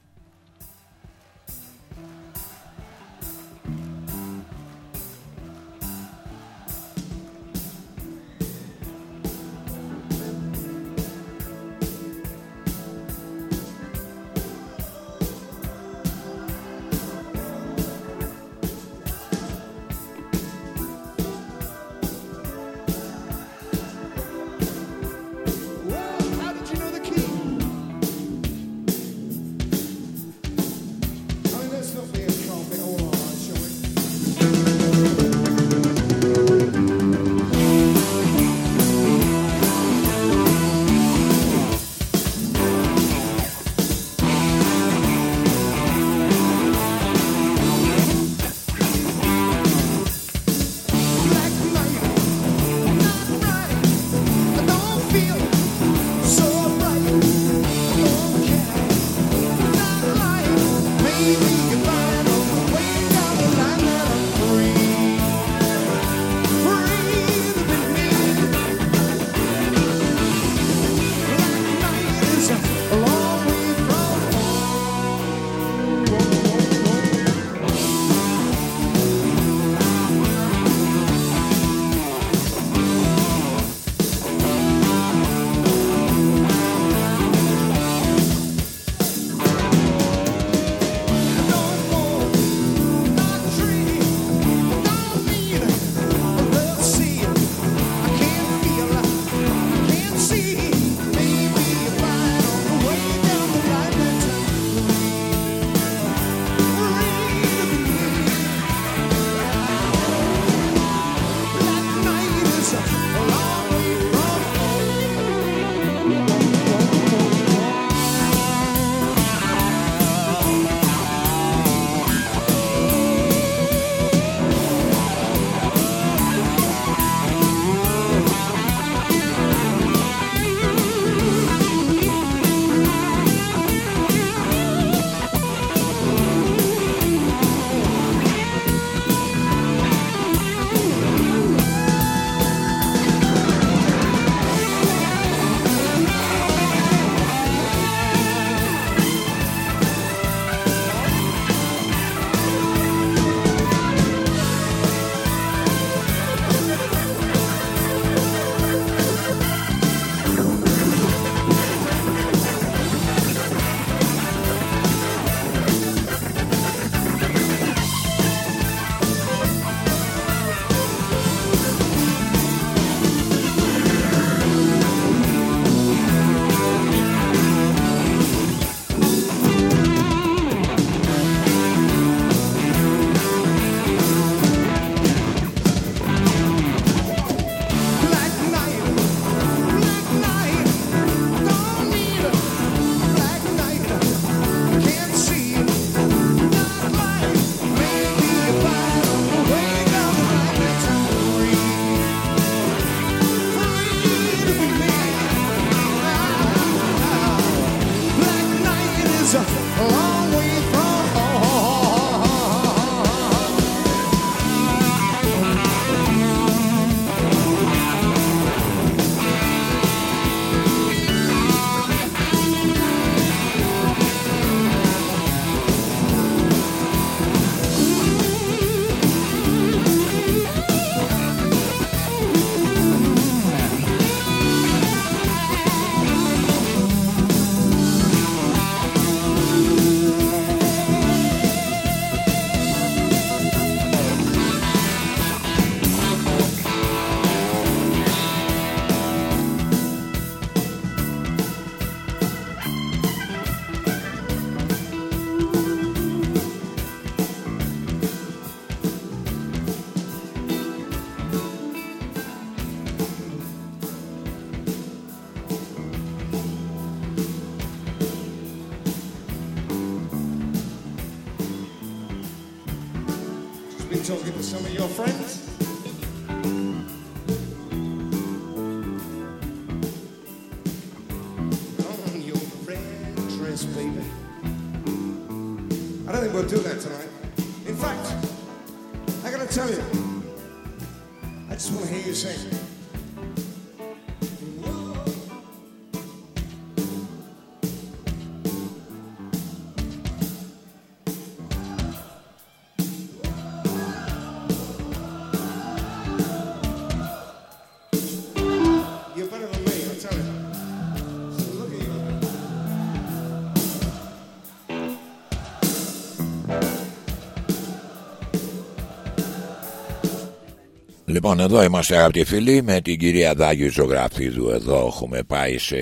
Λοιπόν, εδώ είμαστε αγαπητοί φίλοι με την κυρία Δάγιο Ζωγραφίδου. Εδώ έχουμε πάει σε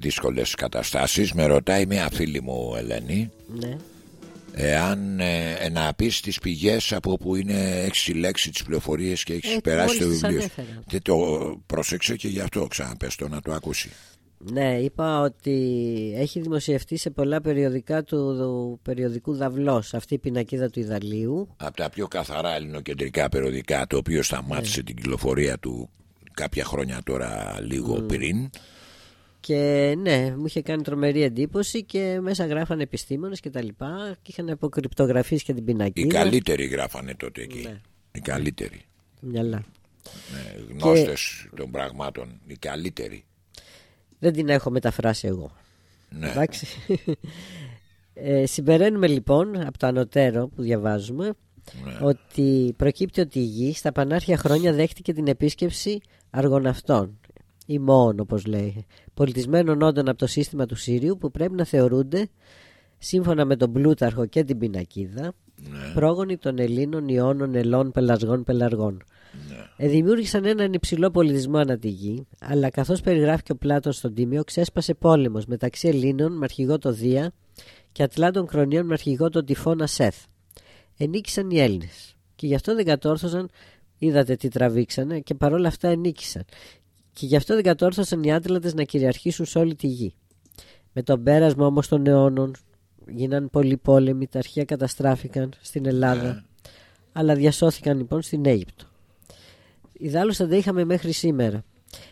δύσκολες καταστάσεις. Με ρωτάει μια φίλη μου, Ελένη, Ναι. εάν ε, να πεις τις πηγές από που είναι έχεις συλλέξει τις πληροφορίες και έχεις Ε, περάσει το μόλις τις βιβλίο. σου. ανέφερα. Και το πρόσεξε και γι' αυτό ξαναπες το να το ακούσει. Ναι, είπα ότι έχει δημοσιευτεί σε πολλά περιοδικά του, του περιοδικού Δαυλός αυτή η πινακίδα του Ιδαλίου. Από τα πιο καθαρά ελληνοκεντρικά περιοδικά, το οποίο σταμάτησε την κυκλοφορία του κάποια χρόνια τώρα λίγο πριν. Και ναι, μου είχε κάνει τρομερή εντύπωση και μέσα γράφανε επιστήμονες και τα λοιπά και είχαν αποκρυπτογραφήσει και την Οι πινακίδα. καλύτεροι γράφανε τότε εκεί. Ναι. Οι καλύτεροι. Μυαλά. Ναι, γνώστες των πραγμάτων. Οι καλύτεροι. Δεν την έχω μεταφράσει εγώ. Ναι. Εντάξει. Ε, συμπεραίνουμε λοιπόν από το ανωτέρω που διαβάζουμε Ναι. ότι προκύπτει ότι η γη στα πανάρχια χρόνια δέχτηκε την επίσκεψη αργοναυτών ή μόων όπως λέει πολιτισμένων όντων από το σύστημα του Σύριου που πρέπει να θεωρούνται σύμφωνα με τον Πλούταρχο και την πινακίδα Ναι. πρόγονοι των Ελλήνων Ιώνων Ελών Πελασγών Πελαργών ε, δημιούργησαν έναν υψηλό πολιτισμό ανά τη γη, αλλά καθώς περιγράφει και ο Πλάτων στον Τίμιο, ξέσπασε πόλεμος μεταξύ Ελλήνων με αρχηγό το Δία και Ατλάντων Κρονίων με αρχηγό τον Τυφώνα Σεθ. Ενίκησαν οι Έλληνες. Και γι' αυτό δεν κατόρθωσαν, είδατε τι τραβήξανε, και παρόλα αυτά ενίκησαν. Και γι' αυτό δεν κατόρθωσαν οι Άτλαντες να κυριαρχήσουν σε όλη τη γη. Με τον πέρασμα όμως των αιώνων γίναν πολλοί πόλεμοι, τα αρχεία καταστράφηκαν στην Ελλάδα, αλλά διασώθηκαν λοιπόν στην Αίγυπτο. Ιδάλλως θα τα είχαμε μέχρι σήμερα.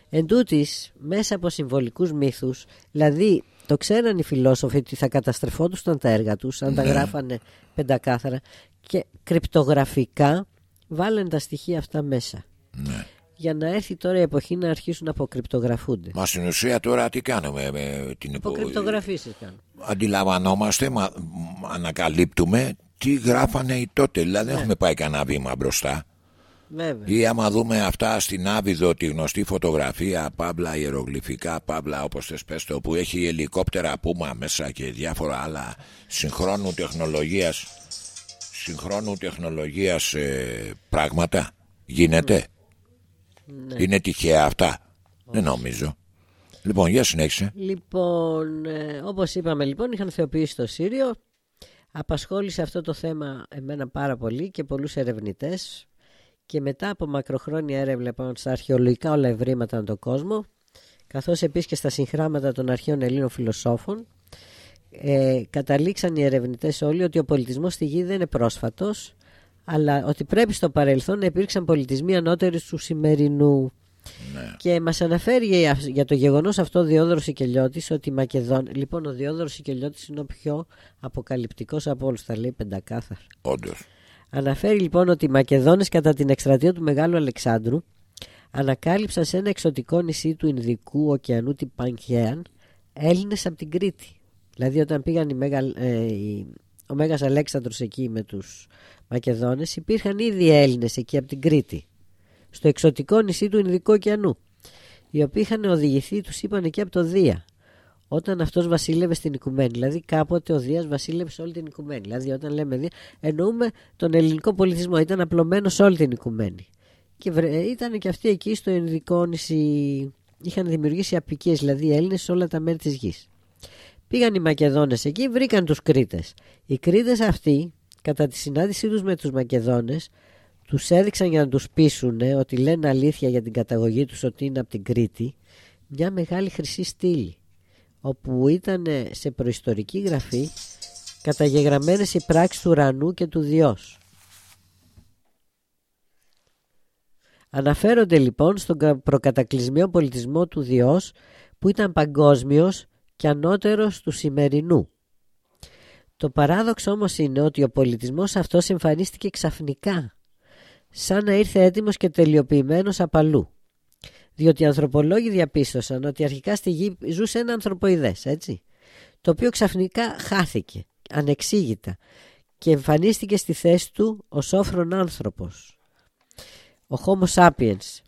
Εν τούτης, μέσα από συμβολικούς μύθους, δηλαδή το ξέραν οι φιλόσοφοι ότι θα καταστρεφόντουσαν τα έργα τους, αν τα γράφανε πεντακάθαρα και κρυπτογραφικά βάλανε τα στοιχεία αυτά μέσα. Ναι. Για να έρθει τώρα η εποχή να αρχίσουν να αποκρυπτογραφούνται. Μα στην ουσία τώρα τι κάνουμε με την εποχή. Αποκρυπτογραφήσεις κάνουν. Αντιλαμβανόμαστε, μα, μ, ανακαλύπτουμε τι γράφανε οι τότε. Δηλαδή δεν έχουμε πάει κανένα βήμα μπροστά. Βέβαια. Ή άμα δούμε αυτά στην Άβυδο τη γνωστή φωτογραφία, παύλα ιερογλυφικά, παύλα όπως θες πες το, που έχει ελικόπτερα πούμα μέσα και διάφορα άλλα συγχρόνου τεχνολογίας, συγχρόνου τεχνολογίας ε, πράγματα. Γίνεται. Είναι τυχαία αυτά. Δεν νομίζω. Λοιπόν, για συνέχισε. Λοιπόν, ε, όπως είπαμε λοιπόν, είχαν θεοποιήσει το Σύριο. Απασχόλησε αυτό το θέμα εμένα πάρα πολύ και πολλούς ερευνητές και μετά από μακροχρόνια έρευνα πάνω στα αρχαιολογικά όλα ευρήματα ανά τον κόσμο καθώς επίσης και στα συγχράματα των αρχαίων Ελλήνων φιλοσόφων ε, καταλήξαν οι ερευνητές όλοι ότι ο πολιτισμός στη γη δεν είναι πρόσφατος αλλά ότι πρέπει στο παρελθόν να υπήρξαν πολιτισμοί ανώτεροι του σημερινού. Και μας αναφέρει για- για το γεγονός αυτό ο Διόδωρος Σικελιώτης ότι οι Μακεδόνε. Λοιπόν, ο Διόδωρος Σικελιώτης είναι ο πιο αποκαλυπτικός από όλους, τα λέει πεντακάθαρα. Όντως. Αναφέρει λοιπόν ότι οι Μακεδόνες κατά την εκστρατεία του Μεγάλου Αλεξάνδρου ανακάλυψαν σε ένα εξωτικό νησί του Ινδικού ωκεανού την Πανχέαν Έλληνες από την Κρήτη. Δηλαδή όταν πήγαν οι Μέγα, ε, οι- ο Μέγας Αλέξανδρος εκεί με τους Μακεδόνες υπήρχαν ήδη Έλληνες εκεί από την Κρήτη στο εξωτικό νησί του Ινδικού ωκεανού οι οποίοι είχαν οδηγηθεί τους είπαν εκεί από το Δία όταν αυτός βασίλευε στην οικουμένη. Δηλαδή, κάποτε ο Δίας βασίλευε σε όλη την οικουμένη. Δηλαδή, όταν λέμε Δία, εννοούμε τον ελληνικό πολιτισμό. Ήταν απλωμένο σε όλη την οικουμένη. Και βρε, ήταν και αυτοί εκεί στο Ινδικό νησί. Είχαν δημιουργήσει απικίες, δηλαδή Έλληνες σε όλα τα μέρη της γης. Πήγαν οι Μακεδόνες εκεί, βρήκαν τους Κρήτες. Οι Κρήτες αυτοί, κατά τη συνάντησή τους με τους Μακεδόνες, τους έδειξαν για να τους πείσουν ότι λένε αλήθεια για την καταγωγή τους ότι είναι από την Κρήτη, μια μεγάλη χρυσή στήλη, όπου ήταν σε προϊστορική γραφή καταγεγραμμένες οι πράξεις του ουρανού και του Διός. Αναφέρονται λοιπόν στον προκατακλυσμίο πολιτισμό του Διός που ήταν παγκόσμιος και ανώτερος του σημερινού. Το παράδοξο όμως είναι ότι ο πολιτισμός αυτός εμφανίστηκε ξαφνικά, σαν να ήρθε έτοιμος και τελειοποιημένος απαλού. Διότι οι ανθρωπολόγοι διαπίστωσαν ότι αρχικά στη γη ζούσε ένα ανθρωποειδές, έτσι, το οποίο ξαφνικά χάθηκε, ανεξήγητα, και εμφανίστηκε στη θέση του ο σόφρον άνθρωπος, ο Homo sapiens.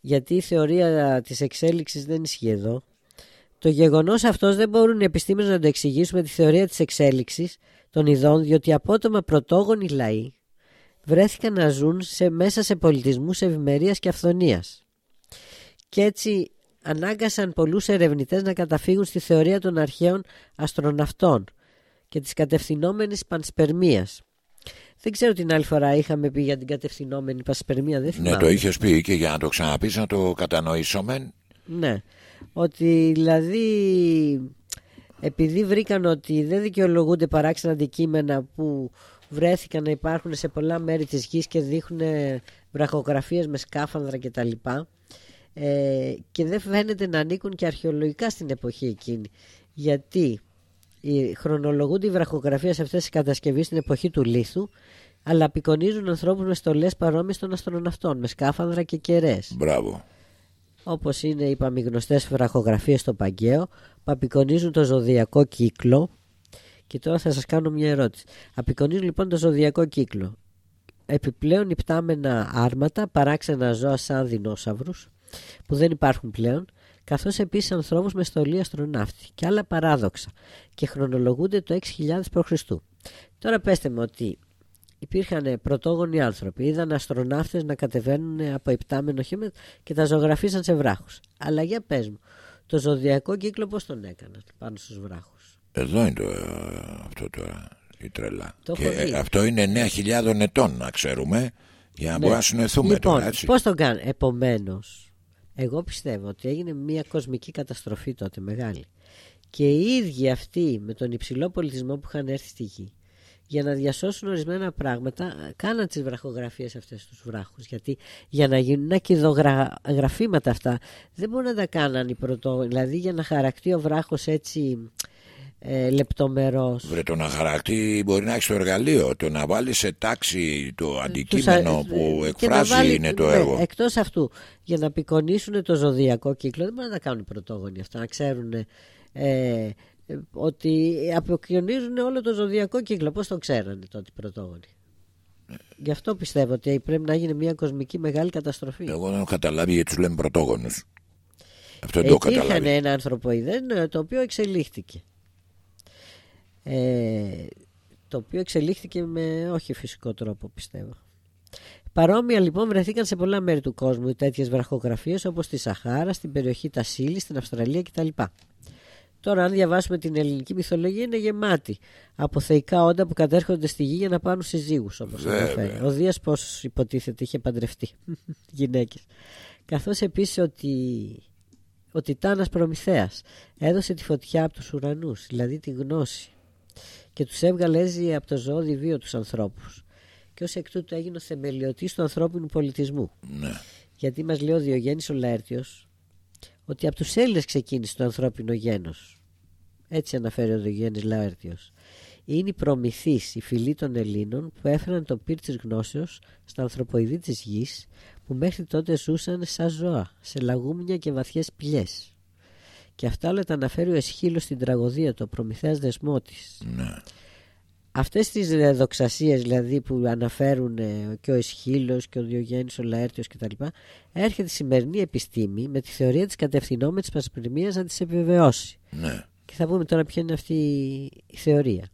Γιατί η θεωρία της εξέλιξης δεν ισχύει εδώ. Το γεγονός αυτός δεν μπορούν οι επιστήμονες να το εξηγήσουν με τη θεωρία της εξέλιξης των ειδών, διότι απότομα πρωτόγονοι λαοί βρέθηκαν να ζουν σε, μέσα σε πολιτισμούς ευημερίας και αυθονίας. Και έτσι ανάγκασαν πολλούς ερευνητές να καταφύγουν στη θεωρία των αρχαίων αστροναυτών και της κατευθυνόμενης πανσπερμίας. Δεν ξέρω την άλλη φορά είχαμε πει για την κατευθυνόμενη πανσπερμία, δεν θυμάμαι. Ναι, το είχες πει και για να το ξαναπείς να το κατανοήσουμε. Ναι, ότι δηλαδή επειδή βρήκαν ότι δεν δικαιολογούνται παράξενα αντικείμενα που βρέθηκαν να υπάρχουν σε πολλά μέρη της γης και δείχνουν βραχογραφίες με σκάφανδρα κτλ. Ε, και δεν φαίνεται να ανήκουν και αρχαιολογικά στην εποχή εκείνη. Γιατί οι, χρονολογούνται οι βραχογραφίες σε αυτές τις κατασκευές στην εποχή του λίθου αλλά απεικονίζουν ανθρώπους με στολές παρόμοιες των αστροναυτών, με σκάφανδρα και κεραίες. Μπράβο. Όπως είναι είπαμε οι γνωστές βραχογραφίες στο Παγκαίο που απεικονίζουν το ζωδιακό κύκλο και τώρα θα σας κάνω μια ερώτηση. Απεικονίζουν λοιπόν το ζωδιακό κύκλο. Επιπλέον υπτάμενα άρματα, παράξενα ζώα σαν δεινόσαυρους που δεν υπάρχουν πλέον καθώς επίσης ανθρώπους με στολή αστροναύτη και άλλα παράδοξα και χρονολογούνται το 6.000 π.Χ. Τώρα πέστε μου ότι υπήρχαν πρωτόγονοι άνθρωποι, είδαν αστροναύτες να κατεβαίνουν από υπτάμενο χείμενο και τα ζωγραφίσαν σε βράχους. Αλλά για πες μου, το ζωδιακό κύκλο πώς τον έκαναν πάνω στους βράχους; Εδώ είναι το, αυτό τώρα η τρελά. και ε, αυτό είναι 9.000 ετών να ξέρουμε για να ναι. μπορούμε να συνεθούμε λοιπόν, τώρα έτσι. Πώς τον κάνουν; Επομένως, εγώ πιστεύω ότι έγινε μια κοσμική καταστροφή τότε μεγάλη. Και οι ίδιοι αυτοί με τον υψηλό πολιτισμό που είχαν έρθει στη γη για να διασώσουν ορισμένα πράγματα κάναν τις βραχογραφίες αυτές τους βράχους γιατί για να γίνουν ακιδογραφήματα αυτά δεν μπορούν να τα κάναν οι πρωτό δηλαδή για να χαρακτεί ο βράχος έτσι ε, λεπτομερός. Βρε το να χαρακτεί μπορεί να έχεις το εργαλείο. Το να βάλεις σε τάξη το αντικείμενο που εκφράζει είναι το ναι, έργο. εκτός αυτού, για να απεικονίσουν το ζωδιακό κύκλο, δεν μπορούν να τα κάνουν οι πρωτόγονοι αυτά, να ξέρουν ε, ότι απεικονίζουν όλο το ζωδιακό κύκλο. Πώς το ξέρανε τότε οι πρωτόγονοι; Γι' αυτό πιστεύω ότι πρέπει να γίνει μια κοσμική μεγάλη καταστροφή. Εγώ δεν έχω καταλάβει γιατί τους λέμε πρωτόγονους. Αυτό δεν το καταλάβει. Είχαν ένα ανθρωποειδέν το οποίο εξελίχθηκε ε, το οποίο εξελίχθηκε με όχι φυσικό τρόπο πιστεύω. Παρόμοια λοιπόν βρεθήκαν σε πολλά μέρη του κόσμου τέτοιες βραχογραφίες όπως στη Σαχάρα, στην περιοχή Τασίλη, στην Αυστραλία κτλ. Τώρα αν διαβάσουμε την ελληνική μυθολογία είναι γεμάτη από θεϊκά όντα που κατέρχονται στη γη για να πάρουν συζύγους όπως αναφέρει. Ο Δίας πως υποτίθεται είχε παντρευτεί γυναίκες. Καθώς επίσης ότι ο Τιτάνας Προμηθέας έδωσε τη φωτιά από τους ουρανούς, δηλαδή τη γνώση και τους έβγαλε έτσι από το ζώδι βίο τους ανθρώπους και ως εκ τούτου έγινε ο θεμελιωτής του ανθρώπινου πολιτισμού. Ναι. Γιατί μας λέει ο Διογέννης ο Λαέρτιος ότι από τους Έλληνες ξεκίνησε το ανθρώπινο γένος. Έτσι αναφέρει ο Διογέννης Λαέρτιος. Είναι οι προμηθείς, οι φιλοί των Ελλήνων που έφεραν το πύρ της γνώσεως στα ανθρωποειδή της γης που μέχρι τότε ζούσαν σαν ζώα, σε λαγούμια και βαθιές πηγές. Και αυτά όλα τα αναφέρει ο Εσχύλος στην τραγωδία του, ο Προμηθέας Δεσμότης. Ναι. Αυτές τις δοξασίες δηλαδή που αναφέρουν ε, και ο Εσχύλος και ο Διογέννης ο Λαέρτιος κτλ. Έρχεται η σημερινή επιστήμη με τη θεωρία της κατευθυνόμενης πασπριμίας να τις επιβεβαιώσει. Ναι. Και θα πούμε τώρα ποια είναι αυτή η θεωρία.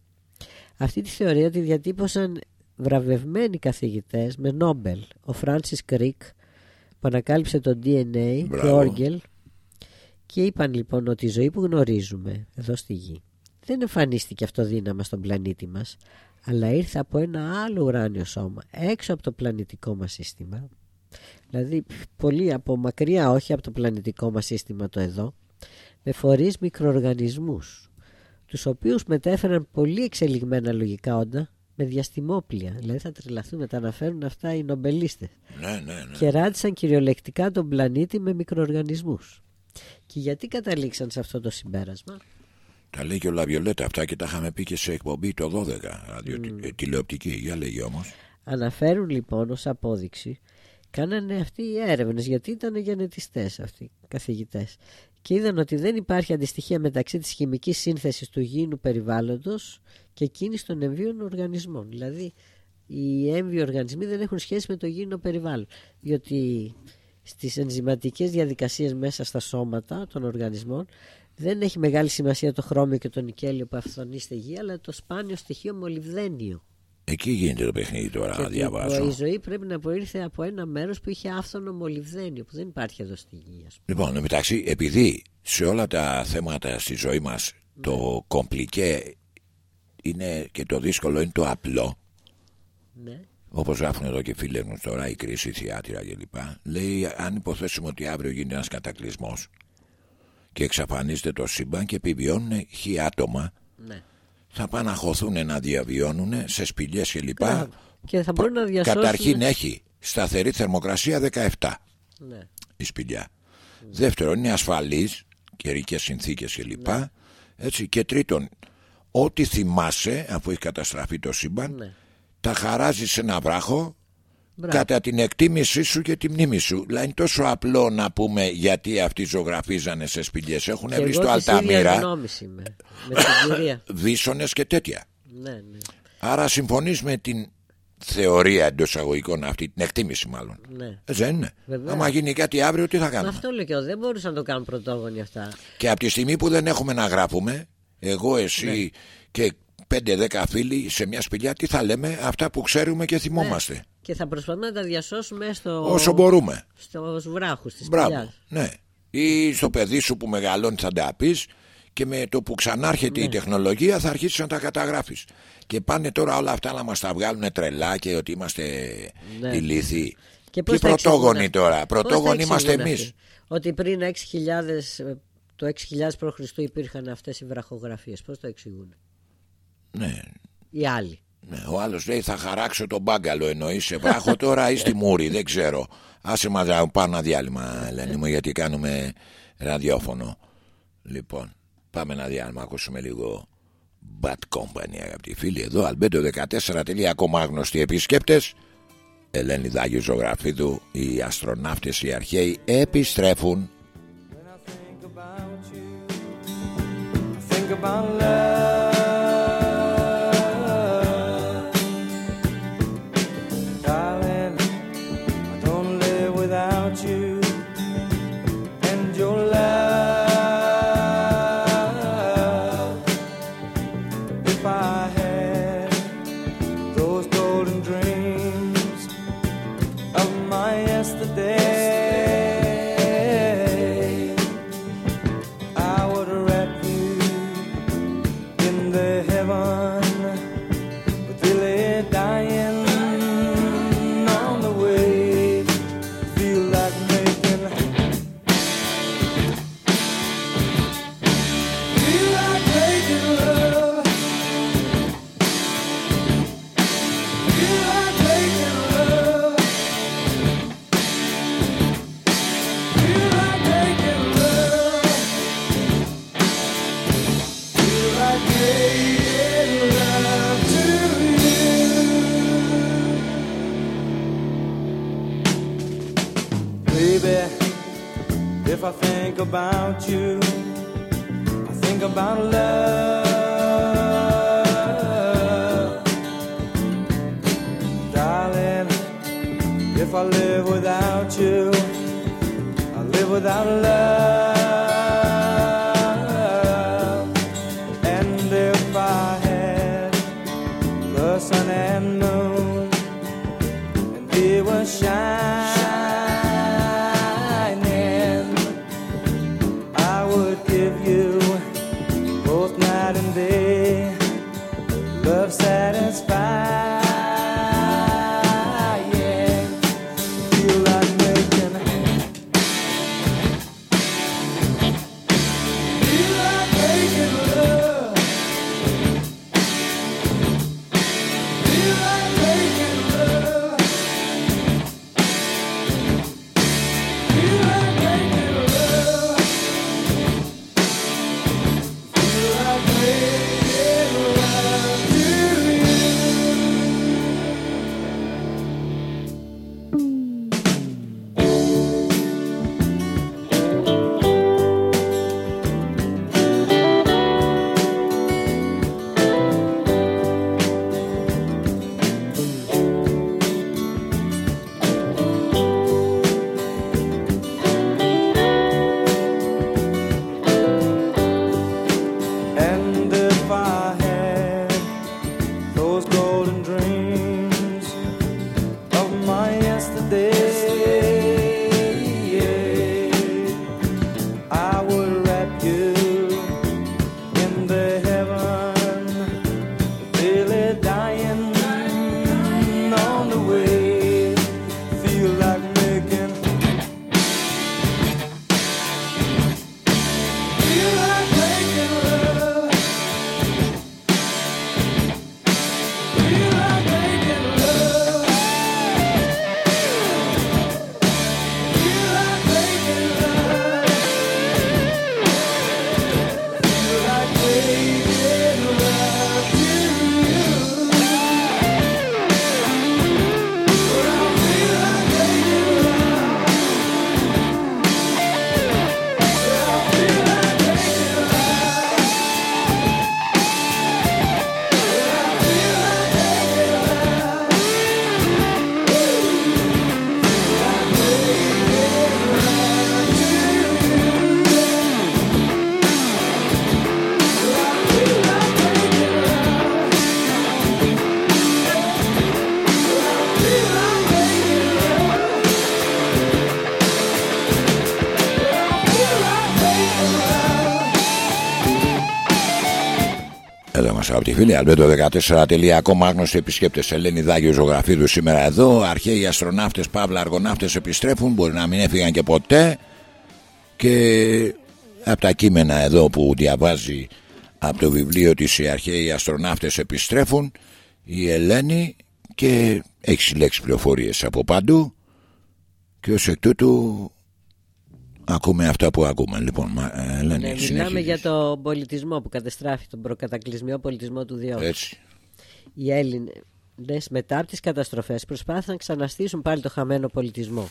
Αυτή τη θεωρία τη διατύπωσαν βραβευμένοι καθηγητές με Νόμπελ. Ο Φράνσις Κρίκ που ανακάλυψε το DNA Μπράβο. και ο Όργελ και είπαν λοιπόν ότι η ζωή που γνωρίζουμε εδώ στη γη δεν εμφανίστηκε αυτό δύναμα στον πλανήτη μας αλλά ήρθε από ένα άλλο ουράνιο σώμα έξω από το πλανητικό μας σύστημα δηλαδή πολύ από μακριά όχι από το πλανητικό μας σύστημα το εδώ με φορείς μικροοργανισμούς τους οποίους μετέφεραν πολύ εξελιγμένα λογικά όντα με διαστημόπλια. Δηλαδή θα τρελαθούν, τα αναφέρουν αυτά οι νομπελίστες. Ναι, ναι, ναι. Και ράτισαν κυριολεκτικά τον πλανήτη με μικροοργανισμούς. Και γιατί καταλήξαν σε αυτό το συμπέρασμα; Τα λέει και ο Λαβιολέτα αυτά και τα είχαμε πει και σε εκπομπή το 12 ραδιο, ε, τηλεοπτική. Για λέγει όμως. Αναφέρουν λοιπόν ως απόδειξη κάνανε αυτοί οι έρευνες γιατί ήταν γενετιστές αυτοί καθηγητές και είδαν ότι δεν υπάρχει αντιστοιχεία μεταξύ της χημικής σύνθεσης του γήινου περιβάλλοντος και εκείνης των εμβίων οργανισμών. Δηλαδή οι έμβιοι οργανισμοί δεν έχουν σχέση με το γήινο περιβάλλον διότι στις ενζηματικές διαδικασίες μέσα στα σώματα των οργανισμών δεν έχει μεγάλη σημασία το χρώμιο και το νικέλιο που αυθονεί στη γη αλλά το σπάνιο στοιχείο μολυβδένιο. Εκεί γίνεται το παιχνίδι τώρα, να διαβάζω. Η ζωή πρέπει να προήρθε από ένα μέρος που είχε άφθονο μολυβδένιο, που δεν υπάρχει εδώ στη γη. Λοιπόν, μεταξύ, επειδή σε όλα τα θέματα στη ζωή μας Ναι. το κομπλικέ είναι και το δύσκολο είναι το απλό. Ναι. Όπως γράφουν εδώ και φίλοι μου τώρα, η κρίση, η θεάτηρα κλπ. Λέει, αν υποθέσουμε ότι αύριο γίνει ένας κατακλυσμός και εξαφανίζεται το σύμπαν και επιβιώνουν χι άτομα, ναι. θα πάνε να χωθούν να διαβιώνουν σε σπηλιές κλπ. Μπράβο. Και θα μπορούν να διασώσουν. Καταρχήν έχει σταθερή θερμοκρασία 17 Ναι. η σπηλιά. Δεύτερον, είναι ασφαλής, καιρικές συνθήκες κλπ. Έτσι. Και τρίτον, ό,τι θυμάσαι, αφού έχει καταστραφεί το σύμπαν, Ναι. Τα χαράζεις σε ένα βράχο Μπράβο. κατά την εκτίμησή σου και τη μνήμη σου. Δηλαδή είναι τόσο απλό να πούμε γιατί αυτοί ζωγραφίζανε σε σπηλιές. Έχουν Και βρει εγώ στο της ίδιας Αλταμίρα γνώμης είμαι. Με την κυρία. βίσονες και τέτοια. ναι, ναι. Άρα συμφωνείς με την θεωρία εντός αγωγικών αυτή, την εκτίμηση μάλλον. ναι. Ε, δεν είναι. Βεβαίως. Άμα γίνει κάτι αύριο, τι θα Μα κάνουμε; αυτό λέω και εγώ. Δεν μπορούσαν να το κάνουν πρωτόγονοι αυτά. Και από τη στιγμή που δεν έχουμε να γράφουμε, εγώ, εσύ Ναι. και 5-10 φίλοι σε μια σπηλιά, τι θα λέμε, αυτά που ξέρουμε και θυμόμαστε. Ναι. Και θα προσπαθούμε να τα διασώσουμε στο... Όσο μπορούμε. στους βράχους της Μπράβο. σπηλιάς. Ναι. Ή στο παιδί σου που μεγαλώνει θα τα πεις και με το που ξανάρχεται Ναι. η τεχνολογία θα αρχίσεις να τα καταγράφεις. Και πάνε τώρα όλα αυτά να μας τα βγάλουν τρελά και ότι είμαστε Ναι. ηλίθιοι. Και Ποιοι πώς τα πρωτόγονοι εξηγούν τώρα. αυτά; Πώς Πρωτόγονοι τα είμαστε εξηγούν εμείς; αυτοί; Ότι πριν 6.000, το 6.000 π.Χ. υπήρχαν αυτές οι βραχογραφίες. Πώς το εξηγούν; Ναι. Οι άλλοι. Ναι, ο άλλος λέει θα χαράξω τον μπάγκαλο εννοείς σε βράχο τώρα ή στη μούρη, δεν ξέρω. Άσε μα να πάω ένα διάλειμμα, Ελένη μου, γιατί κάνουμε ραδιόφωνο. Λοιπόν, πάμε ένα διάλειμμα, ακούσουμε λίγο Bad Company, αγαπητοί φίλοι. Εδώ, αλμπέντο14.com, άγνωστοι επισκέπτες. Ελένη Δάγιο Ζωγραφίδου, οι αστροναύτες, οι αρχαίοι επιστρέφουν. When I think about you, I think about love. Think about you, I think about love. Darling, if I live without you, I live without love. Τη φίλη Αλμπέντο14.com άγνωστοι επισκέπτες Ελένη Δάγιο ζωγραφίδου σήμερα εδώ. Αρχαίοι αστροναύτες, παύλα αργοναύτες επιστρέφουν. Μπορεί να μην έφυγαν και ποτέ. Και από τα κείμενα εδώ που διαβάζει από το βιβλίο της οι αρχαίοι αστροναύτες επιστρέφουν η Ελένη και έχει συλλέξει πληροφορίες από παντού και ως εκ τούτου ακούμε αυτά που ακούμε. Λοιπόν ε, Ελένη, ναι, μιλάμε για τον πολιτισμό που κατεστράφει τον προκατακλυσμιό πολιτισμό του Διόγκου Έτσι. οι Έλληνες μετά από τις καταστροφές προσπάθησαν να ξαναστήσουν πάλι το χαμένο πολιτισμό.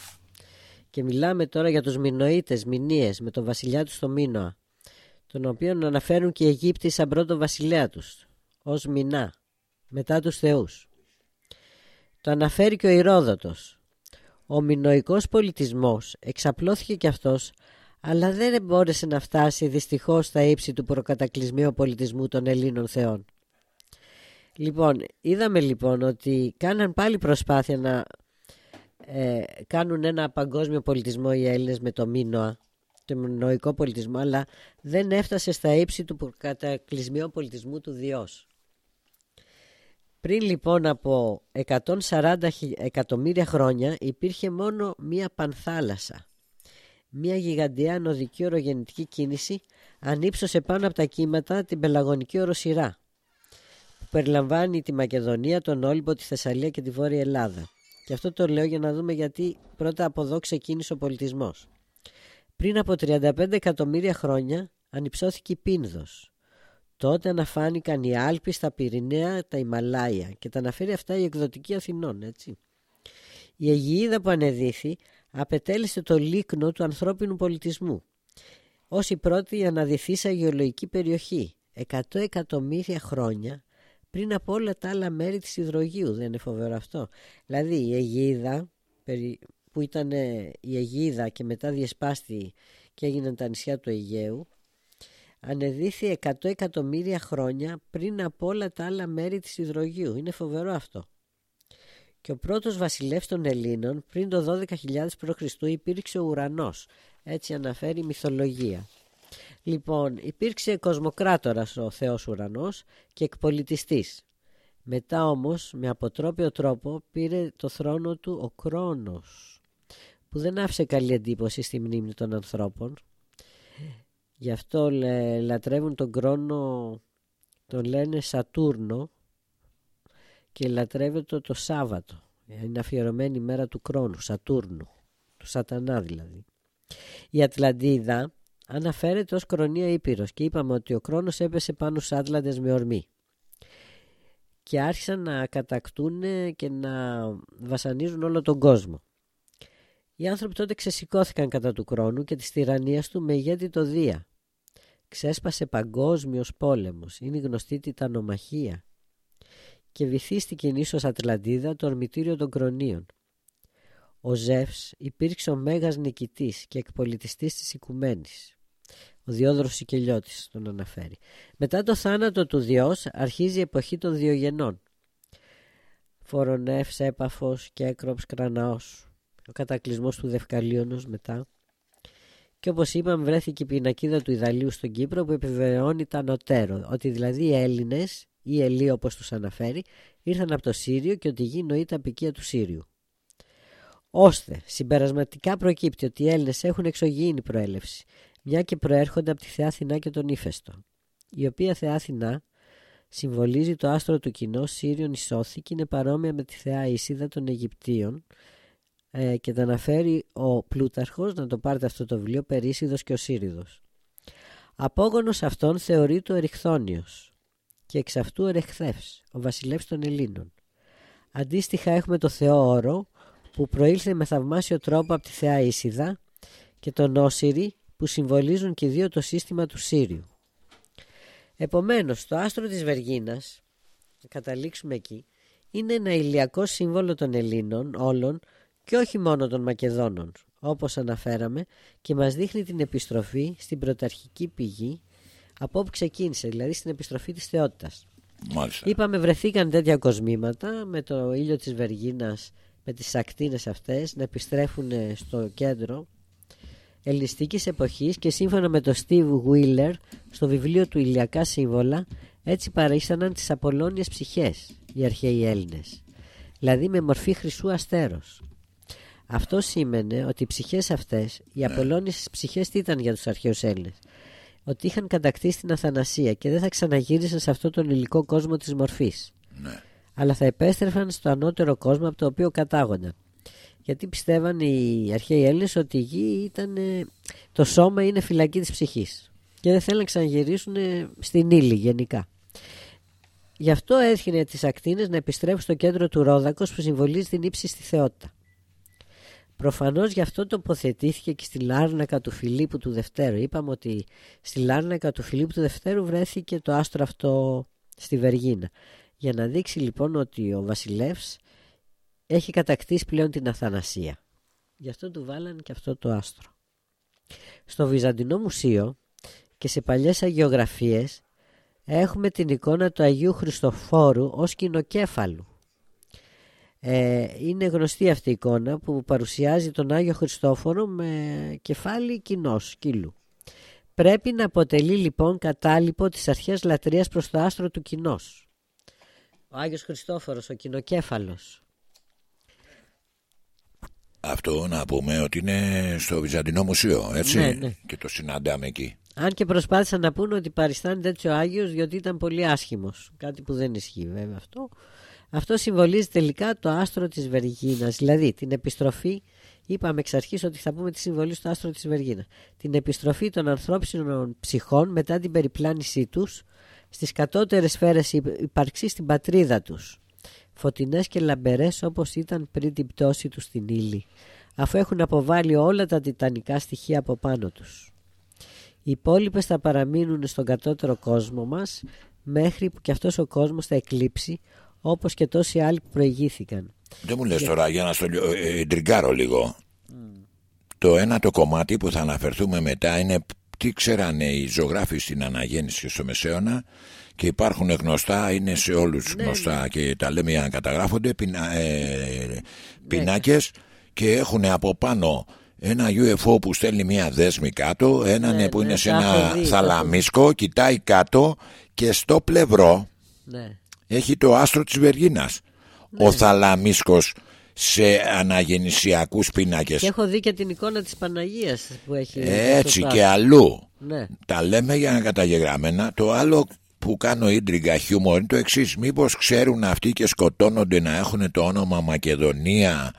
Και μιλάμε τώρα για τους Μινοίτες, Μινίες με τον βασιλιά τους στο Μίνωα τον οποίο αναφέρουν και οι Αιγύπτιοι σαν πρώτο βασιλέα τους ως Μινά μετά τους θεούς. Το αναφέρει και ο Ηρόδοτος ο μινοϊκός πολιτισμός εξαπλώθηκε και αυτός αλλά δεν μπόρεσε να φτάσει δυστυχώς στα ύψη του προκατακλυσμίου πολιτισμού των Ελλήνων θεών. Λοιπόν, είδαμε λοιπόν ότι κάναν πάλι προσπάθεια να ε, κάνουν ένα παγκόσμιο πολιτισμό οι Έλληνες με το Μίνωα, το μινοϊκό πολιτισμό, αλλά δεν έφτασε στα ύψη του προκατακλυσμίου πολιτισμού του Διός. Πριν λοιπόν από 140 εκατομμύρια χρόνια υπήρχε μόνο μία πανθάλασσα. Μία γιγαντιά νοδική ορογεννητική κίνηση ανύψωσε πάνω από τα κύματα την πελαγωνική οροσυρά που περιλαμβάνει τη Μακεδονία, τον Όλυμπο, τη Θεσσαλία και τη Βόρεια Ελλάδα. Και αυτό το λέω για να δούμε γιατί πρώτα από εδώ ξεκίνησε ο πολιτισμός. Πριν από 35 εκατομμύρια χρόνια ανυψώθηκε η Πίνδος Τότε αναφάνηκαν οι Άλποι στα Πυρηναία, τα Ιμαλάια και τα αναφέρει αυτά η εκδοτική Αθηνών, έτσι. Η Αιγυίδα που ανεδίθη απετέλεσε το λίκνο του ανθρώπινου πολιτισμού ως η πρώτη αναδυθήσα γεωλογική περιοχή 100 εκατομμύρια χρόνια πριν από όλα τα άλλα μέρη της υδρογείου δεν είναι φοβερό αυτό δηλαδή η Αιγίδα που ήταν η Αιγίδα και μετά διεσπάστη και έγιναν τα νησιά του Αιγαίου ανεδύθη 100 εκατομμύρια χρόνια πριν από όλα τα άλλα μέρη της υδρογείου. Είναι φοβερό αυτό. Και ο πρώτος βασιλεύς των Ελλήνων πριν το 12.000 π.Χ. υπήρξε ο ουρανός. Έτσι αναφέρει η μυθολογία. Λοιπόν, υπήρξε κοσμοκράτορας ο Θεός Ουρανός και εκπολιτιστής. Μετά όμως, με αποτρόπιο τρόπο, πήρε το θρόνο του ο Κρόνος, που δεν άφησε καλή εντύπωση στη μνήμη των ανθρώπων Γι' αυτό λατρεύουν τον κρόνο, τον λένε Σατούρνο και λατρεύεται το Σάββατο. Είναι αφιερωμένη η μέρα του κρόνου, Σατούρνου, του σατανά δηλαδή. Η Ατλαντίδα αναφέρεται ως κρονία Ήπειρος και είπαμε ότι ο κρόνος έπεσε πάνω στους Άτλαντες με ορμή και άρχισαν να κατακτούν και να βασανίζουν όλο τον κόσμο. Οι άνθρωποι τότε ξεσηκώθηκαν κατά του χρόνου και της τυραννίας του με ηγέτη το Δία. Ξέσπασε παγκόσμιος πόλεμος, είναι γνωστή τιτανομαχία και βυθίστηκε η νήσος Ατλαντίδα το ορμητήριο των κρονίων. Ο Ζεύς υπήρξε ο μέγας νικητής και εκπολιτιστής της οικουμένης. Ο Διόδρος Σικελιώτης τον αναφέρει. Μετά το θάνατο του Διός αρχίζει η εποχή των Διογενών. Φορονεύς, Έπαφος, Κέκροψ, Κρανάος ο κατακλυσμός του Δευκαλίωνος μετά και όπως είπαμε βρέθηκε η πινακίδα του Ιδαλίου στον Κύπρο που επιβεβαιώνει τα ανωτέρω ότι δηλαδή οι Έλληνες ή οι Ελλοί όπως τους αναφέρει ήρθαν από το Σύριο και ότι η γη τα απικία του Σύριου. Ώστε συμπερασματικά προκύπτει ότι οι Έλληνες έχουν εξωγήινη προέλευση μια και προέρχονται από τη Θεά Αθηνά και τον Ήφαιστο η οποία Θεά Αθηνά συμβολίζει το άστρο του κοινό Σύριον Ισώθη και είναι παρόμοια με τη Θεά Ισίδα των Αιγυπτίων ε, και το αναφέρει ο Πλούταρχος να το πάρετε αυτό το βιβλίο Περίσιδος και ο Σύριδος. Απόγονος αυτόν θεωρείται ο Εριχθόνιος και εξ αυτού Ερεχθεύς, ο βασιλεύς των Ελλήνων. Αντίστοιχα έχουμε το Θεό Όρο που προήλθε με θαυμάσιο τρόπο από τη Θεά Ίσιδα και τον Όσυρη που συμβολίζουν και δύο το σύστημα του Σύριου. Επομένως το άστρο της Βεργίνας, να καταλήξουμε εκεί, είναι ένα ηλιακό σύμβολο των Ελλήνων όλων και όχι μόνο των Μακεδόνων, όπως αναφέραμε και μας δείχνει την επιστροφή στην πρωταρχική πηγή από όπου ξεκίνησε, δηλαδή στην επιστροφή της θεότητας. Μάλιστα. Είπαμε βρεθήκαν τέτοια κοσμήματα με το ήλιο της Βεργίνας, με τις ακτίνες αυτές να επιστρέφουν στο κέντρο ελληνιστικής εποχής και σύμφωνα με το Steve Wheeler στο βιβλίο του Ηλιακά Σύμβολα Έτσι παρήσαναν τις Απολώνιες ψυχές οι αρχαίοι Έλληνες, δηλαδή με μορφή χρυσού αστέρος. Αυτό σήμαινε ότι οι ψυχές αυτές, οι Ναι. Απολώνιες ψυχές τι ήταν για τους αρχαίους Έλληνες, ότι είχαν κατακτήσει την αθανασία και δεν θα ξαναγύρισαν σε αυτόν τον υλικό κόσμο της μορφής Ναι. αλλά θα επέστρεφαν στο ανώτερο κόσμο από το οποίο κατάγονταν. Γιατί πιστεύαν οι αρχαίοι Έλληνες ότι η γη ήταν, ε, το σώμα είναι φυλακή της ψυχής και δεν θέλουν να ξαναγυρίσουν ε, στην ύλη γενικά. Γι' αυτό έθινε τις ακτίνες να επιστρέφουν στο κέντρο του Ρόδακος που συμβολίζει την ύψιστη θεότητα. Προφανώς γι' αυτό τοποθετήθηκε και στη Λάρνακα του Φιλίππου του Δευτέρου. Είπαμε ότι στη Λάρνακα του Φιλίππου του Δευτέρου βρέθηκε το άστρο αυτό στη Βεργίνα. Για να δείξει λοιπόν ότι ο βασιλεύς έχει κατακτήσει πλέον την αθανασία. Γι' αυτό του βάλανε και αυτό το άστρο. Στο Βυζαντινό Μουσείο και σε παλιές αγιογραφίες έχουμε την εικόνα του Αγίου Χριστοφόρου ως κοινοκέφαλου. Ε, είναι γνωστή αυτή η εικόνα που παρουσιάζει τον Άγιο Χριστόφορο με κεφάλι κοινός σκύλου. Πρέπει να αποτελεί λοιπόν κατάλοιπο της αρχαίας λατρείας προς το άστρο του κοινός. Ο Άγιος Χριστόφορος, ο κοινοκέφαλος. Αυτό να πούμε ότι είναι στο Βυζαντινό Μουσείο, έτσι. Ναι, ναι. Και το συναντάμε εκεί. Αν και προσπάθησαν να πούνε ότι παριστάνεται έτσι ο Άγιος διότι ήταν πολύ άσχημος. Κάτι που δεν ισχύει βέβαια αυτό. Αυτό συμβολίζει τελικά το άστρο της Βεργίνας, δηλαδή την επιστροφή, είπαμε εξ αρχής ότι θα πούμε τη συμβολή στο άστρο της Βεργίνας. Την επιστροφή των ανθρώπινων ψυχών μετά την περιπλάνησή τους στις κατώτερες σφαίρες υ- υπαρξής στην πατρίδα τους. Φωτεινές και λαμπερές όπως ήταν πριν την πτώση τους στην ύλη, αφού έχουν αποβάλει όλα τα τιτανικά στοιχεία από πάνω τους. Οι υπόλοιπες θα παραμείνουν στον κατώτερο κόσμο μας μέχρι που και αυτός ο κόσμος θα εκλείψει όπως και τόσοι άλλοι που προηγήθηκαν. Δεν μου λες τώρα για να στο λιο- ε, ε, τριγκάρω λίγο. Το ένα το κομμάτι που θα αναφερθούμε μετά είναι τι ξέρανε οι ζωγράφοι στην αναγέννηση στο Μεσαίωνα και υπάρχουν γνωστά, είναι σε όλους γνωστά και τα λέμε για να καταγράφονται πινα, ε, πινάκες και έχουν από πάνω ένα UFO που στέλνει μια δέσμη κάτω, έναν Ναι, που ναι, είναι σε τα έχω ένα δει, τα θαλαμίσκο, κοιτάει κάτω και στο πλευρό Ναι. Έχει το άστρο της Βεργίνας. Ο θαλαμίσκος σε αναγεννησιακούς πίνακες. Και έχω δει και την εικόνα της Παναγίας που έχει. Έτσι στο και τάφο. αλλού. Ναι. Τα λέμε για να καταγεγραμμένα. Το άλλο που κάνω ίντριγκα χιούμορ είναι το εξής. Μήπως ξέρουν αυτοί και σκοτώνονται να έχουν το όνομα Μακεδονία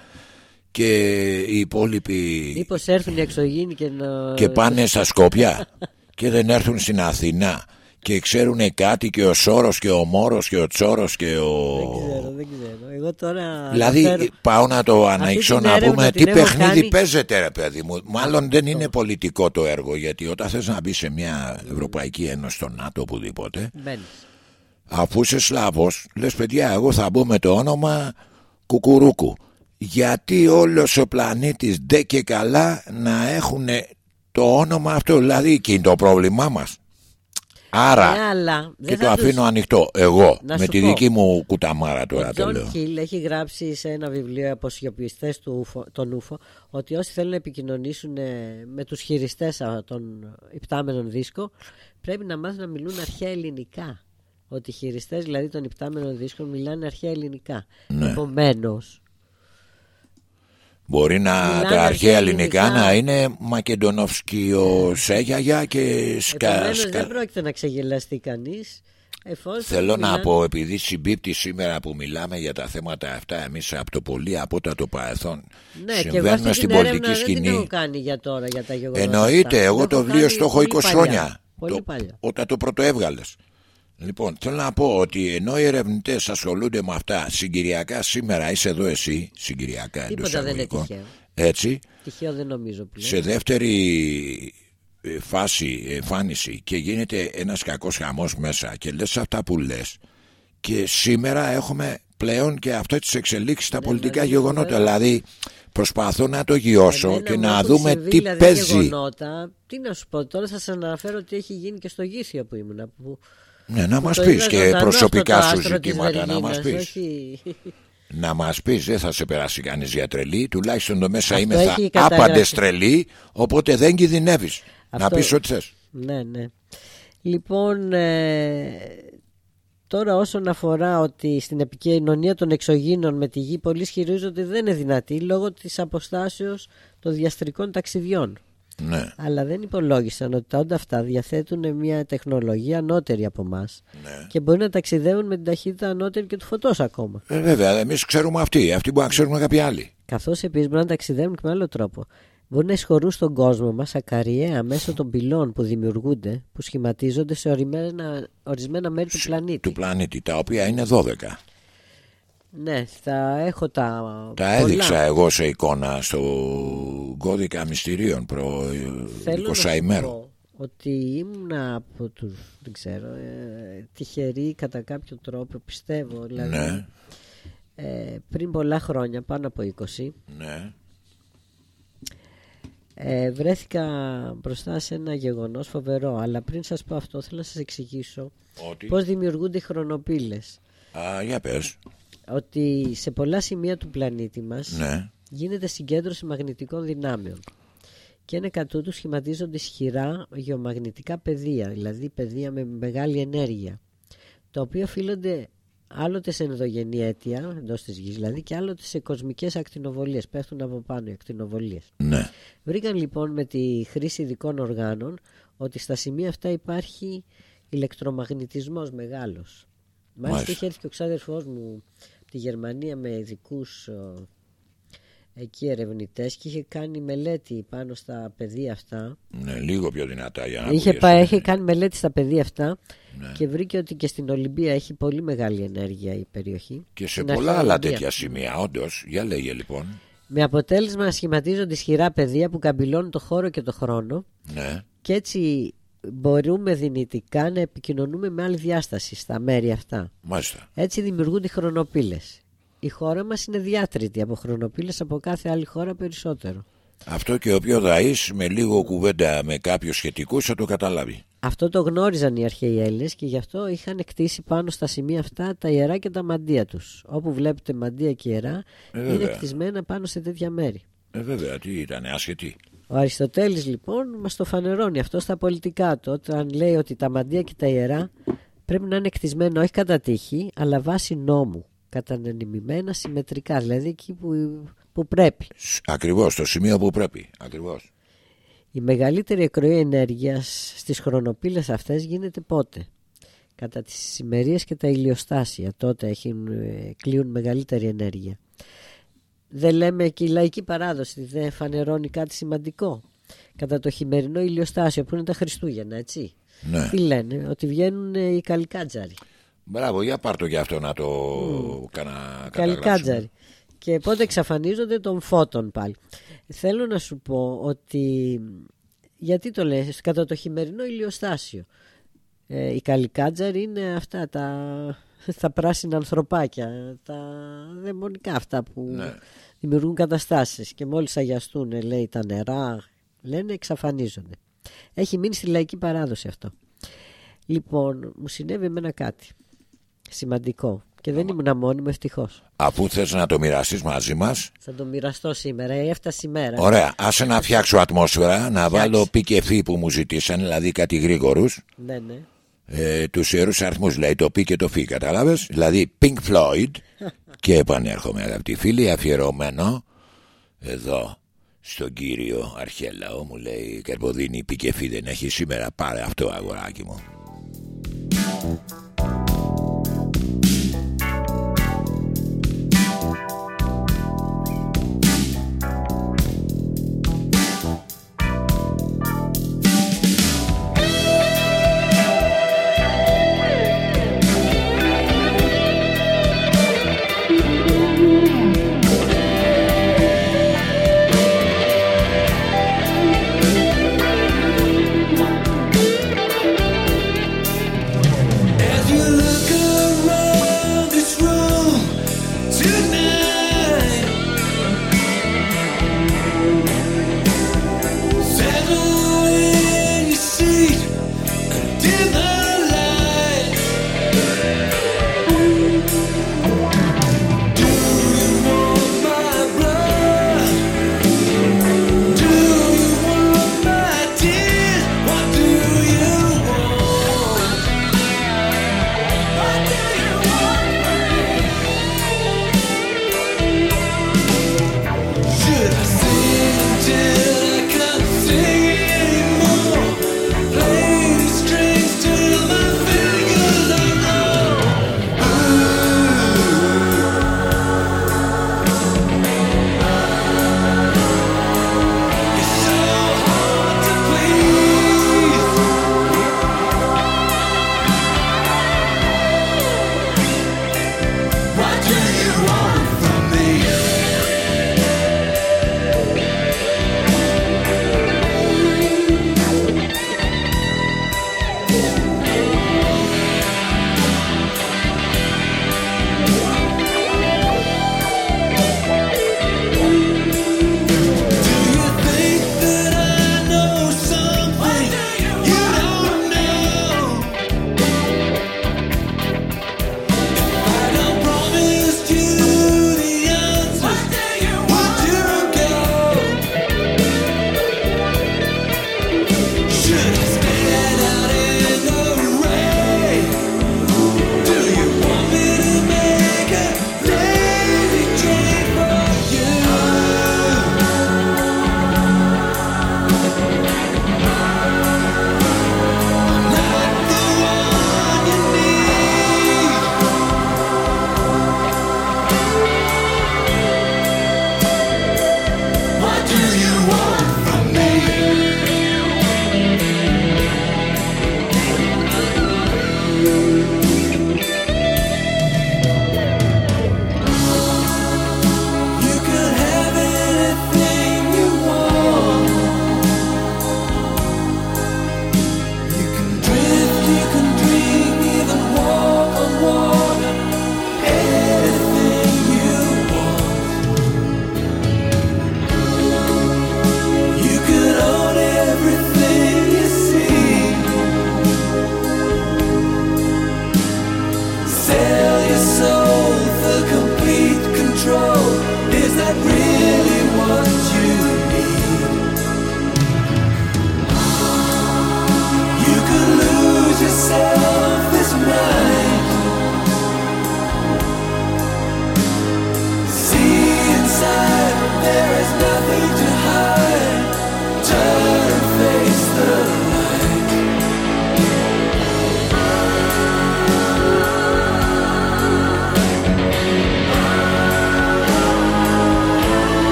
και οι υπόλοιποι Μήπως έρθουν οι εξωγήινοι και να... και πάνε στα Σκόπια και δεν έρθουν στην Αθηνά και ξέρουν κάτι και ο Σόρος και ο Μόρος και ο Τσόρος και ο... Δεν ξέρω, δεν ξέρω. Εγώ τώρα... Δηλαδή αναφέρω- πάω να το αναείξω την να έρευνα πούμε την τι έχω παιχνίδι κάνει. παίζεται ρε παιδί μου. Μάλλον δεν είναι πολιτικό το έργο γιατί όταν θες να μπεις σε μια Ευρωπαϊκή Ένωση, στο ΝΑΤΟ, οπουδήποτε, Μπαίνεις. αφού είσαι Σλάβος, λες παιδιά εγώ θα μπω με το όνομα Κουκουρούκου. Γιατί όλος ο πλανήτης ντε και καλά να έχουν το όνομα αυτό, δηλαδή εκεί είναι το πρόβλημά μας. Άρα Ναι, αλλά δεν και θα το τους- αφήνω ανοιχτό εγώ Να με σου τη πω. δική μου κουταμάρα τώρα Ο το Τζον λέω. Χιλ έχει γράψει σε ένα βιβλίο από σιωπιστές του UFO, των UFO ότι όσοι θέλουν να επικοινωνήσουν ε, με τους χειριστές α, των υπτάμενων δίσκων πρέπει να μάθουν να μιλούν αρχαία ελληνικά. Ότι οι χειριστές δηλαδή των υπτάμενων δίσκων μιλάνε αρχαία ελληνικά. Ναι. Επομένως, Μπορεί να Μιλάνε τα αρχαία αρχαία ελληνικά ελληνικά. να είναι Μακεντονόφσκιο Σέγιαγια και σκα, επομένως σκα- δεν πρόκειται να ξεγελαστεί κανείς εφόσον Θέλω να μιλάνε- πω επειδή συμπίπτει σήμερα που μιλάμε για τα θέματα αυτά εμείς από το πολύ απότατο παρελθόν Ναι, και εγώ συμβαίνουμε αυτή στην την έρευνα πολιτική δεν την έχω σκηνή. κάνει για τώρα για τα γεγονότα. Εννοείται, αυτά. εγώ Το το έχω βιβλίο κάνει στο έχω πολύ 20 παλιά. χρόνια. Πολύ Το- παλιά. Όταν το πρώτο έβγαλες. Λοιπόν, θέλω να πω ότι ενώ οι ερευνητές ασχολούνται με αυτά συγκυριακά σήμερα είσαι εδώ εσύ, συγκυριακά εντός Τίποτα δεν είναι εισαγωγικών. τυχαίο. Έτσι, Τυχαίο δεν νομίζω πλέον. σε δεύτερη ε, φάση εμφάνιση και γίνεται ένας κακός χαμός μέσα και λες αυτά που λες και σήμερα έχουμε πλέον και αυτό τις εξελίξεις στα πολιτικά ναι, γεγονότα βέβαια. δηλαδή προσπαθώ να το γιώσω Εμένα και μου να έχουν δούμε συμβεί, τι δηλαδή, παίζει Γεγονότα, τι να σου πω, τώρα θα σας αναφέρω τι έχει γίνει και στο Γήθιο που ήμουν. Που, ναι, να που μας το πεις είδα και ζωντανός προσωπικά αυτό σου το άστρο της ζητήματα να μας Βεργίνας, πεις όχι- να μας πεις δεν θα σε περάσει κανείς για τρελή τουλάχιστον το μέσα Αυτό είμαι θα έχει καταγραφεί. άπαντες τρελή οπότε δεν κινδυνεύεις να Αυτό- πεις ό,τι θες ναι, ναι. Λοιπόν, ε, Τώρα όσον αφορά ότι στην επικοινωνία των εξωγήνων με τη γη πολλοί ισχυρίζονται ότι δεν είναι δυνατή λόγω της αποστάσεως των διαστρικών ταξιδιών. Ναι, Αλλά δεν υπολόγισαν ότι τα όντα αυτά διαθέτουν μια τεχνολογία ανώτερη από εμάς ναι. και μπορεί να ταξιδεύουν με την ταχύτητα ανώτερη και του φωτός ακόμα. Ε, βέβαια, εμείς ξέρουμε αυτοί. Αυτοί μπορεί να ξέρουν κάποιοι άλλοι. Καθώς επίσης μπορεί να ταξιδεύουν και με άλλο τρόπο. Μπορεί να εισχωρούν στον κόσμο μας ακαριέα μέσω των πυλών που δημιουργούνται, που σχηματίζονται σε ορισμένα, ορισμένα μέρη του πλανήτη. Του πλανήτη, τα οποία είναι 12. Ναι, θα έχω τα. Τα πολλά. έδειξα εγώ σε εικόνα στο κώδικα μυστηρίων προ Θέλω 20 να σου ημέρων. πω ότι ήμουνα από τους. Δεν ξέρω. Ε, τυχεροί κατά κάποιο τρόπο, πιστεύω. Δηλαδή, Ναι, ε, πριν πολλά χρόνια, πάνω από 20, ναι. ε, βρέθηκα μπροστά σε ένα γεγονός φοβερό. Αλλά πριν σας πω αυτό, θέλω να σας εξηγήσω Ότι; πώς δημιουργούνται οι χρονοπύλες. Α, για πες. Ότι σε πολλά σημεία του πλανήτη μας Ναι, γίνεται συγκέντρωση μαγνητικών δυνάμεων. Και είναι κατ' τούτου σχηματίζονται ισχυρά γεωμαγνητικά πεδία, δηλαδή πεδία με μεγάλη ενέργεια, τα οποία οφείλονται άλλοτε σε ενδογενή αίτια εντός της γης, δηλαδή και άλλοτε σε κοσμικές ακτινοβολίες. Πέφτουν από πάνω οι ακτινοβολίες. ναι. Βρήκαν λοιπόν με τη χρήση ειδικών οργάνων ότι στα σημεία αυτά υπάρχει ηλεκτρομαγνητισμός μεγάλος. Μάλιστα Μάλιστα. είχε έρθει και ο ξάδερφός μου από τη Γερμανία με ειδικούς εκεί ερευνητές και είχε κάνει μελέτη πάνω στα πεδία αυτά. ναι λίγο πιο δυνατά για να Είχε, ακούγεσαι. πάει, είχε κάνει μελέτη στα πεδία αυτά Ναι. και βρήκε ότι και στην Ολυμπία έχει πολύ μεγάλη ενέργεια η περιοχή. Και σε Στην πολλά αρχαία άλλα Ολυμπία. τέτοια σημεία, όντως. Για λέγε λοιπόν. Με αποτέλεσμα να σχηματίζονται ισχυρά πεδία που καμπυλώνουν το χώρο και το χρόνο Ναι, και έτσι μπορούμε δυνητικά να επικοινωνούμε με άλλη διάσταση στα μέρη αυτά. μάλιστα. Έτσι δημιουργούνται οι χρονοπύλες. Η χώρα μας είναι διάτρητη από χρονοπύλες από κάθε άλλη χώρα περισσότερο. Αυτό και ο πιο δαής με λίγο κουβέντα με κάποιους σχετικούς θα το καταλάβει. Αυτό το γνώριζαν οι αρχαίοι Έλληνες και γι' αυτό είχαν κτίσει πάνω στα σημεία αυτά τα ιερά και τα μαντεία τους. Όπου βλέπετε μαντεία και ιερά Ε, είναι βέβαια. κτισμένα πάνω σε τέτοια μέρη. Ε, βέβαια, τι ήταν, άσχετη. Ο Αριστοτέλης λοιπόν μας το φανερώνει αυτό στα πολιτικά του όταν λέει ότι τα μαντεία και τα ιερά πρέπει να είναι κτισμένα όχι κατά τύχη αλλά βάσει νόμου κατανεμημένα συμμετρικά δηλαδή εκεί που, που πρέπει. Ακριβώς, στο σημείο που πρέπει. Ακριβώς. Η μεγαλύτερη εκροή ενέργειας στις χρονοπύλες αυτές γίνεται πότε; Κατά τις ημερίες και τα ηλιοστάσια τότε έχουν, ε, κλείουν μεγαλύτερη ενέργεια. Δεν λέμε και η λαϊκή παράδοση δεν φανερώνει κάτι σημαντικό. Κατά το χειμερινό ηλιοστάσιο που είναι τα Χριστούγεννα έτσι. Ναι. Τι λένε, ότι βγαίνουν ε, οι καλικάτζαροι. Μπράβο, για πάρ' το γι' αυτό να το κάνα καταγράψουμε. Καλικάτζαροι. Και πότε εξαφανίζονται των φώτων πάλι. Θέλω να σου πω ότι. Γιατί το λες, κατά το χειμερινό ηλιοστάσιο. Ε, οι καλικάτζαροι είναι αυτά τα, τα πράσινα ανθρωπάκια, τα δαιμονικά αυτά που Ναι. δημιουργούν καταστάσεις και μόλις αγιαστούν ε, λέει τα νερά, λένε εξαφανίζονται. Έχει μείνει στη λαϊκή παράδοση αυτό. Λοιπόν, μου συνέβη εμένα κάτι σημαντικό και δεν ήμουν μόνιμο ευτυχώς. Αφού θες να το μοιραστείς μαζί μας, Θα το μοιραστώ σήμερα, έφτασε η μέρα. ωραία, άσε να φτιάξω ατμόσφαιρα, να βάλω πι και φι που μου ζητήσαν, δηλαδή κάτι γρήγορους, Ναι, ναι. Ε, τους ιερούς αριθμούς, λέει το πι και το φι, κατάλαβες, δηλαδή Pink Floyd και επανέρχομαι αγαπητοί φίλοι, αφιερωμένο εδώ στον κύριο Αρχέλαο, μου λέει Καρποδίνη πι και φι δεν έχει σήμερα, πάρε αυτό αγοράκι μου.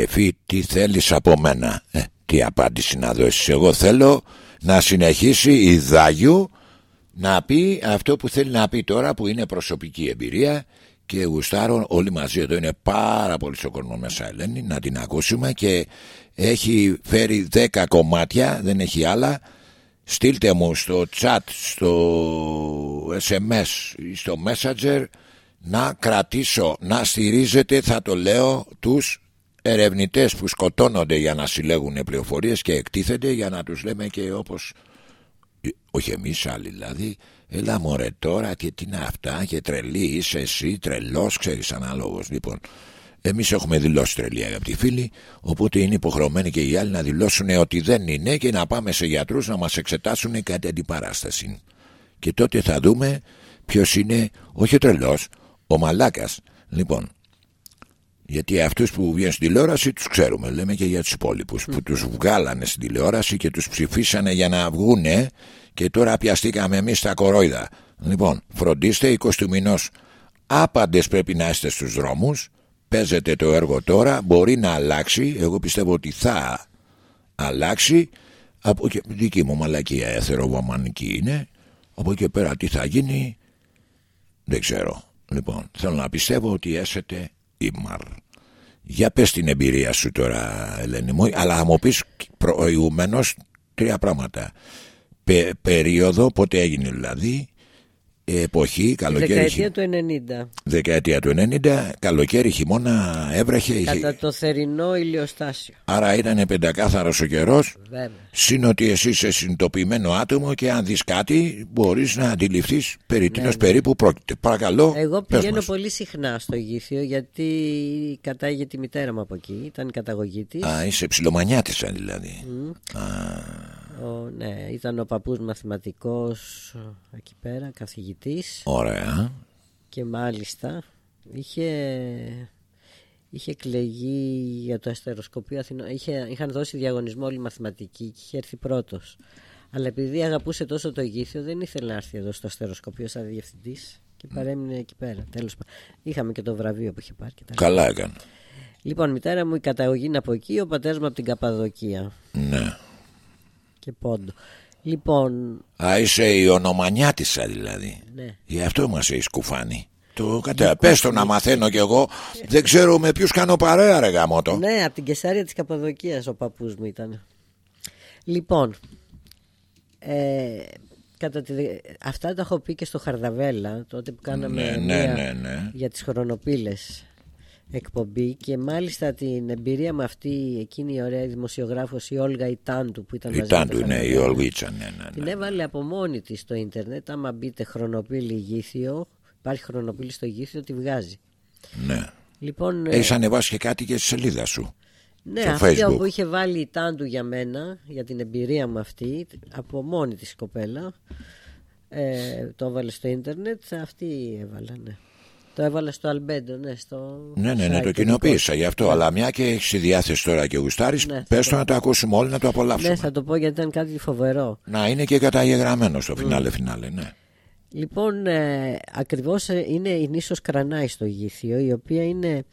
Είπανε τώρα επικεφή τι θέλεις από μένα; Ε, τι απάντηση να δώσεις. Εγώ θέλω να συνεχίσει η Δάγιου να πει αυτό που θέλει να πει τώρα που είναι προσωπική εμπειρία και γουστάρω όλοι μαζί. Εδώ είναι πάρα πολύ στο κόσμο μέσα Ελένη να την ακούσουμε και έχει φέρει 10 κομμάτια δεν έχει άλλα. Στείλτε μου στο chat στο SMS ή στο messenger να κρατήσω να στηρίζετε θα το λέω τους ερευνητές που σκοτώνονται για να συλλέγουν πληροφορίες και εκτίθενται για να τους λέμε και όπως όχι εμείς άλλοι δηλαδή έλα μωρέ τώρα και τι είναι αυτά και τρελή είσαι εσύ τρελός ξέρεις ανάλογος λοιπόν εμείς έχουμε δηλώσει τρελή αγαπητοί φίλοι οπότε είναι υποχρεωμένοι και οι άλλοι να δηλώσουν ότι δεν είναι και να πάμε σε γιατρούς να μας εξετάσουν κάτι αντιπαράσταση και τότε θα δούμε ποιος είναι όχι ο τρελός ο μαλάκας. Λοιπόν γιατί αυτούς που βγαίνουν στην τηλεόραση τους ξέρουμε λέμε και για τους υπόλοιπους που τους βγάλανε στην τηλεόραση και τους ψηφίσανε για να βγούνε και τώρα πιαστήκαμε εμείς τα κορόιδα. Λοιπόν φροντίστε 20 του μηνός άπαντες πρέπει να είστε στους δρόμους παίζετε το έργο τώρα μπορεί να αλλάξει εγώ πιστεύω ότι θα αλλάξει. Από και, δική μου μαλακία εθεροβαμανική είναι από εκεί πέρα τι θα γίνει δεν ξέρω. Λοιπόν θέλω να πιστεύω ότι έσετε ήμαρ. Για πες την εμπειρία σου τώρα Ελένη μου αλλά θα μου πεις προηγουμένως τρία πράγματα. Πε, περίοδο πότε έγινε δηλαδή εποχή, καλοκαίρι. Δεκαετία του 90. Δεκαετία του 90, καλοκαίρι, χειμώνα, έβρεχε. Κατά το θερινό ηλιοστάσιο. Άρα ήταν πεντακάθαρος ο καιρός. Συν ότι εσύ είσαι συνειδητοποιημένο άτομο και αν δεις κάτι, μπορείς να αντιληφθείς περί τίνος περίπου πρόκειται. Παρακαλώ. Εγώ πηγαίνω πολύ συχνά στο γήθιο γιατί κατάγεται τη μητέρα μου από εκεί. Ήταν η καταγωγή της. Α, είσαι ψιλομανιάτησα δηλαδή. Mm. Α. Ο, ναι, ήταν ο παππούς μαθηματικός εκεί πέρα, καθηγητής. Ωραία. Και μάλιστα είχε, είχε εκλεγεί για το αστεροσκοπείο Αθηνών. Είχε, είχαν δώσει διαγωνισμό όλοι μαθηματικοί και είχε έρθει πρώτος. Αλλά επειδή αγαπούσε τόσο το γήθιο δεν ήθελε να έρθει εδώ στο αστεροσκοπείο σαν διευθυντής και παρέμεινε εκεί πέρα. Τέλος Είχαμε και το βραβείο που είχε πάρει. Και Καλά έκανε. Λοιπόν, η μητέρα μου η καταγωγή είναι από εκεί, ο πατέρας μου από την Καπαδοκία. Ναι και πόντο. Λοιπόν. Α, είσαι η ονομανιάτησα δηλαδή. Ναι. Γι' αυτό μας έχεις κουφάνει. Το κατα... Πες το να μαθαίνω κι εγώ. Δεν ξέρω με ποιους κάνω παρέα, ρε γαμότο. Ναι, από την Κεσάρια της Καπαδοκίας ο παππούς μου ήταν. Λοιπόν. Ε, κατά τη... Αυτά τα έχω πει και στο Χαρδαβέλα τότε που κάναμε ναι, ναι, ναι, ναι. για τις χρονοπύλες εκπομπή και μάλιστα την εμπειρία με αυτή εκείνη η ωραία δημοσιογράφος η Όλγα Ιτάντου που ήταν η Ιτάντου, ναι, η Όλγα Ιτσαν, ναι, ναι, Την έβαλε από μόνη της στο ίντερνετ. Άμα μπείτε χρονοπύλη γήθιο υπάρχει χρονοπύλη στο γήθιο τη βγάζει. Ναι. Λοιπόν, Έχεις ε... ανεβάσει και κάτι για τη σελίδα σου ναι, αυτό που είχε βάλει η Τάντου για μένα, για την εμπειρία μου αυτή, από μόνη της κοπέλα, ε, το έβαλε στο ίντερνετ, αυτή έβαλα, ναι. Το έβαλα στο Αλμπέντο, ναι. Στο ναι, ναι, ναι, το κοινοποίησα γι' αυτό. Αλλά μια και έχεις τη διάθεση τώρα και γουστάρει, ναι, πες το να το ακούσουμε όλοι να το απολαύσουμε. Ναι, θα το πω γιατί ήταν κάτι φοβερό. Να είναι και καταγεγραμμένο στο φινάλε, mm. φινάλε, ναι. Λοιπόν, ε, ακριβώς ε, είναι η νήσος Κρανάη στο Γήθιο, η οποία είναι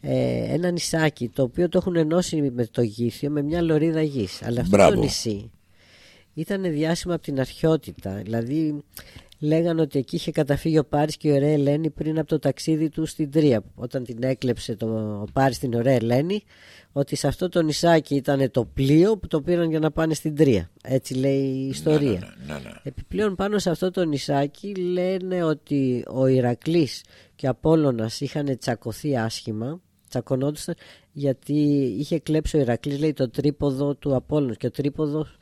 ε, ένα νησάκι το οποίο το έχουν ενώσει με το Γήθιο με μια λωρίδα γης. Αλλά αυτό Μπράβο. το νησί ήταν διάσημο από την αρχαιότητα. Δηλαδή λέγανε ότι εκεί είχε καταφύγει ο Πάρης και η ωραία Ελένη πριν από το ταξίδι του στην Τρία. Όταν την έκλεψε το, ο Πάρης την ωραία Ελένη, ότι σε αυτό το νησάκι ήταν το πλοίο που το πήραν για να πάνε στην Τρία. Έτσι λέει η ιστορία. Ναι, ναι, ναι, Επιπλέον πάνω σε αυτό το νησάκι λένε ότι ο Ηρακλής και ο Απόλλωνας είχαν τσακωθεί άσχημα τσακωνόντουσαν γιατί είχε κλέψει ο Ηρακλής λέει το τρίποδο του Απόλλωνα και ο τρίποδος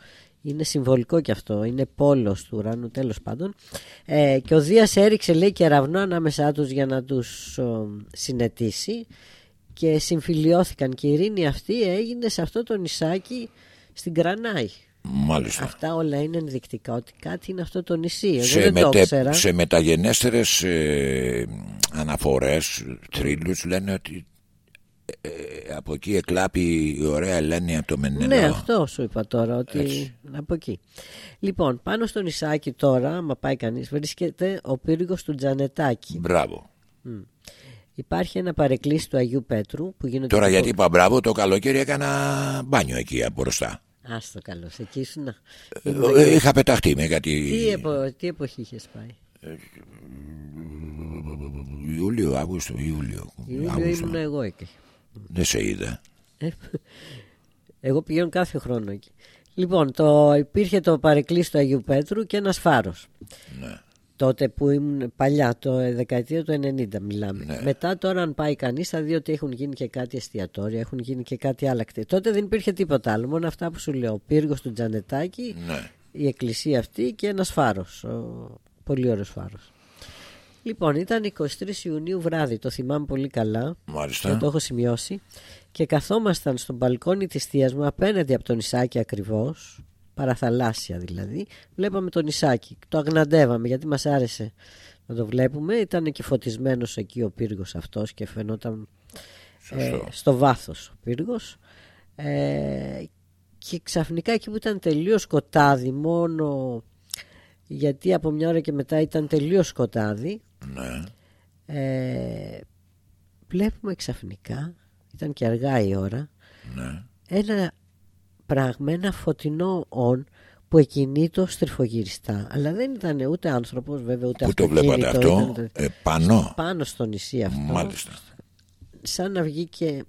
είναι συμβολικό κι αυτό, είναι πόλος του ουρανού τέλος πάντων ε, και ο Δίας έριξε λέει κεραυνό ανάμεσά τους για να τους ο, συνετίσει και συμφιλιώθηκαν και η ειρήνη αυτή έγινε σε αυτό το νησάκι στην Κρανάη Μάλιστα. Αυτά όλα είναι ενδεικτικά ότι κάτι είναι αυτό το νησί. Σε, δεν μετε, το ήξερα. σε μεταγενέστερες ε, αναφορές, τρίλους λένε ότι ε, από εκεί εκλάπει η ωραία Ελένη από το Μενελό. Ναι, αυτό σου είπα τώρα, ότι Έτσι. από εκεί. Λοιπόν, πάνω στο νησάκι τώρα, άμα πάει κανείς, βρίσκεται ο πύργος του Τζανετάκη. Μπράβο. Mm. Υπάρχει ένα παρεκκλήσι του Αγίου Πέτρου που γίνεται. Τώρα το- γιατί είπα μπράβο, το καλοκαίρι έκανα μπάνιο εκεί από μπροστά. Άστο καλό, εκεί ήσουν. Ε, Είχα πεταχτεί με κάτι. Τι, επο... τι εποχή είχες πάει; Ιούλιο, Αύγουστο, Ιούλιο. Ιούλιο Αύγουστο. ήμουν εγώ εκεί. Δεν σε είδα. Ε, Εγώ πηγαίνω κάθε χρόνο εκεί. Λοιπόν, το, υπήρχε το παρεκκλήσι του Αγίου Πέτρου και ένας φάρος. Ναι. Τότε που ήμουν παλιά, το ε, δεκαετία του 90 μιλάμε. Ναι. Μετά τώρα αν πάει κανείς θα δει ότι έχουν γίνει και κάτι εστιατόρια, έχουν γίνει και κάτι άλλα κτίρια. Τότε δεν υπήρχε τίποτα άλλο, μόνο αυτά που σου λέω. Ο πύργος του Τζανετάκη, Ναι. η εκκλησία αυτή και ένας φάρος. Ο... Πολύ ωραίος φάρος. Λοιπόν, ήταν 23 Ιουνίου βράδυ, το θυμάμαι πολύ καλά. Μάλιστα. Και το έχω σημειώσει. Και καθόμασταν στο μπαλκόνι της θείας μου απέναντι από το νησάκι ακριβώς, παραθαλάσσια δηλαδή, βλέπαμε το νησάκι. Το αγναντεύαμε γιατί μας άρεσε να το βλέπουμε. Ήταν και φωτισμένος εκεί ο πύργος αυτός και φαινόταν ε, Σωστό. στο βάθος ο πύργος. Ε, και ξαφνικά εκεί που ήταν τελείως σκοτάδι μόνο γιατί από μια ώρα και μετά ήταν τελείως σκοτάδι Ναι. ε, βλέπουμε ξαφνικά ήταν και αργά η ώρα Ναι. ένα πράγμα, ένα φωτεινό όν που εκινήτω στριφογυριστά αλλά δεν ήταν ούτε άνθρωπος βέβαια ούτε Πού το βλέπατε αυτοκίνητο, αυτό, ήταν ε, πάνω. πάνω στο νησί αυτό Μάλιστα. σαν να βγήκε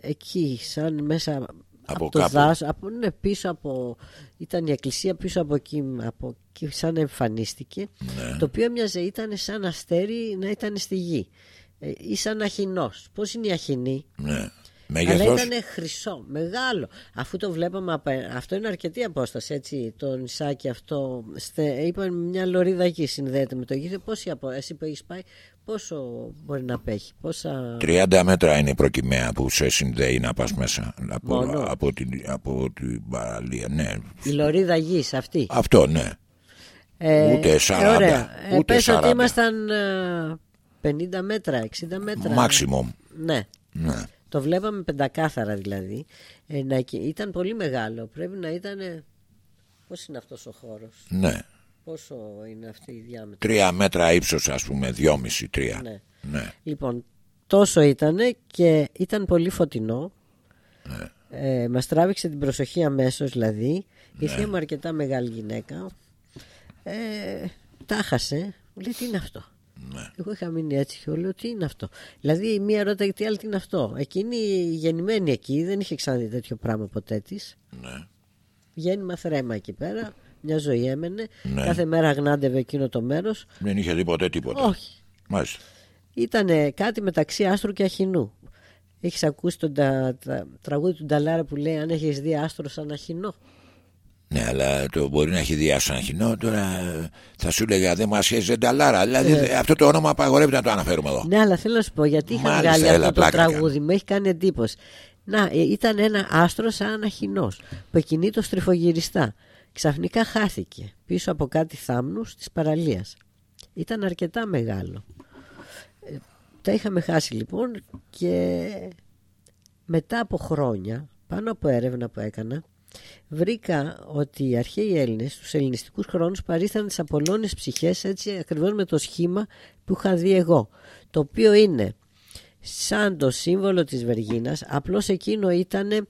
εκεί σαν μέσα Από το κάπου. δάσο, από, ναι, πίσω από ήταν η εκκλησία πίσω από εκεί, από εκεί σαν εμφανίστηκε Ναι. το οποίο μοιάζε ήταν σαν αστέρι να ήταν στη γη ε, ή σαν αχινός πως είναι η αχινή; Ναι. αλλά Μέγεθος. ήταν χρυσό, μεγάλο. Αφού το βλέπαμε, απε- αυτό είναι αρκετή απόσταση, έτσι, το νησάκι αυτό. Στε, είπαν μια λωρίδα εκεί συνδέεται με το γύρο. Πόση απο, εσύ που έχεις πάει, πόσο μπορεί να απέχει, πόσα... 30 μέτρα είναι η προκυμαία που σε συνδέει να πας μέσα από, Μόνο; από, την, από την παραλία. Ναι. Η λωρίδα γης αυτή. Αυτό ναι. Ε, Ούτε 40, ωραία. Ε, ούτε πες ότι 40. ήμασταν ε, 50 μέτρα, 60 μέτρα. Maximum. Ναι. Ναι. Το βλέπαμε πεντακάθαρα δηλαδή. Ε, να, και- ήταν πολύ μεγάλο. Πρέπει να ήταν... ε, Πώς είναι αυτός ο χώρος; ναι. Πόσο είναι αυτή η διάμετρο; Τρία μέτρα ύψος ας πούμε, δυόμιση, τρία. Ναι. Ναι. Λοιπόν, τόσο ήταν και ήταν πολύ φωτεινό. Ναι. Ε, μας τράβηξε την προσοχή αμέσως δηλαδή. Η θεία μου αρκετά μεγάλη γυναίκα. Ε, τα χάσε. Μου λέει τι είναι αυτό; Ναι. Εγώ είχα μείνει έτσι και λέω τι είναι αυτό; Δηλαδή η μία ρώταγε τι άλλο τι είναι αυτό; Εκείνη γεννημένη εκεί δεν είχε ξαναδεί τέτοιο πράγμα ποτέ της. Ναι. Γέννημα θρέμα εκεί πέρα. Μια ζωή έμενε. Ναι. Κάθε μέρα γνάντευε εκείνο το μέρος Δεν είχε δει ποτέ τίποτα. Όχι. Μάλιστα. Ήταν κάτι μεταξύ άστρου και αχινού. Έχεις ακούσει τον τα, τα- τραγούδι του Νταλάρα που λέει αν έχεις δει άστρο σαν αχινό. Ναι, αλλά το μπορεί να έχει δει σαν χινό. Τώρα ε, θα σου έλεγα δεν μας σχέζει ζενταλάρα. Δηλαδή αυτό το όνομα απαγορεύεται να το αναφέρουμε εδώ. Ναι, αλλά θέλω να σου πω γιατί είχα Μάλιστα, βγάλει έλα, αυτό το πλάκα τραγούδι. Με έχει κάνει εντύπωση. Να, ε, ήταν ένα άστρο σαν αχινός που εκείνη το στριφογυριστά. Ξαφνικά χάθηκε πίσω από κάτι θάμνους της παραλίας. Ήταν αρκετά μεγάλο. Ε, τα είχαμε χάσει λοιπόν και μετά από χρόνια, πάνω από έρευνα που έκανα, βρήκα ότι οι αρχαίοι Έλληνες στους ελληνιστικούς χρόνους παρήθαν τις απολώνες ψυχές έτσι ακριβώς με το σχήμα που είχα δει εγώ. Το οποίο είναι σαν το σύμβολο της Βεργίνας, απλώς εκείνο ήταν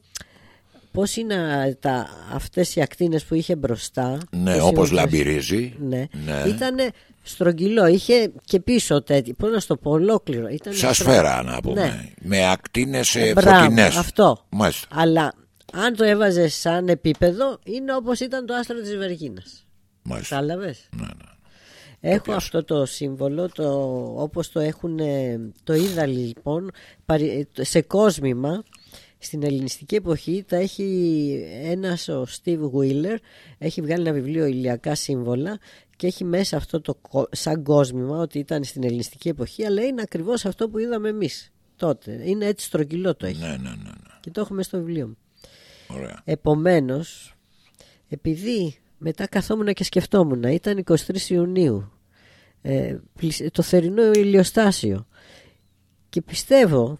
πώς είναι α, τα, αυτές οι ακτίνες που είχε μπροστά. Ναι, το όπως σύμβολο- λαμπυρίζει. Ναι, Ναι. ήταν στρογγυλό, είχε και πίσω τέτοιο, πώς να σου το πω, ολόκληρο. Ήτανε Σαν στρο- σφαίρα να πούμε. Ναι. Με ακτίνες Μπράβο, φωτεινές. αυτό. Μάλιστα. Αλλά αν το έβαζες σαν επίπεδο, είναι όπως ήταν το άστρο της Βεργίνας. Μάλιστα. Κατάλαβες; Ναι, ναι. Έχω αυτό το σύμβολο, το, όπως το έχουν, ε, το είδα λοιπόν παρι- ε, σε κόσμημα στην ελληνιστική εποχή τα έχει ένας ο Steve Wheeler έχει βγάλει ένα βιβλίο ηλιακά σύμβολα και έχει μέσα αυτό το κο- σαν κόσμημα ότι ήταν στην ελληνιστική εποχή αλλά είναι ακριβώς αυτό που είδαμε εμείς τότε είναι έτσι στρογγυλό το έχει Ναι, ναι, ναι, ναι. και το έχουμε στο βιβλίο μου Ωραία. Επομένως, επειδή μετά καθόμουν και σκεφτόμουν, ήταν 23 Ιουνίου, ε, πλησ- το θερινό ηλιοστάσιο και πιστεύω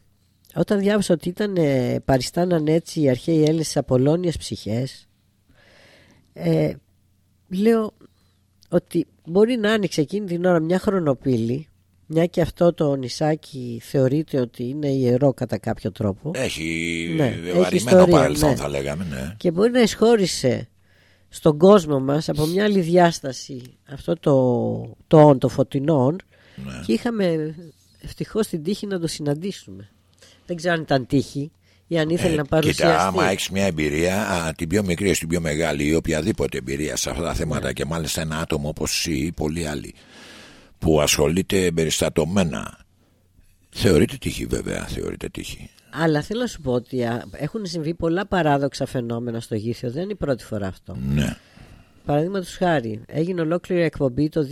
όταν διάβασα ότι ήταν ε, παριστάναν έτσι οι αρχαίοι Έλληνες στις Απολώνιες ψυχές ε, λέω ότι μπορεί να άνοιξε εκείνη την ώρα μια χρονοπύλη Μια και αυτό το νησάκι θεωρείται ότι είναι ιερό κατά κάποιο τρόπο Έχει Ναι, έχει βαρημένο ιστορία, παρελθόν ναι. θα λέγαμε ναι. και μπορεί να εισχώρησε στον κόσμο μας από μια άλλη διάσταση αυτό το, το όν, το φωτεινό Ναι. και είχαμε ευτυχώς την τύχη να το συναντήσουμε. Δεν ξέρω αν ήταν τύχη ή αν ήθελε Ε, να παρουσιαστεί. Κοίτα, άμα έχεις μια εμπειρία, α, την πιο μικρή ή την πιο μεγάλη ή οποιαδήποτε εμπειρία σε αυτά τα θέματα Ναι. και μάλιστα ένα άτομο όπως εσύ ή πολλοί άλλοι που ασχολείται εμπεριστατωμένα. Θεωρείται τύχη, βέβαια, θεωρείται τύχη. Αλλά θέλω να σου πω ότι α, έχουν συμβεί πολλά παράδοξα φαινόμενα στο γήθιο. Δεν είναι η πρώτη φορά αυτό. Ναι, Παραδείγματος χάρη, έγινε ολόκληρη εκπομπή το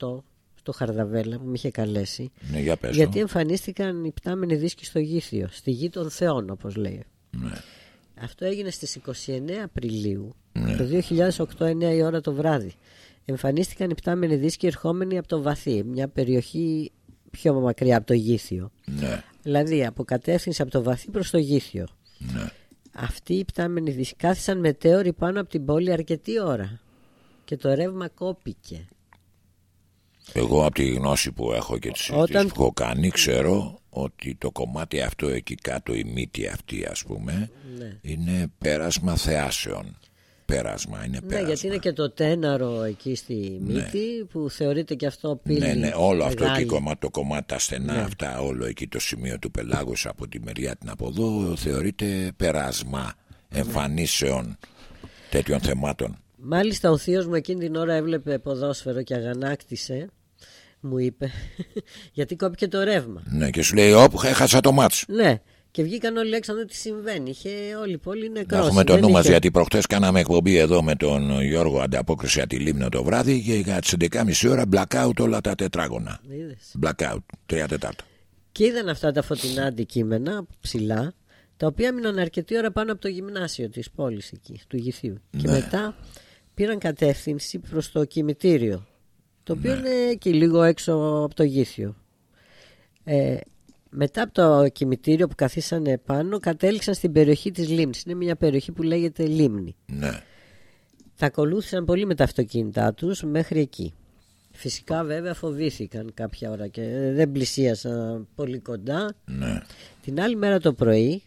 2008 στο Χαρδαβέλα που με είχε καλέσει. ναι, για πες γιατί το. εμφανίστηκαν οι πτάμενοι δίσκοι στο γήθιο, στη γη των Θεών, όπως λέει. Ναι. Αυτό έγινε στις 29 Απριλίου Ναι. το 2008, 9 η ώρα το βράδυ. Εμφανίστηκαν οι πτάμενοι δίσκοι ερχόμενοι από το Βαθύ, μια περιοχή πιο μακριά από το Γήθιο. Ναι, Δηλαδή από κατεύθυνση από το Βαθύ προς το Γήθιο. ναι. Αυτοί οι πτάμενοι δίσκοι κάθισαν μετέωροι πάνω από την πόλη αρκετή ώρα. Και το ρεύμα κόπηκε. Εγώ από τη γνώση που έχω και τις συζητήσεις Όταν- που έχω κάνει ξέρω ότι το κομμάτι αυτό εκεί κάτω η μύτη αυτή ας πούμε Ναι. είναι πέρασμα θεάσεων. Πέρασμα, είναι Ναι, πέρασμα. γιατί είναι και το τέναρο εκεί στη μύτη που θεωρείται και αυτό πύλη Ναι, ναι, όλο αυτό μεγάλη. εκεί κομμάτι, το κομμάτι, τα στενά Ναι. αυτά, όλο εκεί το σημείο του πελάγους από τη μεριά την από εδώ θεωρείται περάσμα εμφανίσεων τέτοιων θεμάτων. Μάλιστα ο θείος μου εκείνη την ώρα έβλεπε ποδόσφαιρο και αγανάκτησε μου είπε γιατί κόπηκε το ρεύμα. Ναι, και σου λέει, Όπ, έχασα το μάτς. Ναι, και βγήκαν όλοι έξω να δουν τι συμβαίνει. Είχε όλη η πόλη Να νεκρός. έχουμε το Δεν νου μας είχε- γιατί προχτές κάναμε εκπομπή εδώ με τον Γιώργο ανταπόκριση από τη Λίμνο το βράδυ και για τις 11.30 ώρα blackout όλα τα τετράγωνα. Είδες. Blackout, τρία τετάρτα. Και είδαν αυτά τα φωτεινά αντικείμενα ψηλά, τα οποία έμειναν αρκετή ώρα πάνω από το γυμνάσιο της πόλης εκεί, του Γηθίου. Και Ναι. μετά πήραν κατεύθυνση προς το κημητήριο, το Ναι. οποίο είναι και λίγο έξω από το Γήθιο. Ε, μετά από το κημητήριο που καθίσανε πάνω, κατέληξαν στην περιοχή της Λίμνης. Είναι μια περιοχή που λέγεται Λίμνη. Ναι, Τα ακολούθησαν πολύ με τα αυτοκίνητά τους μέχρι εκεί. Φυσικά βέβαια φοβήθηκαν κάποια ώρα και δεν πλησίασαν πολύ κοντά. ναι, Την άλλη μέρα το πρωί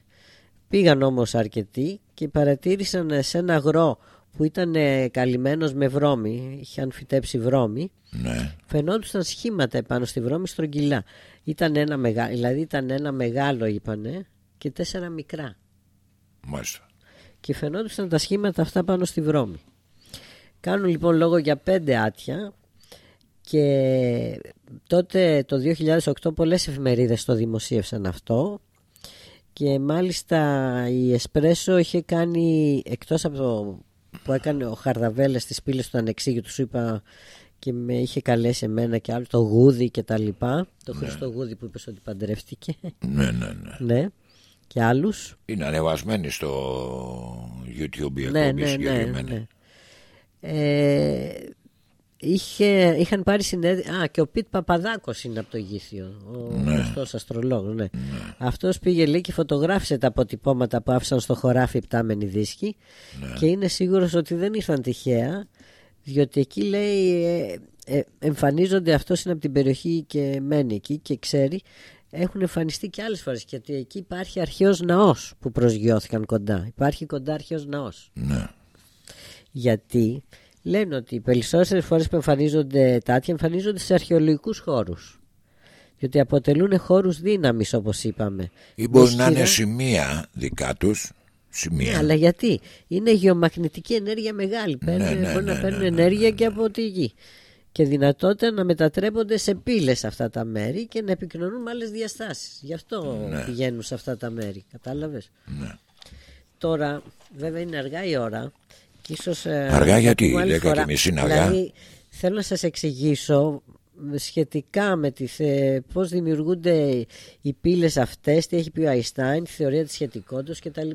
πήγαν όμως αρκετοί και παρατήρησαν ε, σε ένα αγρό που ήταν ε, καλυμμένος με βρώμη, είχαν φυτέψει βρώμη, ναι. φαινόντουσαν σχήματα επάνω στη βρώμη στρογγυλά. Ήταν ένα μεγα... Δηλαδή ήταν ένα μεγάλο είπανε και τέσσερα μικρά Μάλιστα. και φαινόντουσαν τα σχήματα αυτά πάνω στη βρώμη. Κάνουν λοιπόν λόγο για πέντε άτια και τότε το 2008 πολλές εφημερίδες το δημοσίευσαν αυτό και μάλιστα η Εσπρέσο είχε κάνει εκτός από το που έκανε ο Χαρδαβέλας στις πύλες του Ανεξήγητου σου είπα και με είχε καλέσει εμένα και άλλο το Γούδι και τα λοιπά το Χριστό Γούδι που είπες ότι παντρεύτηκε Ναι, ναι, ναι. ναι και άλλους Είναι ανεβασμένη στο YouTube η εκπομπή ναι, ναι, ναι, συγκεκριμένη. ναι. Ε, είχε, είχαν πάρει συνέντευξη. Α, και ο Πιτ Παπαδάκος είναι από το Γήθιο. Ο Ναι. γνωστός αστρολόγος, ναι. Αυτός πήγε λέει και φωτογράφησε τα αποτυπώματα που άφησαν στο χωράφι οι πτάμενοι δίσκοι Ναι. και είναι σίγουρος ότι δεν ήρθαν τυχαία διότι εκεί λέει ε, ε, εμφανίζονται αυτός είναι από την περιοχή και μένει εκεί και ξέρει έχουν εμφανιστεί και άλλες φορές γιατί εκεί υπάρχει αρχαίος ναός που προσγειώθηκαν κοντά υπάρχει κοντά αρχαίος ναός Ναι. γιατί λένε ότι οι περισσότερες φορές που εμφανίζονται τάτια εμφανίζονται σε αρχαιολογικούς χώρους. Διότι αποτελούν χώρους δύναμης όπως είπαμε. Ή μπορεί Με να είναι σχήρα- σημεία δικά τους. Σημεία. Ναι, αλλά γιατί; Είναι γεωμαγνητική ενέργεια μεγάλη. Παίρνουν, ναι, μπορεί ναι, να παίρνουν ναι, ναι, ενέργεια και από τη γη. Και δυνατότητα να μετατρέπονται σε πύλες αυτά τα μέρη και να επικοινωνούν με άλλες διαστάσεις. Γι' αυτό πηγαίνουν σε αυτά τα μέρη. Κατάλαβες; Ναι. Τώρα, βέβαια είναι αργά η ώρα. Και ίσως, ε, Αργά θα γιατί, πούμε άλλη 10 και φορά. μισή είναι αργά. Δηλαδή, θέλω να σας εξηγήσω σχετικά με τη, θε- πώς δημιουργούνται οι πύλες αυτές, τι έχει πει ο Αϊστάιν, τη θεωρία της σχετικότητας κτλ.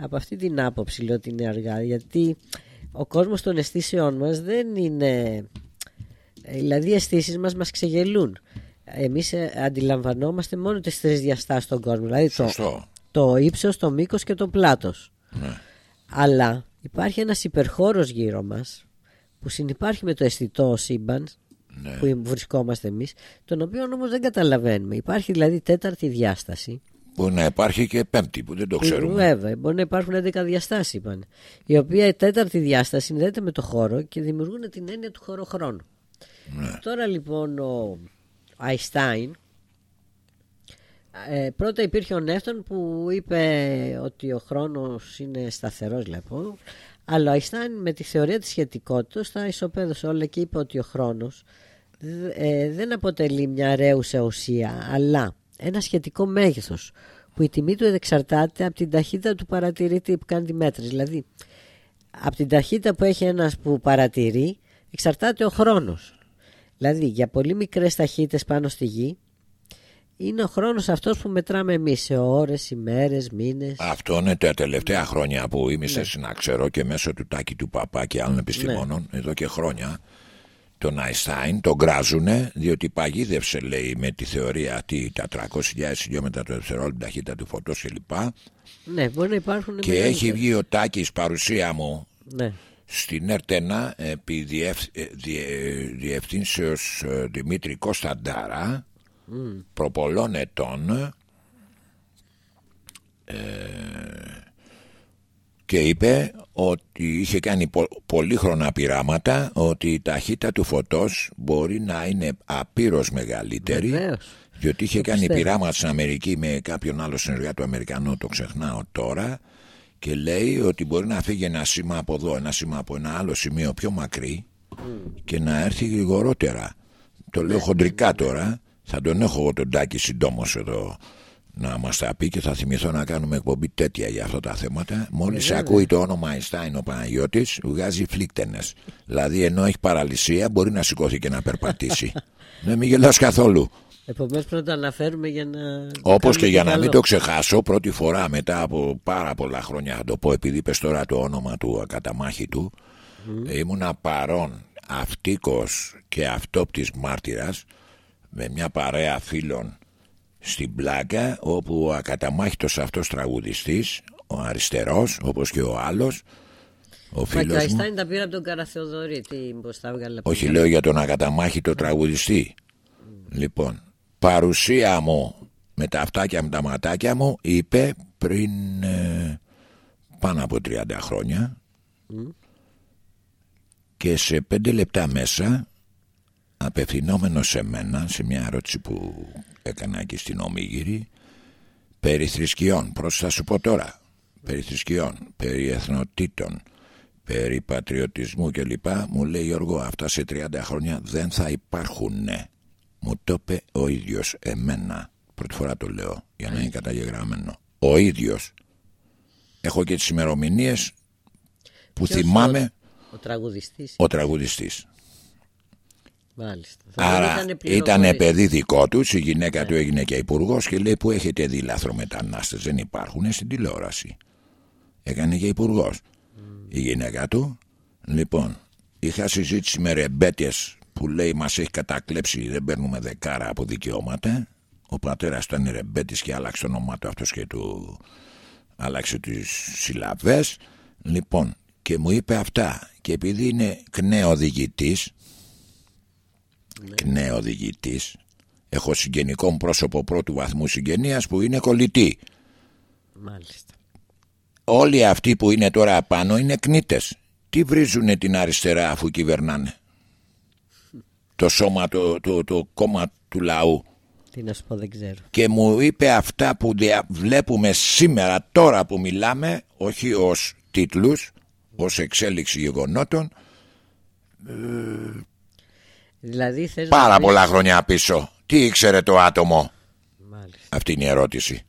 Από αυτή την άποψη λέω ότι είναι αργά, γιατί ο κόσμος των αισθήσεών μας δεν είναι... Δηλαδή οι αισθήσεις μας μας ξεγελούν. Εμείς ε, αντιλαμβανόμαστε μόνο τις τρεις διαστάσεις στον κόσμο. Δηλαδή το, Σωστό. το ύψος, το μήκος και το πλάτος. Ναι. Αλλά υπάρχει ένας υπερχώρος γύρω μας που συνυπάρχει με το αισθητό σύμπαν Ναι. που βρισκόμαστε εμείς, τον οποίο όμως δεν καταλαβαίνουμε. Υπάρχει δηλαδή τέταρτη διάσταση, Μπορεί να υπάρχει και πέμπτη που δεν το που ξέρουμε. Βέβαια, μπορεί να υπάρχουν 11 διαστάσεις είπαν. Η οποία η τέταρτη διάσταση συνδέεται με το χώρο και δημιουργούν την έννοια του χωροχρόνου. Ναι. Τώρα λοιπόν ο Αϊστάιν ε, πρώτα υπήρχε ο Νεύτων που είπε ότι ο χρόνος είναι σταθερός λοιπόν αλλά ο Αϊστάιν με τη θεωρία της σχετικότητας τα ισοπαίδωσε όλα και είπε ότι ο χρόνος δε- ε, δεν αποτελεί μια ρέουσα ουσία αλλά ένα σχετικό μέγεθος που η τιμή του εξαρτάται από την ταχύτητα του παρατηρητή που κάνει τη μέτρηση. Δηλαδή, από την ταχύτητα που έχει ένας που παρατηρεί εξαρτάται ο χρόνος. Δηλαδή, για πολύ μικρές ταχύτητες πάνω στη γη είναι ο χρόνος αυτός που μετράμε εμείς σε ώρες, ημέρες, μήνες. Αυτό είναι τα τελευταία χρόνια που είμαι Ναι. σε συναξερό και μέσω του Τάκη του Παπά και άλλων επιστημόνων Ναι. εδώ και χρόνια τον Αϊστάιν τον γκράζουνε διότι παγίδευσε λέει με τη θεωρία αυτή τα 300.000 χιλιόμετρα το δευτερόλεπτο ταχύτητα του φωτός κλπ. Ναι, μπορεί να υπάρχουν Και μεγαλύτερες. έχει βγει ο Τάκης παρουσία μου Ναι. στην Ερτένα επί διευ, ε, διε- διευθύνσεως ε, Δημήτρη Κωνσταντάρα προπολών ετών ε, και είπε ότι είχε κάνει πο- πολύχρονα πειράματα ότι η ταχύτητα του φωτός μπορεί να είναι απείρως μεγαλύτερη Βεβαίως. διότι είχε Το κάνει πιστεύω. πειράματα στην Αμερική με κάποιον άλλο συνεργάτη Αμερικανό, το ξεχνάω τώρα, και λέει ότι μπορεί να φύγει ένα σήμα από εδώ, ένα σήμα από ένα άλλο σημείο πιο μακρύ και να έρθει γρηγορότερα. Το λέω χοντρικά τώρα, θα τον έχω εγώ τον Τάκη συντόμως εδώ να μας τα πει και θα θυμηθώ να κάνουμε εκπομπή τέτοια για αυτά τα θέματα. Μόλις ακούει το όνομα Αϊστάιν ο Παναγιώτης, βγάζει φλίκτενες. Δηλαδή ενώ έχει παραλυσία μπορεί να σηκώθεί και να περπατήσει. Δεν μην γελάς καθόλου. Επομένως πρέπει να το αναφέρουμε για να... Όπως κάνουμε και για να καλό. μην το ξεχάσω, πρώτη φορά μετά από πάρα πολλά χρόνια, θα το πω επειδή είπε τώρα το όνομα του ακαταμάχη του, ήμουνα παρόν αυτίκος και αυτόπτης μάρτυρας με μια παρέα φίλων στην Πλάκα όπου ο ακαταμάχητος αυτός τραγουδιστής, ο αριστερός όπως και ο άλλος, ο Μα και ο φίλος μου, Αϊστάιν τα πήρα από τον Καραθεοδωρή. Τι πώς τα έβγαλε από όχι τον λέω για τον ακαταμάχητο τραγουδιστή. Λοιπόν, παρουσία μου με τα αυτάκια με τα ματάκια μου είπε πριν ε, πάνω από 30 χρόνια και σε πέντε λεπτά μέσα απευθυνόμενος σε μένα σε μια ερώτηση που έκανα εκεί στην Ομίγυρη. Περί θρησκειών, προς θα σου πω τώρα; Περί θρησκειών, περί εθνοτήτων περί πατριωτισμού κλπ. Μου λέει Γιώργο αυτά σε 30 χρόνια δεν θα υπάρχουν μου το είπε ο ίδιος εμένα. Πρώτη φορά το λέω για να είναι καταγεγραμμένο. Ο ίδιος. Έχω και τις ημερομηνίες που Ποιος θυμάμαι. Ο τραγουδιστής. ο τραγουδιστής Μάλιστα. Θα δεν Άρα ήτανε ήταν πληροφορίες. παιδί δικό τους, η γυναίκα του έγινε και υπουργός και λέει που έχετε δει λαθρομετανάστες δεν υπάρχουν στην τηλεόραση. Έκανε και υπουργός. Η γυναίκα του. Λοιπόν, είχα συζήτηση με ρεμπέτιε που λέει μας έχει κατακλέψει, δεν παίρνουμε δεκάρα από δικαιώματα. Ο πατέρας ήταν ρεμπέτης και άλλαξε το όνομά του αυτός και του άλλαξε τις συλλαβές λοιπόν και μου είπε αυτά και επειδή είναι κνέο διηγητής κνέο διηγητής έχω συγγενικό μου πρόσωπο πρώτου βαθμού συγγενείας που είναι κολλητή Μάλιστα. όλοι αυτοί που είναι τώρα απάνω είναι κνήτες τι βρίζουνε την αριστερά αφού κυβερνάνε; Το σώμα το, το, το κόμμα του λαού Τι να σου πω δεν ξέρω. και μου είπε αυτά που δια- βλέπουμε σήμερα τώρα που μιλάμε όχι ως τίτλους ως εξέλιξη γεγονότων Δηλαδή θες πάρα να πεις- πολλά χρόνια πίσω τι ήξερε το άτομο; Μάλιστα. αυτή είναι η ερώτηση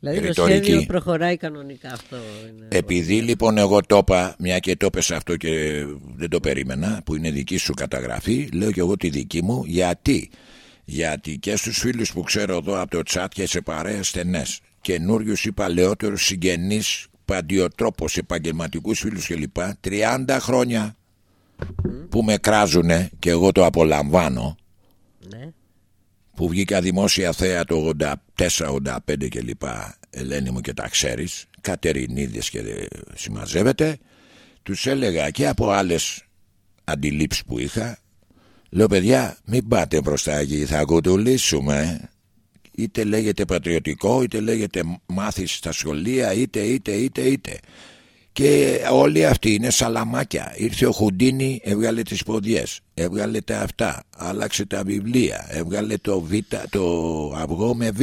Δηλαδή το Ρητορική. σχέδιο προχωράει κανονικά αυτό. Είναι... επειδή λοιπόν εγώ το είπα μια και το είπες αυτό και δεν το περίμενα που είναι δική σου καταγραφή λέω και εγώ τη δική μου γιατί; Γιατί και στους φίλους που ξέρω εδώ από το τσάτ και σε παρέες στενές καινούριους ή παλαιότερους συγγενείς παντιοτρόπος επαγγελματικούς φίλους κλπ 30 χρόνια που με κράζουνε και εγώ το απολαμβάνω. Ναι. που βγήκα δημόσια θέα το 84-85 και λοιπά Ελένη μου και τα ξέρεις Κατερινίδες και ε, συμμαζεύεται. Τους έλεγα και από άλλες αντιλήψεις που είχα Λέω παιδιά μην πάτε μπροστά εκεί θα κουτουλήσουμε Είτε λέγεται πατριωτικό είτε λέγεται μάθηση στα σχολεία είτε είτε είτε είτε και όλοι αυτοί είναι σαλαμάκια. Ήρθε ο Χουντίνη, έβγαλε τις ποδιές, έβγαλε τα αυτά, άλλαξε τα βιβλία, έβγαλε το, β, το αυγό με β,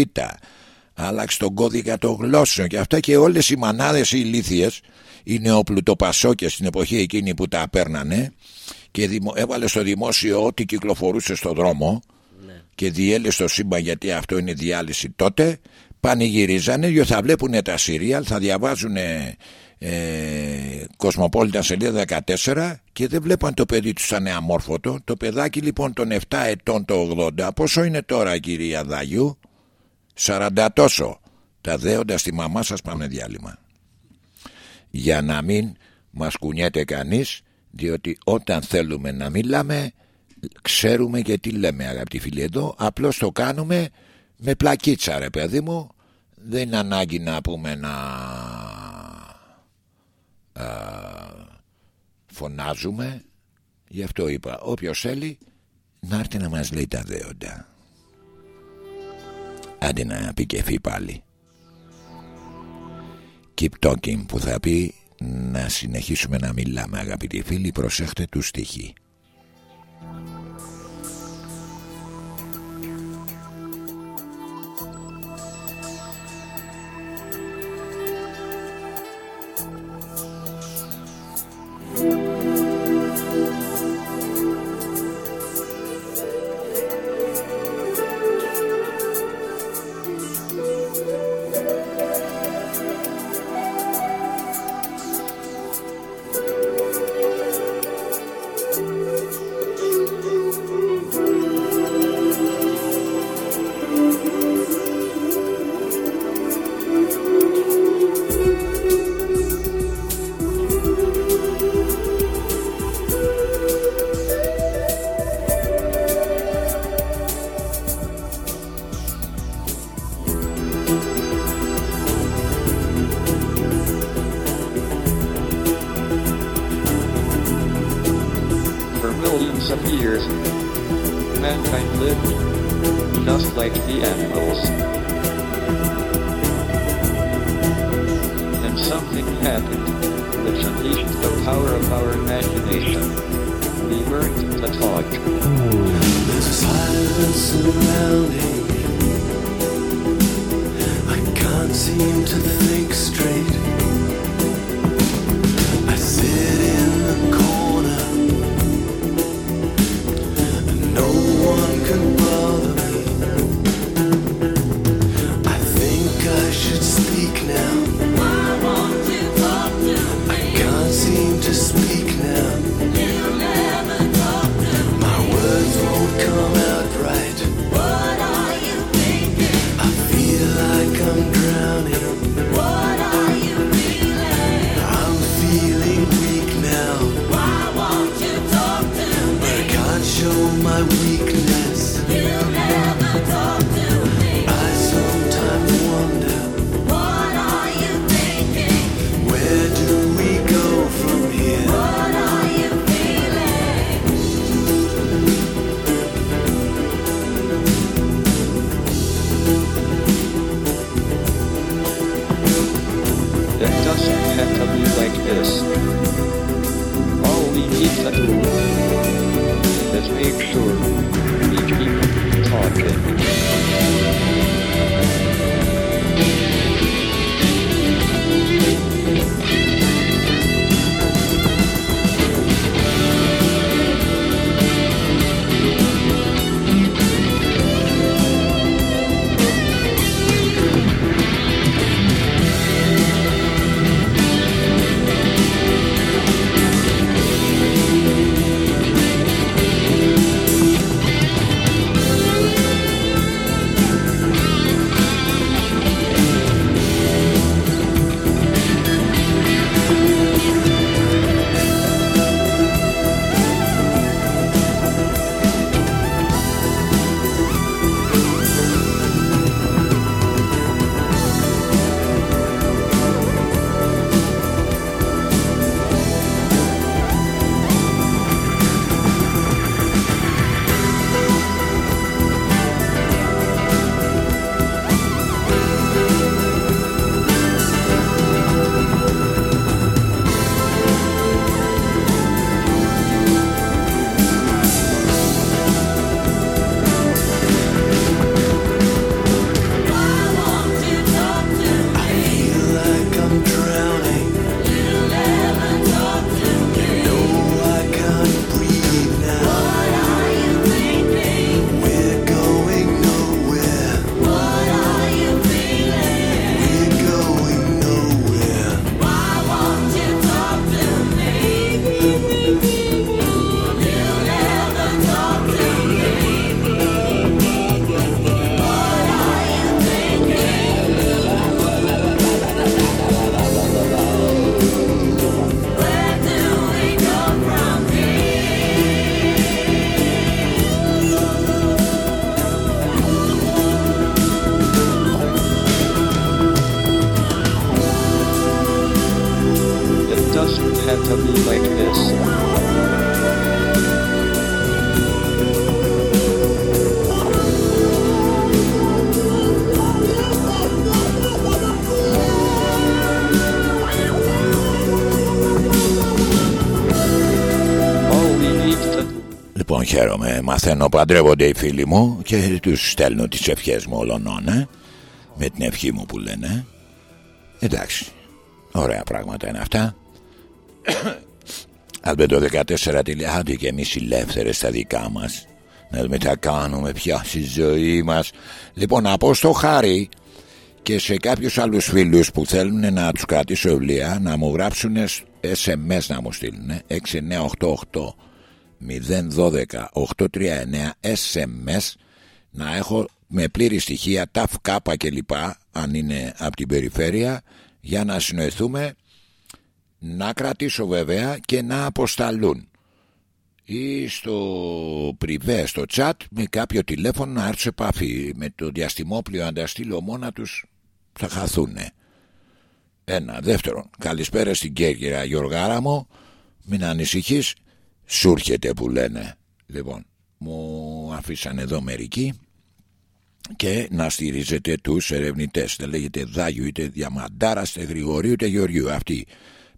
άλλαξε τον κώδικα των γλώσσων και αυτά και όλες οι μανάδες οι ηλίθιες, οι νεοπλουτοπασόκες στην εποχή εκείνη που τα παίρνανε και έβαλε στο δημόσιο ό,τι κυκλοφορούσε στο δρόμο ναι. και διέλε στο σύμπαν γιατί αυτό είναι διάλυση τότε, πανηγυρίζανε διότι θα βλέπουν τα σύριαλ, θα διαβάζουν ε, Κοσμοπόλητα σελίδα 14 και δεν βλέπαν το παιδί του σαν αμόρφωτο το παιδάκι λοιπόν των 7 ετών το 80 πόσο είναι τώρα κυρία Δάγιου 40 τόσο. Τα δέοντα στη μαμά σας πάμε διάλειμμα. Για να μην μας κουνιέται κανείς διότι όταν θέλουμε να μιλάμε ξέρουμε και τι λέμε αγαπητοί φίλοι. Εδώ απλώς το κάνουμε με πλακίτσα ρε παιδί μου. Δεν είναι ανάγκη να πούμε να φωνάζουμε. Γι' αυτό είπα όποιος θέλει να έρθει να μας λέει τα δέοντα. Άντε να πει και πάλι. Keep talking που θα πει να συνεχίσουμε να μιλάμε αγαπητοί φίλοι προσέχτε τους στοιχεί χαίρομαι. Μαθαίνω παντρεύονται οι φίλοι μου και τους στέλνω τις ευχές μου όλων, ε, με την ευχή μου που λένε. Εντάξει, ωραία πράγματα είναι αυτά. Αλμπέντο 14 τηλεάντη και εμείς ελεύθερες στα δικά μας. Να δούμε τι θα κάνουμε πια στη ζωή μας. Λοιπόν, να πω στο χάρη και σε κάποιους άλλους φίλους που θέλουν να τους κρατήσω βιβλία να μου γράψουν SMS να μου στείλουν 6988 012 839 SMS να έχω με πλήρη στοιχεία ταφ κάπα και λοιπά αν είναι από την περιφέρεια για να συνοηθούμε να κρατήσω βέβαια και να αποσταλούν. Ή στο πριβέ, στο chat με κάποιο τηλέφωνο να έρθει σε επαφή. Με το διαστημόπλιο αν τα στείλω μόνα τους θα χαθούνε. Ένα. Δεύτερον καλησπέρα στην Κέρκυρα Γιωργάρα μου. Μην ανησυχείς σου έρχεται που λένε. Λοιπόν μου αφήσαν εδώ μερικοί και να στηρίζετε τους ερευνητές. Δεν λέγεται Δάγιου είτε Διαμαντάρα είτε Γρηγορίου είτε Γεωργίου. Αυτοί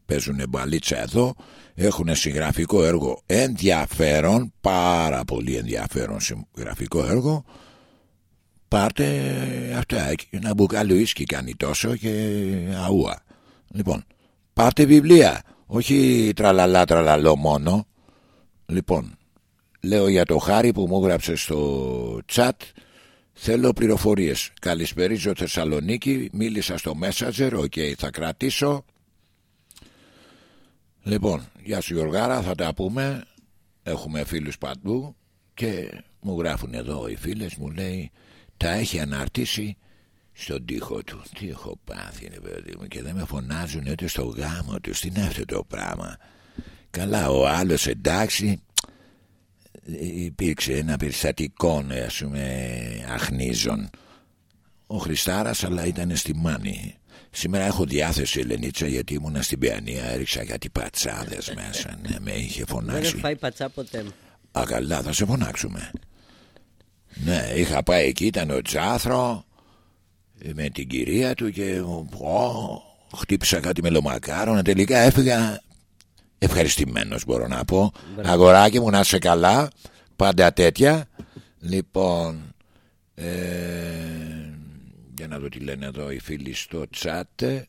παίζουν μπαλίτσα εδώ έχουν συγγραφικό έργο. Ενδιαφέρον πάρα πολύ ενδιαφέρον συγγραφικό έργο. Πάρτε αυτά ένα μπουκάλι ουίσκι κάνει τόσο και αούα. Λοιπόν πάρτε βιβλία όχι τραλαλά τραλαλό μόνο λοιπόν λέω για το Χάρη που μου έγραψε στο chat θέλω πληροφορίες καλησπερίζω Θεσσαλονίκη μίλησα στο Messenger OK θα κρατήσω Λοιπόν, γεια σου Γιωργάρα, θα τα πούμε. Έχουμε φίλους παντού και μου γράφουν εδώ οι φίλες, μου λέει τα έχει αναρτήσει στον τοίχο του. Τι έχω πάθει είναι παιδί μου και δεν με φωνάζουν ούτε στο γάμο τους. Τι είναι αυτό το πράγμα; Καλά, ο άλλος εντάξει. Υπήρξε ένα περιστατικό ας πούμε αχνίζων ο Χριστάρας αλλά ήταν στη Μάνη. Σήμερα έχω διάθεση Ελενίτσα γιατί ήμουνα στην Πιανία έριξα κάτι πατσάδες μέσα. Ναι, με είχε Δεν φωνάξει έχω φάει πατσά ποτέ. Α καλά θα σε φωνάξουμε. Ναι είχα πάει εκεί ήταν ο Τζάθρο με την κυρία του και πω, χτύπησα κάτι μελομακάρονα τελικά έφυγα ευχαριστημένος μπορώ να πω. Αγοράκι μου να είσαι καλά. Πάντα τέτοια. Λοιπόν ε, για να δω τι λένε εδώ οι φίλοι στο chat ε,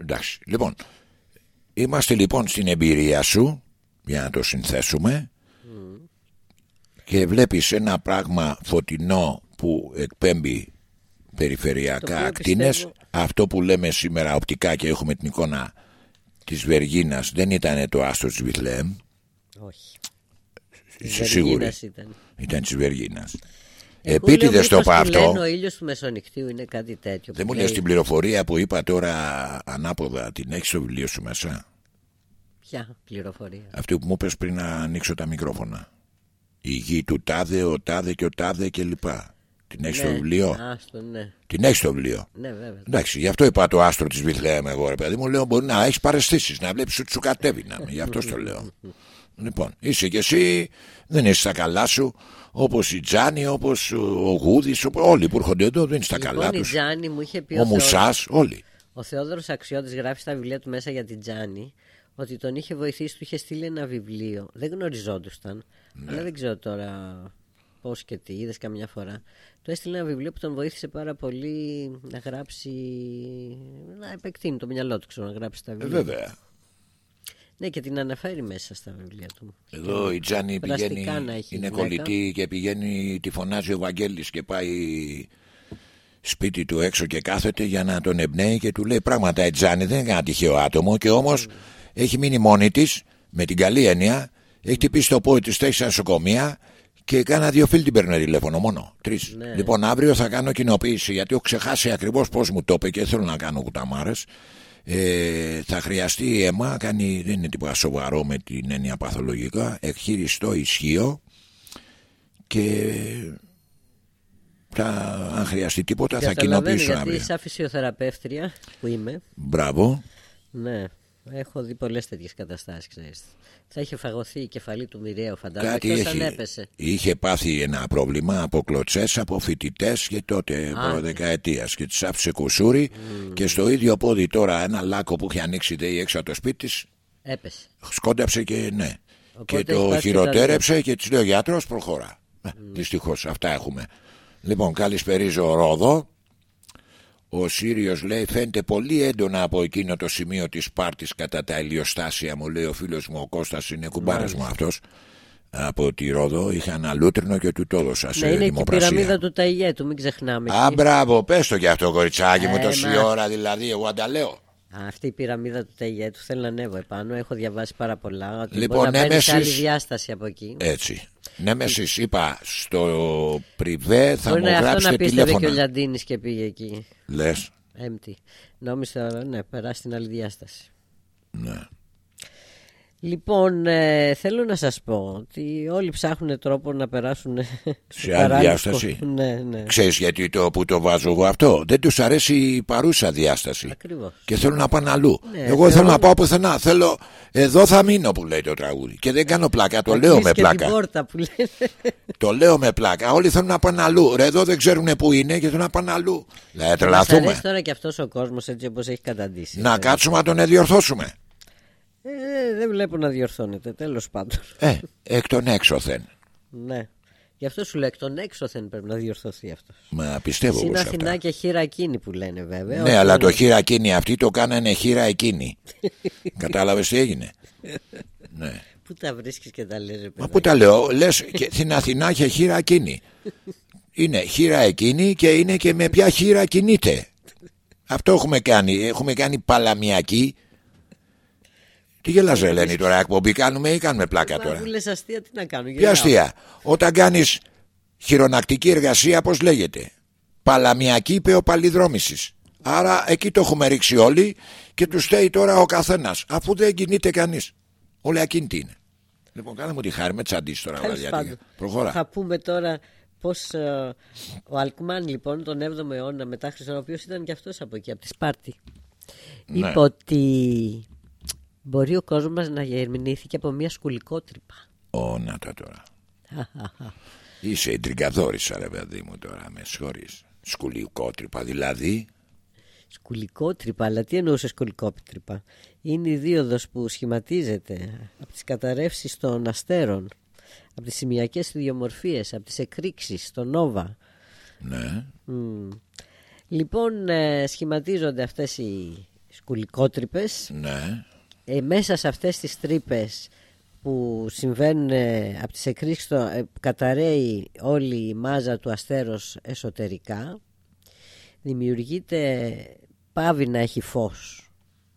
εντάξει. Λοιπόν είμαστε λοιπόν στην εμπειρία σου για να το συνθέσουμε. Και βλέπεις ένα πράγμα φωτεινό που εκπέμπει Το περιφερειακά οποίο ακτίνες. πιστεύω- αυτό που λέμε σήμερα οπτικά και έχουμε την εικόνα της Βεργίνας δεν ήταν το άστρο της Βιθλέμ Όχι. είσαι Βεργίνας σίγουρη; Ήταν. ήταν της Βεργίνας Εγώ επίτηδες λέω το μήπως είπα του λένε αυτό Ο ήλιος του μεσονυχτίου είναι κάτι τέτοιο. δεν που μου λέει, λες την πληροφορία που είπα τώρα ανάποδα την έχεις στο βιβλίο σου μέσα; Ποια πληροφορία; αυτή που μου είπες πριν να ανοίξω τα μικρόφωνα η γη του τάδε, ο τάδε και ο τάδε και λοιπά την έχεις στο Ναι, βιβλίο; Άστο, ναι. την έχεις στο βιβλίο; Ναι, βέβαια. Εντάξει, γι' αυτό είπα το άστρο της Βιθλέμ εγώ, ρε παιδί μου. Λέω μπορεί να έχεις παρεστήσεις, να βλέπεις ότι σου κατέβει να είμαι. Γι' αυτό το λέω. λοιπόν, είσαι κι εσύ, δεν είσαι στα καλά σου. Όπως η Τζάνι, όπως ο Γούδης, όλοι που έρχονται εδώ δεν είναι στα καλά Λοιπόν, η τους. Τζάνη μου είχε πει Ο ο, Θεόδωρος- Μουσάς, όλοι. ο Θεόδωρος Αξιώτης γράφει στα βιβλία του μέσα για την Τζάνη ότι τον είχε βοηθήσει, του είχε στείλει ένα βιβλίο. Δεν γνωριζόντουσαν, Ναι. αλλά δεν ξέρω τώρα πώς και τι, είδες καμιά φορά. Του έστειλε ένα βιβλίο που τον βοήθησε πάρα πολύ να γράψει. να επεκτείνει το μυαλό του, ξέρω, να γράψει τα Ε, βιβλία. βέβαια. Ναι, και την αναφέρει μέσα στα βιβλία του. Εδώ η Τζάνι Πραστικά πηγαίνει, να έχει η είναι γυναίκα. κολλητή και πηγαίνει, τη φωνάζει ο Βαγγέλης και πάει σπίτι του έξω και κάθεται για να τον εμπνέει και του λέει πράγματα η Τζάνι δεν είναι ένα τυχαίο άτομο και όμως έχει μείνει μόνη της με την καλή έννοια έχει χτυπήσει το πόδι της τέχει νοσοκομεία και κάνα δύο φίλοι την παίρνουν τηλέφωνο μόνο. Τρεις. Ναι. Λοιπόν, αύριο θα κάνω κοινοποίηση γιατί έχω ξεχάσει ακριβώς πώς μου το είπε και θέλω να κάνω κουταμάρες. Ε, θα χρειαστεί αίμα, κάνει, δεν είναι τίποτα σοβαρό με την έννοια παθολογικά, εκχειριστό ισχύο και θα, αν χρειαστεί τίποτα θα Καταλαβαίνω κοινοποιήσω γιατί αύριο. σαν φυσιοθεραπεύτρια που είμαι, Μπράβο. ναι, έχω δει πολλές τέτοιες καταστάσεις, ξέρεις. Θα είχε φαγωθεί η κεφαλή του μοιραίου, φαντάζομαι. Κάτι Εκτός αν έχει, έπεσε. είχε πάθει ένα πρόβλημα από κλωτσές από φοιτητές και τότε προδεκαετία και τη άφησε κουσούρι και στο ίδιο πόδι τώρα ένα λάκκο που είχε ανοίξει δέει έξω από το σπίτι της Έπεσε. σκόνταψε και ναι. Οπότε και έχει το πάθει χειροτέρεψε και της λέει ο γιατρός προχώρα. Mm. Δυστυχώς αυτά έχουμε. Λοιπόν, καλησπερίζω Ρόδο. Ο Σύριος λέει φαίνεται πολύ έντονα από εκείνο το σημείο της Σπάρτης κατά τα ηλιοστάσια μου λέει ο φίλος μου ο Κώστας είναι κουμπάρας μου αυτός από τη Ρόδο είχα ένα λούτρινο και του το έδωσα σε Ναι, είναι και η δημοπρασία. πυραμίδα του Ταϊγέτου, μην ξεχνάμε. Α, εκεί. μπράβο, πες το κι αυτό κοριτσάκι μου Ε, τόση μα- ώρα δηλαδή εγώ ανταλέω. Α, Αυτή η πυραμίδα του Ταϊγέτου θέλω να ανέβω επάνω. Έχω διαβάσει πάρα πολλά. Ότι Λοιπόν, μπορεί να παίρνει Νέμεσης- άλλη διάσταση από εκεί. Έτσι. Ναι, με εσείς είπα στο πριβέ θα μπορεί μου να αυτό να γράψετε πίστευε και ο τηλέφωνα. Λιαντίνης και πήγε εκεί. Λες, Έμπτη. Νόμιζα, ναι, περάσει στην άλλη διάσταση. ναι. Λοιπόν, ε, θέλω να σας πω ότι όλοι ψάχνουν τρόπο να περάσουν Σε άλλη διάσταση. Ναι, ναι, Ξέρεις γιατί το που το βάζω εγώ αυτό; Δεν τους αρέσει η παρούσα διάσταση. ακριβώς. Και θέλουν να πάνε αλλού. Ναι, εγώ θέλω θεωρώ- να πάω πουθενά. Θέλω εδώ θα μείνω που λέει το τραγούδι. Και δεν κάνω πλάκα. Το Θα λέω κλείσει με και πλάκα. την πόρτα που λένε. Το λέω με πλάκα. Όλοι θέλουν να πάνε αλλού. Ρε, εδώ δεν ξέρουν που είναι και θέλουν να πάνε αλλού. Δηλαδή Μας τρελαθούμε. αρέσει τώρα και αυτός ο κόσμος έτσι όπως έχει καταντήσει. Να κάτσουμε να τον διορθώσουμε. Ε, δεν βλέπω να διορθώνεται, τέλος πάντων. Ε, εκ των έξωθεν. ναι. Γι' αυτό σου λέω, εκ των έξωθεν πρέπει να διορθωθεί αυτός. Μα πιστεύω Είναι εγώ σε Αθηνά αυτά. και χείρα εκείνη που λένε βέβαια. Ναι, όχι αλλά είναι- το χείρα εκείνη αυτή το κάνανε χείρα εκείνη. Κατάλαβες τι έγινε; ναι. Πού τα βρίσκεις και τα λες, ρε Μα παιδάκι. πού τα λέω, λες και στην Αθηνά είχε χείρα εκείνη. Είναι χείρα εκείνη και είναι και με ποια χείρα κινείται. Αυτό έχουμε κάνει. Έχουμε κάνει παλαμιακή. Τι γελάς ρε Ελένη τώρα, εκπομπή κάνουμε ή κάνουμε πλάκα Μα τώρα; Αφού λες αστεία, τι να κάνω. Ποια γελάω. αστεία; Όταν κάνεις χειρονακτική εργασία, πώς λέγεται; Παλαμιακή πεοπαλιδρόμησης. Άρα εκεί το έχουμε ρίξει όλοι και τους στέει τώρα ο καθένας Αφού δεν κινείται κανείς Όλοι ακίνητοι είναι. Λοιπόν, κάνε μου τη χάρη με τσαντής τώρα. Τέλος βαριάτικα. πάντων. Προχώρα. Θα πούμε τώρα πως ε, ο Αλκμάν λοιπόν τον 7ο αιώνα μετά Χριστόν, ο οποίος ήταν και αυτός από εκεί, από τη Σπάρτη, Ναι. είπε ότι μπορεί ο κόσμος μας να ερμηνήθηκε από μια σκουλικότρυπα. Ω, να τα τώρα. Είσαι η τριγκαδόρισα ρε παιδί μου τώρα, με συγχωρείς. Σκουλικότρυπα δηλαδή. Σκουλικότρυπα, αλλά τι εννοούσες σκουλικότρυπα; Είναι η δίωδος που σχηματίζεται από τις καταρρεύσεις των αστέρων, από τις σημειακές ιδιομορφίες, από τις εκρήξεις, των νόβα. Ναι. Μμ. Λοιπόν, ε, σχηματίζονται αυτές οι σκουλικότρυπες. Ναι. Ε, μέσα σε αυτές τις τρύπες που συμβαίνουν ε, από τις εκρήξεις το, ε, καταραίει όλη η μάζα του αστέρος εσωτερικά δημιουργείται πάβει να έχει φως.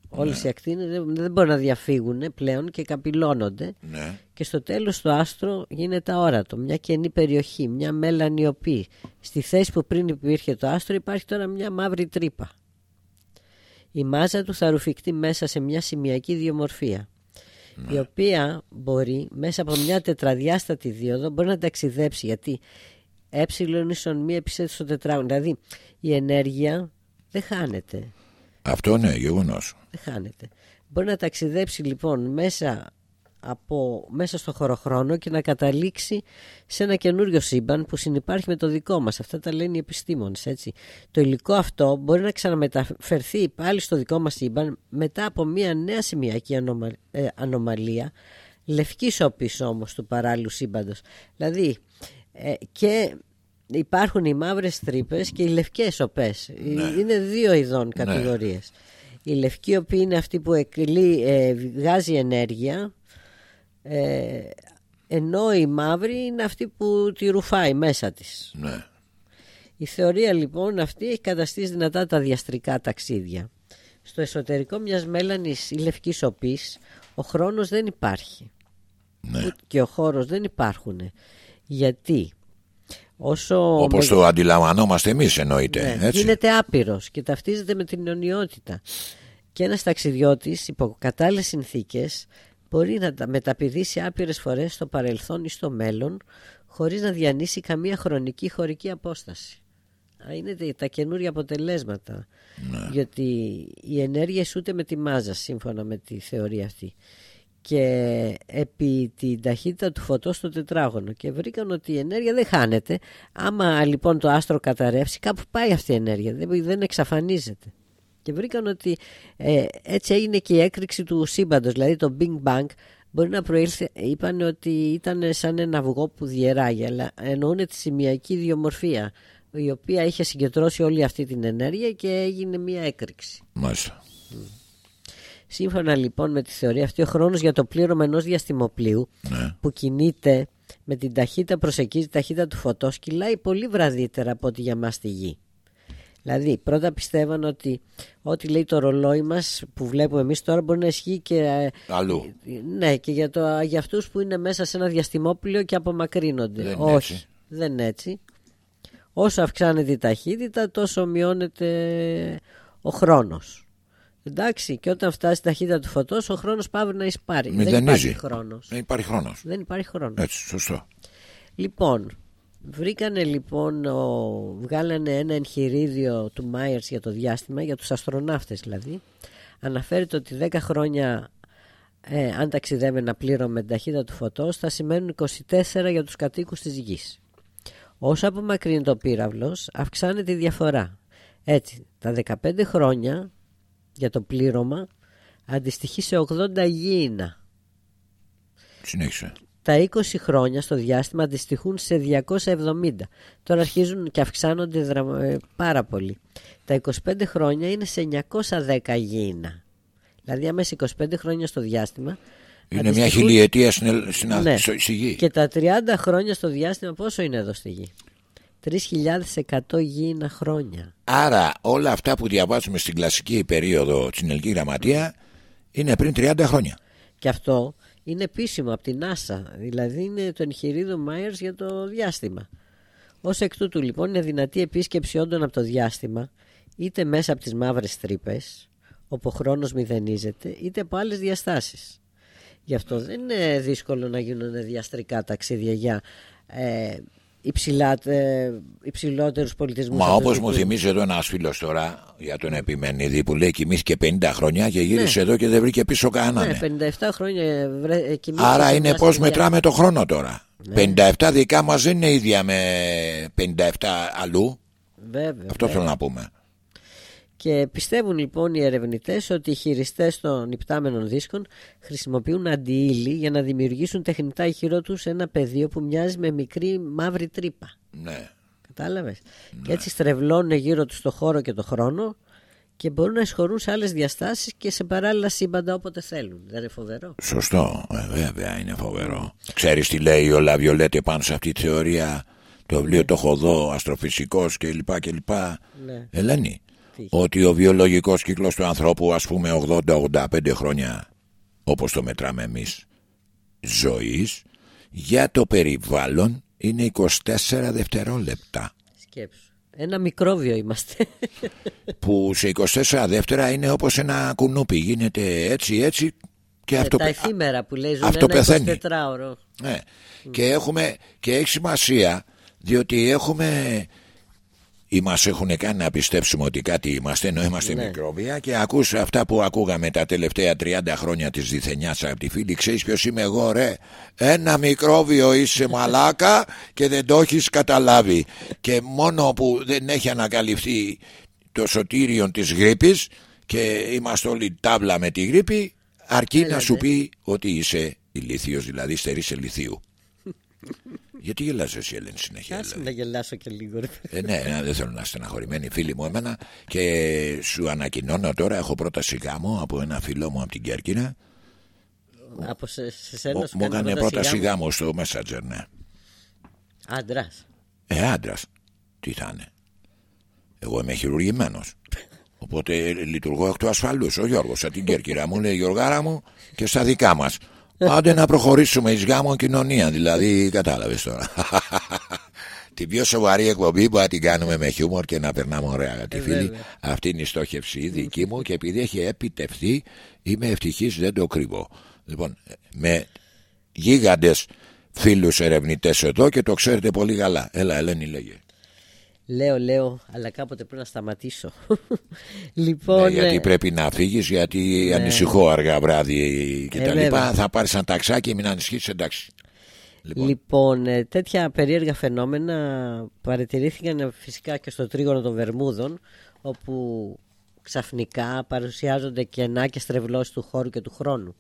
Όλες οι ακτίνες δεν, δεν μπορούν να διαφύγουν πλέον και καπηλώνονται. Ναι. και στο τέλος το άστρο γίνεται αόρατο. Μια κενή περιοχή, μια μέλανη οπή στη θέση που πριν υπήρχε το άστρο υπάρχει τώρα μια μαύρη τρύπα η μάζα του θα ρουφικτεί μέσα σε μια σημειακή διομορφία η οποία μπορεί μέσα από μια τετραδιάστατη δίωδο μπορεί να ταξιδέψει γιατί ε ίσον μία επισέτει στο τετράγωνο δηλαδή η ενέργεια δεν χάνεται Αυτό ναι, γεγονός. δεν χάνεται. Μπορεί να ταξιδέψει λοιπόν μέσα, από, μέσα στο χωροχρόνο και να καταλήξει σε ένα καινούριο σύμπαν που συνεπάρχει με το δικό μας. Αυτά τα λένε οι επιστήμονες. Έτσι. Το υλικό αυτό μπορεί να ξαναμεταφερθεί πάλι στο δικό μας σύμπαν μετά από μια νέα σημειακή ανομα, ε, ανομαλία λευκή όπης όμως του παράλληλου σύμπαντος. Δηλαδή ε, και υπάρχουν οι μαύρες τρύπες και οι λευκές οπές. Είναι δύο ειδών κατηγορίες. Η λευκή οπή είναι αυτή που εκλεί, ε, βγάζει ενέργεια ε, ενώ η μαύρη είναι αυτή που τη ρουφάει μέσα της. Ναι. Η θεωρία λοιπόν αυτή έχει καταστήσει δυνατά τα διαστρικά ταξίδια. Στο εσωτερικό μιας μέλανης ή λευκής οπής ο χρόνος δεν υπάρχει. Ναι. Ούτε και ο χώρος δεν υπάρχουν. Γιατί; Όσο Όπως με- το αντιλαμβανόμαστε εμείς εννοείται. ναι, έτσι. γίνεται άπειρος και ταυτίζεται με την αιωνιότητα. Και ένας ταξιδιώτης υπό κατάλληλες συνθήκες μπορεί να τα μεταπηδήσει άπειρες φορές στο παρελθόν ή στο μέλλον χωρίς να διανύσει καμία χρονική ή χωρική απόσταση. Α, Είναι τε- τα καινούργια αποτελέσματα. Ναι. Γιατί η ενέργεια ισούται με τη μάζα σύμφωνα με τη θεωρία αυτή. Και επί την ταχύτητα του φωτός στο τετράγωνο. Και βρήκαν ότι η ενέργεια δεν χάνεται. Άμα λοιπόν το άστρο καταρρεύσει, κάπου πάει αυτή η ενέργεια. Δεν, δεν εξαφανίζεται. Και βρήκαν ότι ε, έτσι έγινε και η έκρηξη του σύμπαντος. Δηλαδή το Big Bang μπορεί να προήλθε, είπαν ότι ήταν σαν ένα αυγό που διεράγει, αλλά εννοούν τη σημειακή ιδιομορφία, η οποία είχε συγκεντρώσει όλη αυτή την ενέργεια και έγινε μια έκρηξη. Μάλιστα. Σύμφωνα λοιπόν με τη θεωρία αυτή, ο χρόνος για το πλήρωμα ενός διαστημοπλίου Ναι. που κινείται με την ταχύτητα προσεκίζει τη ταχύτητα του φωτός κυλάει πολύ βραδύτερα από ό,τι για μας τη γη. Δηλαδή, πρώτα πιστεύαν ότι ό,τι λέει το ρολόι μας που βλέπουμε εμείς τώρα μπορεί να ισχύει και, ε, Αλλού. ναι, και για, το, για αυτούς που είναι μέσα σε ένα διαστημόπλαιο και απομακρύνονται. Δεν είναι Όχι, έτσι. δεν είναι έτσι. Όσο αυξάνεται η ταχύτητα τόσο μειώνεται ο χρόνος. Εντάξει, και όταν φτάσει η ταχύτητα του φωτός ο χρόνος πάβει να εισπάρει. Δεν Μηδενίζει. υπάρχει χρόνος. Δεν υπάρχει χρόνος. Δεν υπάρχει χρόνος. Έτσι, σωστό. Λοιπόν, βρήκανε λοιπόν, ο, βγάλανε ένα εγχειρίδιο του Μάιερς για το διάστημα, για τους αστροναύτες δηλαδή. Αναφέρεται ότι 10 χρόνια ε, αν ταξιδεύει ένα πλήρωμα με την ταχύτητα του φωτός θα σημαίνουν 24 για τους κατοίκους της γης. Όσο απομακρύνει ο πύραυλος αυξάνεται η διαφορά. Έτσι, τα 15 χρόνια για το πλήρωμα αντιστοιχεί σε 80 γήινα. Συνέχισε. Τα 20 χρόνια στο διάστημα αντιστοιχούν σε 270. Τώρα αρχίζουν και αυξάνονται δραμα- ε, πάρα πολύ. Τα 25 χρόνια είναι σε 910 γήινα. Δηλαδή άμεσα 25 χρόνια στο διάστημα Είναι μια αντιστοιχούν- χιλιετία στην, ελ- στην, α- Ναι. στο- στη γη. Και τα 30 χρόνια στο διάστημα πόσο είναι εδώ στη γη; 3.100 γήινα χρόνια. Άρα όλα αυτά που διαβάζουμε στην κλασική περίοδο στην Ελληνική Γραμματεία είναι πριν 30 χρόνια. Και αυτό είναι επίσημο από την NASA. Δηλαδή είναι το εγχειρίδιο Myers για το διάστημα. Ω εκ τούτου λοιπόν είναι δυνατή επίσκεψη όντων από το διάστημα είτε μέσα από τις μαύρες τρύπες, όπου ο χρόνος μηδενίζεται, είτε από άλλες διαστάσεις. Γι' αυτό δεν είναι δύσκολο να γίνουν διαστρικά ταξίδια για ε, υψηλά, ε, υψηλότερους πολιτισμούς. Μα από όπως τους μου δικούς θυμίζει εδώ ένας φίλος τώρα για τον Επιμένιδη που λέει κοιμήθηκε 50 χρόνια και γύρισε εδώ και δεν βρήκε πίσω κανέναν. Ναι, 57 χρόνια βρε, ε, κοιμήθηκε Άρα σε είναι μια πώς στεριά. μετράμε το χρόνο τώρα. Ναι. 57 δικά μας δεν είναι ίδια με 57 αλλού. Βέβαια. Αυτό βέβαια. θέλω να πούμε. Και πιστεύουν λοιπόν οι ερευνητές ότι οι χειριστές των υπτάμενων δίσκων χρησιμοποιούν αντιύλη για να δημιουργήσουν τεχνητά ηχειρό τους ένα πεδίο που μοιάζει με μικρή μαύρη τρύπα. Ναι. Κατάλαβες; Και έτσι στρεβλώνουν γύρω τους το χώρο και το χρόνο και μπορούν να εισχωρούν σε άλλες διαστάσεις και σε παράλληλα σύμπαντα όποτε θέλουν. Δεν είναι φοβερό; Σωστό. Ε, βέβαια είναι φοβερό. Ξέρεις τι λέει ο Λαβιολέτη πάνω σε αυτή τη θεωρία; Το βιβλίο το έχω δω, αστροφυσικός κλπ. κλπ. Ναι. Ελένη, Τι; Ότι ο βιολογικός κύκλος του ανθρώπου ας πούμε 80-85 χρόνια όπως το μετράμε εμείς ζωής για το περιβάλλον είναι 24 δευτερόλεπτα Σκέψου. Ένα μικρόβιο είμαστε. που σε 24 δεύτερα είναι όπως ένα κουνούπι γίνεται έτσι έτσι και αυτό, τα πε- εφήμερα που λέει ζουν αυτό ένα πεθαίνει. 24ωρο. Ναι. Και, έχουμε, και έχει σημασία διότι έχουμε ή μας έχουν κάνει να πιστέψουμε ότι κάτι είμαστε ενώ είμαστε Ναι. μικρόβια και ακούς αυτά που ακούγαμε τα τελευταία 30 χρόνια της διθενιάς από τη φίλη ξέρεις ποιος είμαι εγώ ρε; Ένα μικρόβιο είσαι μαλάκα και δεν το έχεις καταλάβει και μόνο που δεν έχει ανακαλυφθεί το σωτήριο της γρήπης και είμαστε όλοι τάβλα με τη γρήπη αρκεί να Έλατε. σου πει ότι είσαι ηλίθιος δηλαδή στερείσαι λιθίου γιατί γελάς εσύ Ελένη συνέχεια Κάτσε δηλαδή; να γελάσω και λίγο. ρε. Ε, ναι, ναι, δεν θέλω να στεναχωρημένοι φίλοι μου εμένα και σου ανακοινώνω τώρα έχω πρόταση γάμου από ένα φίλο μου από την Κέρκυρα Από σε, σε σένα Μου σου μου κάνει έκανε πρόταση πρόταση γάμου. γάμου στο Messenger, ναι. Άντρας. Ε, άντρας. Τι θα είναι; Εγώ είμαι χειρουργημένος. Οπότε λειτουργώ εκ του ασφαλούς. Ο Γιώργος από την Κέρκυρα μου λέει Γιωργάρα μου και στα δικά μας. Άντε να προχωρήσουμε εις γάμο κοινωνία. Δηλαδή, κατάλαβες τώρα. Την πιο σοβαρή εκπομπή που να την κάνουμε με χιούμορ και να περνάμε ωραία. Αγαπητοί Ε, φίλοι, βέβαια. αυτή είναι η στόχευση δική μου και επειδή έχει επιτευχθεί, είμαι ευτυχής, δεν το κρύβω. Λοιπόν, με γίγαντες φίλους ερευνητές εδώ και το ξέρετε πολύ καλά. Έλα, Ελένη, λέγε. Λέω, λέω, αλλά κάποτε πρέπει να σταματήσω. λοιπόν, Ναι, γιατί ε, πρέπει να φύγεις, γιατί ανησυχώ αργά βράδυ και Ε, τα λοιπά. βέβαια. Θα πάρεις ένα ταξάκι, μην ανησυχείς, εντάξει. Λοιπόν, Λοιπόν, ε, τέτοια περίεργα φαινόμενα παρατηρήθηκαν ε, φυσικά και στο τρίγωνο των Βερμούδων, όπου ξαφνικά παρουσιάζονται κενά και στρεβλώσεις του χώρου και του χρόνου.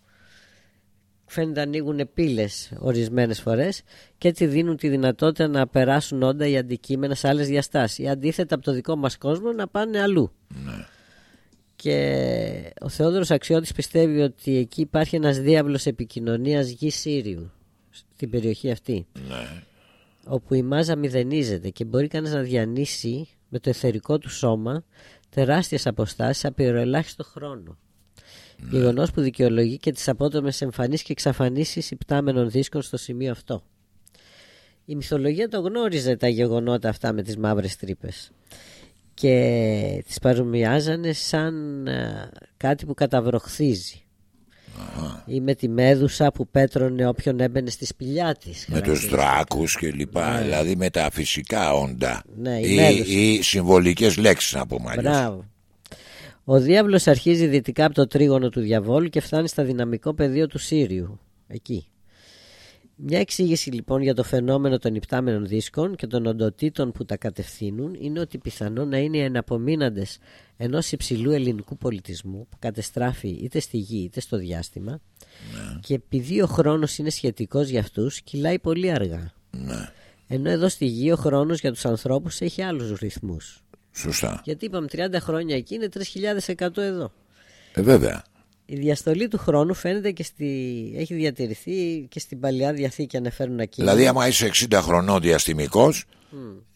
Φαίνεται να ανοίγουν πύλες ορισμένες φορές και έτσι δίνουν τη δυνατότητα να περάσουν όντα ή αντικείμενα σε άλλες διαστάσεις ή αντίθετα από το δικό μας κόσμο να πάνε αλλού. Και ο Θεόδωρος Αξιώτης πιστεύει ότι εκεί υπάρχει ένας διάβλος επικοινωνίας γης Σύριου στην περιοχή αυτή ναι. όπου η μάζα μηδενίζεται και μπορεί κανείς να διανύσει με το εθερικό του σώμα τεράστιες αποστάσεις από ελάχιστο χρόνο. Ναι. Γεγονός που δικαιολογεί και τις απότομες εμφανίσεις και εξαφανίσεις υπτάμενων δίσκων στο σημείο αυτό. Η μυθολογία το γνώριζε τα γεγονότα αυτά με τις μαύρες τρύπες και τις παρομοιάζανε σαν ε, κάτι που καταβροχθίζει. Ή με τη μέδουσα που πέτρωνε όποιον έμπαινε στη σπηλιά της. Με τους δράκους και λοιπά, δηλαδή με τα φυσικά όντα Ναι, η ή, μέδουσα. ή συμβολικές λέξεις να πούμε αλλιώς. Μπράβο. Ο διάβολος αρχίζει δυτικά από το τρίγωνο του διαβόλου και φτάνει στα δυναμικό πεδίο του Σύριου. Εκεί. Μια εξήγηση λοιπόν για το φαινόμενο των υπτάμενων δίσκων και των οντοτήτων που τα κατευθύνουν είναι ότι πιθανό να είναι οι εναπομείναντες ενός υψηλού ελληνικού πολιτισμού που κατεστράφει είτε στη γη είτε στο διάστημα και επειδή ο χρόνος είναι σχετικός για αυτούς κυλάει πολύ αργά. Ναι, Ενώ εδώ στη γη ο χρόνος για τους ανθρώπους έχει άλλους ρυθμούς. Σωστά. Γιατί είπαμε 30 χρόνια εκεί είναι 3.100 εδώ. Ε, βέβαια. Η διαστολή του χρόνου φαίνεται και στη... έχει διατηρηθεί και στην παλιά διαθήκη αναφέρουν εκεί. Δηλαδή, άμα είσαι 60 χρονών διαστημικός,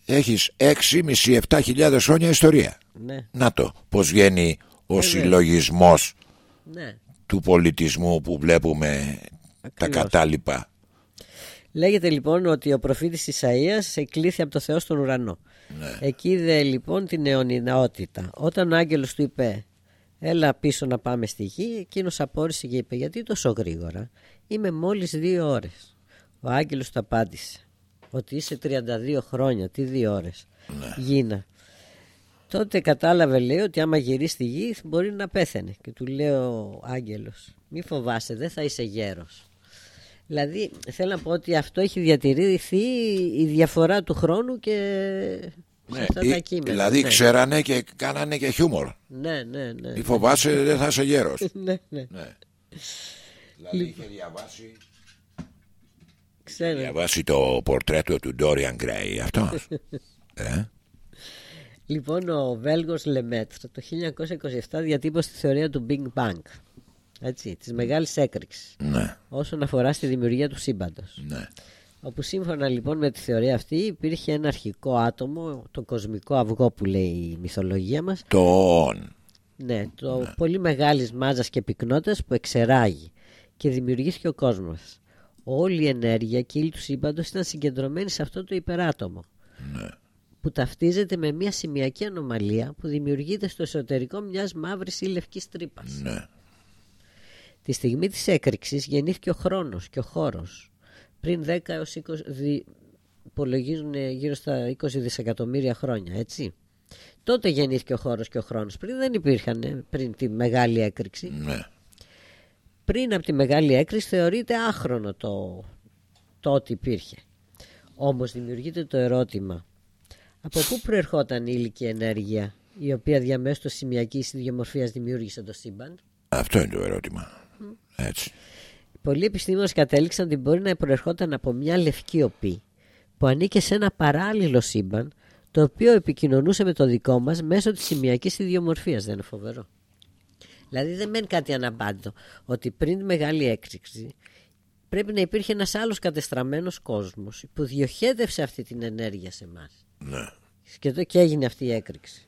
έχεις 6,5-7 χιλιάδες χρόνια ιστορία. Ναι, Να το, πώς βγαίνει ο συλλογισμός ναι. του πολιτισμού που βλέπουμε τα Ακριβώς. κατάλοιπα. Λέγεται λοιπόν ότι ο προφήτης Ισαΐας εκλήθη από το Θεό στον ουρανό. Ναι. Εκεί είδε λοιπόν την αιωνιναότητα. Όταν ο άγγελος του είπε έλα πίσω να πάμε στη γη, εκείνος απόρρισε και είπε γιατί τόσο γρήγορα; Είμαι μόλις δύο ώρες. Ο άγγελος του απάντησε ότι είσαι 32 χρόνια, τι δύο ώρες; Γίνα. Τότε κατάλαβε λέει ότι άμα γυρίσεις στη γη μπορεί να πέθαινε. Και του λέει ο άγγελος μη φοβάσαι δεν θα είσαι γέρος. Δηλαδή θέλω να πω ότι αυτό έχει διατηρηθεί η διαφορά του χρόνου και σε Ναι, αυτά ή- τα κείμενα. δηλαδή ναι. ξέρανε και κάνανε και χιούμορ. ναι, ναι, ναι. Μη φοβάσαι δεν θα είσαι γέρος. ναι, ναι. ναι. Δηλαδή είχε διαβάσει, Ξέρω. διαβάσει το πορτρέτο του Dorian Gray αυτός. ε; Λοιπόν, ο Βέλγος Λεμέτρ το 1927 διατύπωσε τη θεωρία του Big Bang. Έτσι, της μεγάλης έκρηξης Ναι, όσον αφορά στη δημιουργία του σύμπαντος. ναι. Όπου σύμφωνα λοιπόν με τη θεωρία αυτή υπήρχε ένα αρχικό άτομο, το κοσμικό αυγό που λέει η μυθολογία μας, Το «ον». ναι, το πολύ μεγάλης μάζας και πυκνότητας που εξεράγει και δημιουργήθηκε ο κόσμος. Όλη η ενέργεια και η ύλη του σύμπαντος ήταν συγκεντρωμένη σε αυτό το υπεράτομο που ταυτίζεται με μια σημειακή ανομαλία που δημιουργείται στο εσωτερικό μιας μαύρης ή λευκής τρύπας. Ναι. Τη στιγμή της έκρηξης γεννήθηκε ο χρόνος και ο χώρος. Πριν 10 έως 20, δι... υπολογίζουν γύρω στα 20 δισεκατομμύρια χρόνια, έτσι. Τότε γεννήθηκε ο χώρος και ο χρόνος. Πριν δεν υπήρχαν, ε, πριν τη μεγάλη έκρηξη. ναι. Πριν από τη μεγάλη έκρηξη θεωρείται άχρονο το, το ότι υπήρχε. Όμως δημιουργείται το ερώτημα. Από πού προερχόταν η υλική ενέργεια η οποία διαμέσου της σημειακής ιδιομορφίας δημιούργησε το σύμπαν; Αυτό είναι το ερώτημα. Έτσι. Πολλοί επιστήμονες κατέληξαν ότι μπορεί να προερχόταν από μια λευκή οπή που ανήκε σε ένα παράλληλο σύμπαν το οποίο επικοινωνούσε με το δικό μας μέσω της σημειακής ιδιομορφίας. Δεν είναι φοβερό. Δηλαδή δεν μένει κάτι αναπάντητο ότι πριν τη μεγάλη έκρηξη πρέπει να υπήρχε ένας άλλος κατεστραμμένος κόσμος που διοχέτευσε αυτή την ενέργεια σε εμάς. Ναι. Και εδώ και έγινε αυτή η έκρηξη.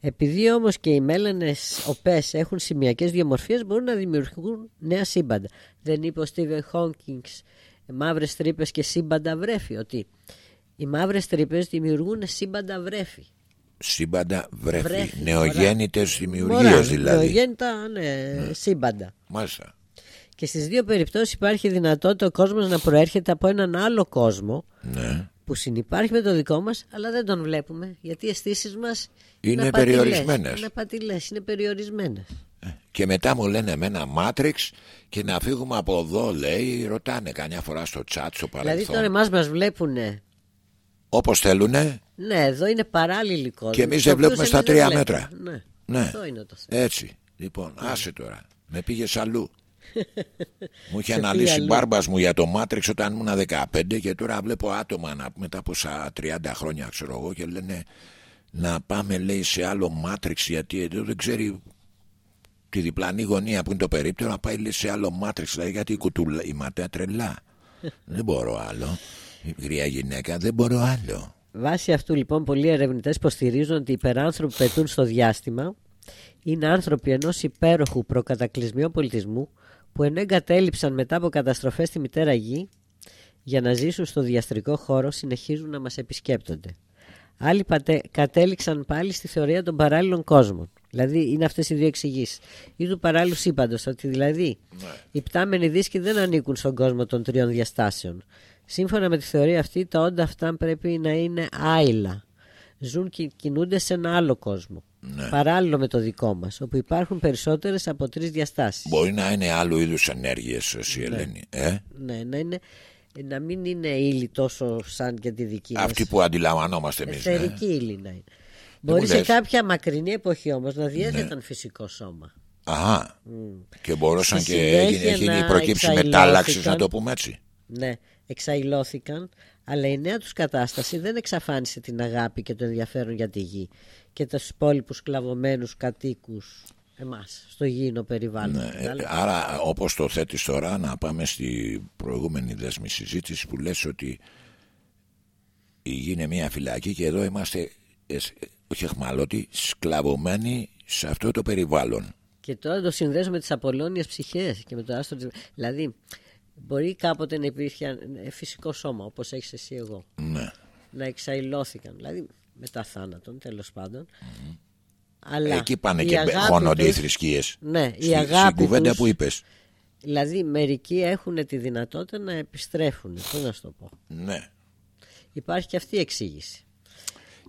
Επειδή όμως και οι μέλανες οπές έχουν σημειακές διαμορφίες μπορούν να δημιουργούν νέα σύμπαντα. Δεν είπε ο Στίβεν Χόγκινγκς μαύρες τρύπες και σύμπαντα βρέφη ότι οι μαύρες τρύπες δημιουργούν σύμπαντα βρέφη. Σύμπαντα βρέφη. Βρέφη, Νεογέννητες Μωρά, δημιουργίες δηλαδή. νεογέννητα, ναι, σύμπαντα. Μάλιστα. Και στις δύο περιπτώσεις υπάρχει δυνατότητα ο κόσμος να προέρχεται από έναν άλλο κόσμο Ναι. Που συνυπάρχει με το δικό μας αλλά δεν τον βλέπουμε γιατί οι αισθήσεις μας Είναι απατηλές, περιορισμένες. Είναι απατηλές, είναι περιορισμένες. Και μετά μου λένε εμένα Matrix και να φύγουμε από εδώ, λέει. Ρωτάνε καμιά φορά στο chat, στο Δηλαδή παρελθόν. τώρα εμάς μας βλέπουνε Όπως θέλουνε, Ναι, εδώ είναι παράλληλοι κόσμοι. Και εμείς τους δεν οποίους βλέπουμε στα εμείς δεν τρία βλέπουμε. μέτρα. Ναι. Ναι. Αυτό είναι το θέμα. έτσι. Λοιπόν, άσε τώρα. Με πήγες αλλού. Μου είχε Σε αναλύσει πήγε αλλού. μπάρμπας μου για το Matrix όταν ήμουν 15 και τώρα βλέπω άτομα να, μετά από σα- 30 χρόνια, ξέρω εγώ, και λένε να πάμε, λέει, σε άλλο Matrix γιατί εδώ δεν ξέρει τη διπλανή γωνία που είναι το περίπτερο να πάει λέει, σε άλλο Matrix, δηλαδή γιατί η, κουτούλα, η ματέα τρελά. δεν μπορώ άλλο. Η γριά γυναίκα δεν μπορώ άλλο. Βάσει αυτού λοιπόν πολλοί ερευνητές υποστηρίζουν ότι οι υπεράνθρωποι που πετούν στο διάστημα είναι άνθρωποι ενός υπέροχου προκατακλυσμίου πολιτισμού που ενώ εγκατέλειψαν μετά από καταστροφές στη μητέρα γη για να ζήσουν στο διαστρικό χώρο συνεχίζουν να μας επισκέπτονται. Άλλοι πατέ, κατέληξαν πάλι στη θεωρία των παράλληλων κόσμων. Δηλαδή είναι αυτές οι δύο εξηγήσεις. Ή του παράλληλου σύμπαντος, ότι δηλαδή οι πτάμενοι δίσκοι δεν ανήκουν στον κόσμο των τριών διαστάσεων. Σύμφωνα με τη θεωρία αυτή, τα όντα αυτά πρέπει να είναι άειλα. Ζουν και κινούνται σε ένα άλλο κόσμο. Παράλληλο με το δικό μας, όπου υπάρχουν περισσότερες από τρεις διαστάσεις. Μπορεί να είναι άλλου είδους ενέργειες εσύ Ελένη. Ε; Ναι, να, είναι, να μην είναι ύλη τόσο σαν και τη δική μας. Αυτή που αντιλαμβανόμαστε εμείς. Ναι. Εθερική ύλη να είναι. Μπορεί μου σε λες. Ναι. κάποια μακρινή εποχή όμως να διέθεταν φυσικό σώμα. Αχα. Και μπορούσαν Στη και συνέχεια έγινε, έχει να προκύψει εξαϊλώθηκαν. μετάλλαξης, να το πούμε έτσι. Ναι, εξαϊλώθηκαν, αλλά η νέα τους κατάσταση δεν εξαφάνισε την αγάπη και το ενδιαφέρον για τη γη και τους υπόλοιπους σκλαβωμένους κατοίκους εμάς, στο γήινο περιβάλλον. Ναι, ε, Κατάλαβες; άρα όπως το θέτεις τώρα να πάμε στη προηγούμενη δέσμη συζήτηση που λες ότι η γη είναι μια φυλακή και εδώ είμαστε ε, σ- ε, όχι εχμαλώτοι σκλαβωμένοι σε αυτό το περιβάλλον. Και τώρα το συνδέσω με τις απολώνιες ψυχές και με το άστρο της... Δηλαδή, μπορεί κάποτε να υπήρχε ε, φυσικό σώμα, όπως έχεις εσύ εγώ. Ναι. Να εξαϊλώθηκαν, δηλαδή μετά θάνατον, τέλος πάντων. Αλλά Εκεί πάνε η και αγάπη χώνονται οι τους- θρησκείες. Ναι, η Στη- αγάπη Στην κουβέντα τους- που είπες. Δηλαδή, μερικοί έχουν τη δυνατότητα να επιστρέφουν. Πώς να σου το πω. Ναι. Υπάρχει και αυτή η εξήγηση.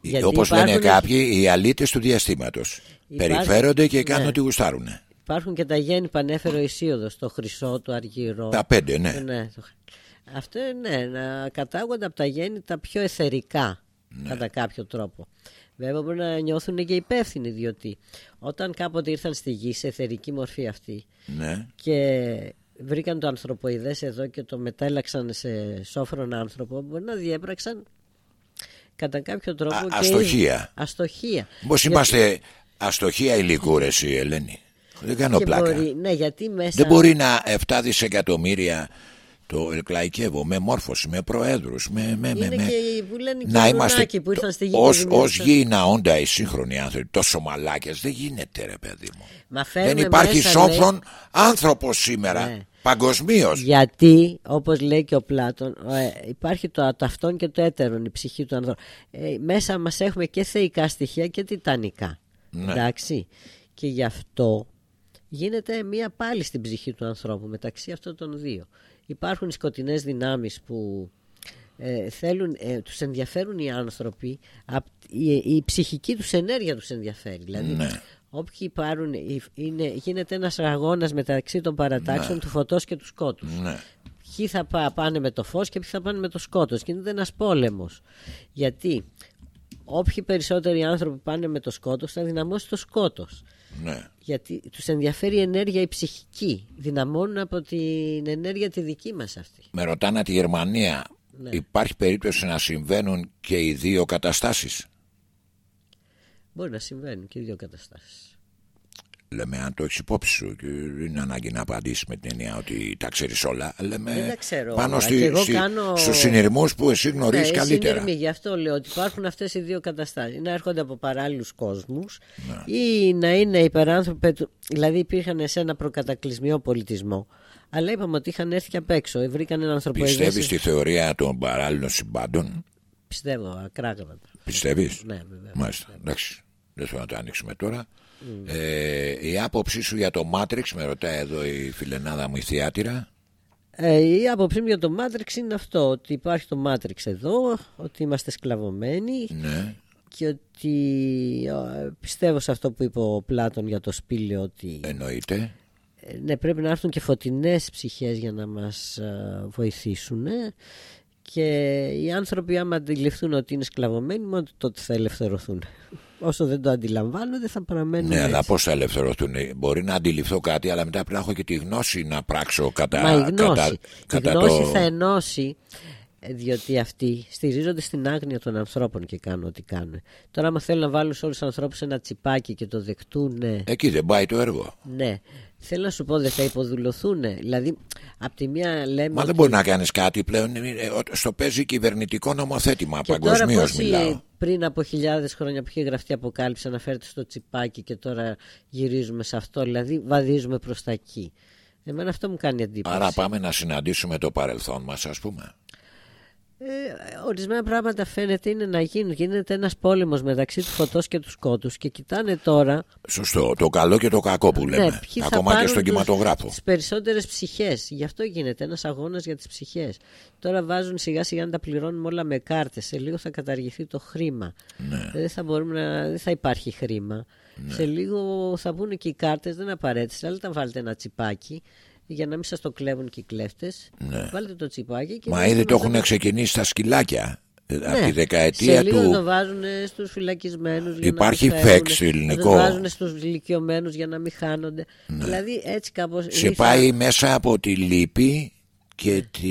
Γιατί Όπως λένε υπάρχουν- κάποιοι οι αλήτες του διαστήματος. Υπάρχει- Περιφέρονται και κάνουν Ναι. ό,τι γουστάρουν. Υπάρχουν και τα γέννη που ανέφερε ο Ισίωδος, το χρυσό, το αργυρό. Τα πέντε, ναι. Ναι, το... Αυτό ναι, να κατάγονται από τα γέννη τα πιο εθερικά Ναι. κατά κάποιο τρόπο. Βέβαια μπορεί να νιώθουν και υπεύθυνοι διότι όταν κάποτε ήρθαν στη γη σε εθερική μορφή αυτή ναι. και βρήκαν το ανθρωποειδές εδώ και το μετέλαξαν σε σόφρον άνθρωπο μπορεί να διέπραξαν κατά κάποιο τρόπο Α- και αστοχία. ήδη- αστοχία. Πως Γιατί- είμαστε αστοχία υλικού ρε εσύ Ελένη. Δεν κάνω και πλάκα. μπορεί, ναι, γιατί μέσα Δεν μπορεί να 7 δισεκατομμύρια το εκλαϊκεύω με μόρφωση, με προέδρους, με... με, με, Είναι με- και οι- που λένε και να οι είμαστε Ρουνάκοι που ήρθαν στη γη και ως, δημιούργησαν. ως γήινα όντα οι σύγχρονοι άνθρωποι τόσο μαλάκες δεν γίνεται ρε παιδί μου Μα δεν φέρνουμε υπάρχει μέσα, σόφρον λέει, άνθρωπος σήμερα Ναι. παγκοσμίως. Γιατί, όπως λέει και ο Πλάτων, ε, υπάρχει το, το αυτόν και το έτερον, η ψυχή του ανθρώπου. Ε, μέσα μας έχουμε και θεϊκά στοιχεία και τιτανικά. Ναι. Εντάξει. Και γι' αυτό γίνεται μία πάλι στην ψυχή του ανθρώπου μεταξύ αυτών των δύο. Υπάρχουν οι σκοτεινές δυνάμεις που ε, θέλουν, ε, τους ενδιαφέρουν οι άνθρωποι, απ- η, η ψυχική τους ενέργεια τους ενδιαφέρει. Δηλαδή, Ναι. όποιοι πάρουν, είναι, γίνεται ένας αγώνας μεταξύ των παρατάξεων του φωτός και του σκότους. ναι. Ποιοι θα πά- πάνε με το φως και ποιοι θα πάνε με το σκότος. Γίνεται ένας πόλεμος. Γιατί όποιοι περισσότεροι άνθρωποι πάνε με το σκότος θα δυναμώσει το σκότος. Ναι. Γιατί τους ενδιαφέρει η ενέργεια η ψυχική. Δυναμώνουν από την ενέργεια τη δική μας αυτή. με ρωτάνε τη Γερμανία Ναι. υπάρχει περίπτωση να συμβαίνουν και οι δύο καταστάσεις; Μπορεί να συμβαίνουν και οι δύο καταστάσεις. Λέμε αν το έχεις υπόψη σου και δεν είναι ανάγκη να απαντήσεις με την έννοια ότι τα ξέρεις όλα. Λέμε Δεν τα ξέρω πάνω όλα. στη, Και εγώ στη, κάνω- στους συνειρμούς που εσύ γνωρίζεις Ναι, καλύτερα. συνειρμοί. Γι' αυτό λέω ότι υπάρχουν αυτές οι δύο καταστάσεις. Να έρχονται από παράλληλους κόσμους Ναι. ή να είναι υπεράνθρωποι. του- Δηλαδή υπήρχαν σε ένα προκατακλυσμιαίο πολιτισμό. Αλλά είπαμε ότι είχαν έρθει και απ' έξω. Βρήκαν έναν ανθρωποειδές. Πιστεύεις στη θεωρία των παράλληλων συμπάντων; Πιστεύω, ακράγματα. Πιστεύεις; Ναι, βέβαια. Μάλιστα. Εντάξει. Δεν θέλω να το ανοίξουμε τώρα. Ε, η άποψή σου για το Matrix με ρωτάει εδώ η φιλενάδα μου η θεάτηρα. Ε, η άποψή μου για το Matrix είναι αυτό, ότι υπάρχει το Matrix εδώ, ότι είμαστε σκλαβωμένοι Ναι. και ότι ε, πιστεύω σε αυτό που είπε ο Πλάτων για το σπήλαιο ότι Εννοείται. ε, ναι, πρέπει να έρθουν και φωτεινές ψυχές για να μας ε, βοηθήσουν ε, και οι άνθρωποι άμα αντιληφθούν ότι είναι σκλαβωμένοι μόνο τότε θα ελευθερωθούν. Όσο δεν το αντιλαμβάνονται θα παραμένουν Ναι, έτσι. αλλά πώ θα ελευθερωθούν. Μπορεί να αντιληφθώ κάτι, αλλά μετά πρέπει να έχω και τη γνώση να πράξω κατά, Μα η γνώση, κατά, η κατά γνώση το. θα ενώσει ε, διότι αυτοί στηρίζονται στην άγνοια των ανθρώπων και κάνουν ό,τι κάνουν. Τώρα, άμα θέλουν να βάλουν σε όλους τους ανθρώπους ένα τσιπάκι και το δεχτούν, ναι, Εκεί δεν πάει το έργο. ναι. Θέλω να σου πω, δεν θα υποδουλωθούν. Δηλαδή, απ' τη μία λέμε. Μα δεν ότι- μπορεί να κάνεις κάτι πλέον. ε, ε, Στο παίζει κυβερνητικό νομοθέτημα. Και τώρα Παγκοσμίως πόσοι μιλάω. πριν από χιλιάδες χρόνια που είχε γραφτεί αποκάλυψη αναφέρεται στο τσιπάκι και τώρα γυρίζουμε σε αυτό, δηλαδή βαδίζουμε προς τα εκεί. Εμένα αυτό μου κάνει εντύπωση. Άρα πάμε να συναντήσουμε το παρελθόν μας, ας πούμε. Ε, ορισμένα πράγματα φαίνεται είναι να γίνουν. Γίνεται ένας πόλεμος μεταξύ του φωτός και του σκότους και κοιτάνε τώρα Σωστό. Το καλό και το κακό που λέμε. ναι, ποιοι θα Ακόμα και πάρουν στον τους- κινηματογράφο. τις περισσότερες ψυχές. Γι' αυτό γίνεται ένας αγώνας για τις ψυχές. Τώρα βάζουν σιγά σιγά να τα πληρώνουμε όλα με κάρτες. Σε λίγο θα καταργηθεί το χρήμα. Ναι. Δεν, θα μπορούμε να, δεν θα υπάρχει χρήμα. Σε λίγο θα πούνε και οι κάρτες δεν είναι απαραίτητες. Αλλά τα βάλετε ένα τσιπάκι για να μην σας το κλέβουν και οι κλέφτες. Βάλτε το τσιπάκι και Ναι. Μα βάζετε ήδη το μέσα έχουν το- ξεκινήσει τα σκυλάκια. Ε, Από ναι. τη δεκαετία σε λίγο του. το βάζουν στους φυλακισμένους για Υπάρχει να μην φεύγουν. φέξ στο ελληνικό. Το βάζουν στους ηλικιωμένους για να μην χάνονται. Δηλαδή έτσι κάπως... Σε ήρθα- πάει μέσα από τη λύπη και τη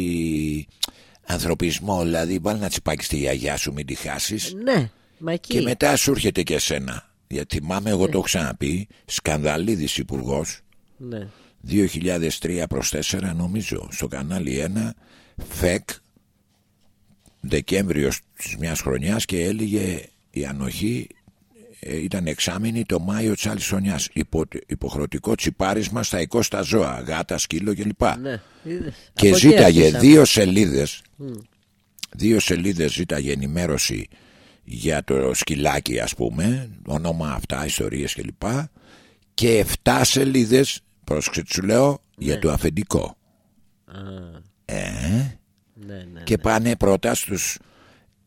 ανθρωπισμό. Δηλαδή, βάλει ένα τσιπάκι στη γιαγιά σου, μην τη χάσεις. Ναι, μα εκεί. Και μετά σου έρχεται και εσένα. Γιατί θυμάμαι, εγώ το έχω ξαναπεί, Σκανδαλίδης υπουργός, Ναι. 2003 προς 4 νομίζω, στο κανάλι 1, ΦΕΚ, Δεκέμβριος της μιας χρονιάς και έλεγε η ανοχή ε, ήταν εξάμηνη το Μάιο της άλλης χρονιάς. Υπο, υποχρεωτικό τσιπάρισμα στα 20 ζώα, γάτα, σκύλο κλπ. Ναι, είδες. Και Από εκεί ζήταγε άρχισαν. δύο σελίδες Δύο σελίδες ζήταγε ενημέρωση για το σκυλάκι ας πούμε Όνομα αυτά, ιστορίες κλπ Και 7 σελίδες Πρόσεξε τι σου λέω Για το αφεντικό. Α, ε, ναι, ναι. Και πάνε πρώτα στους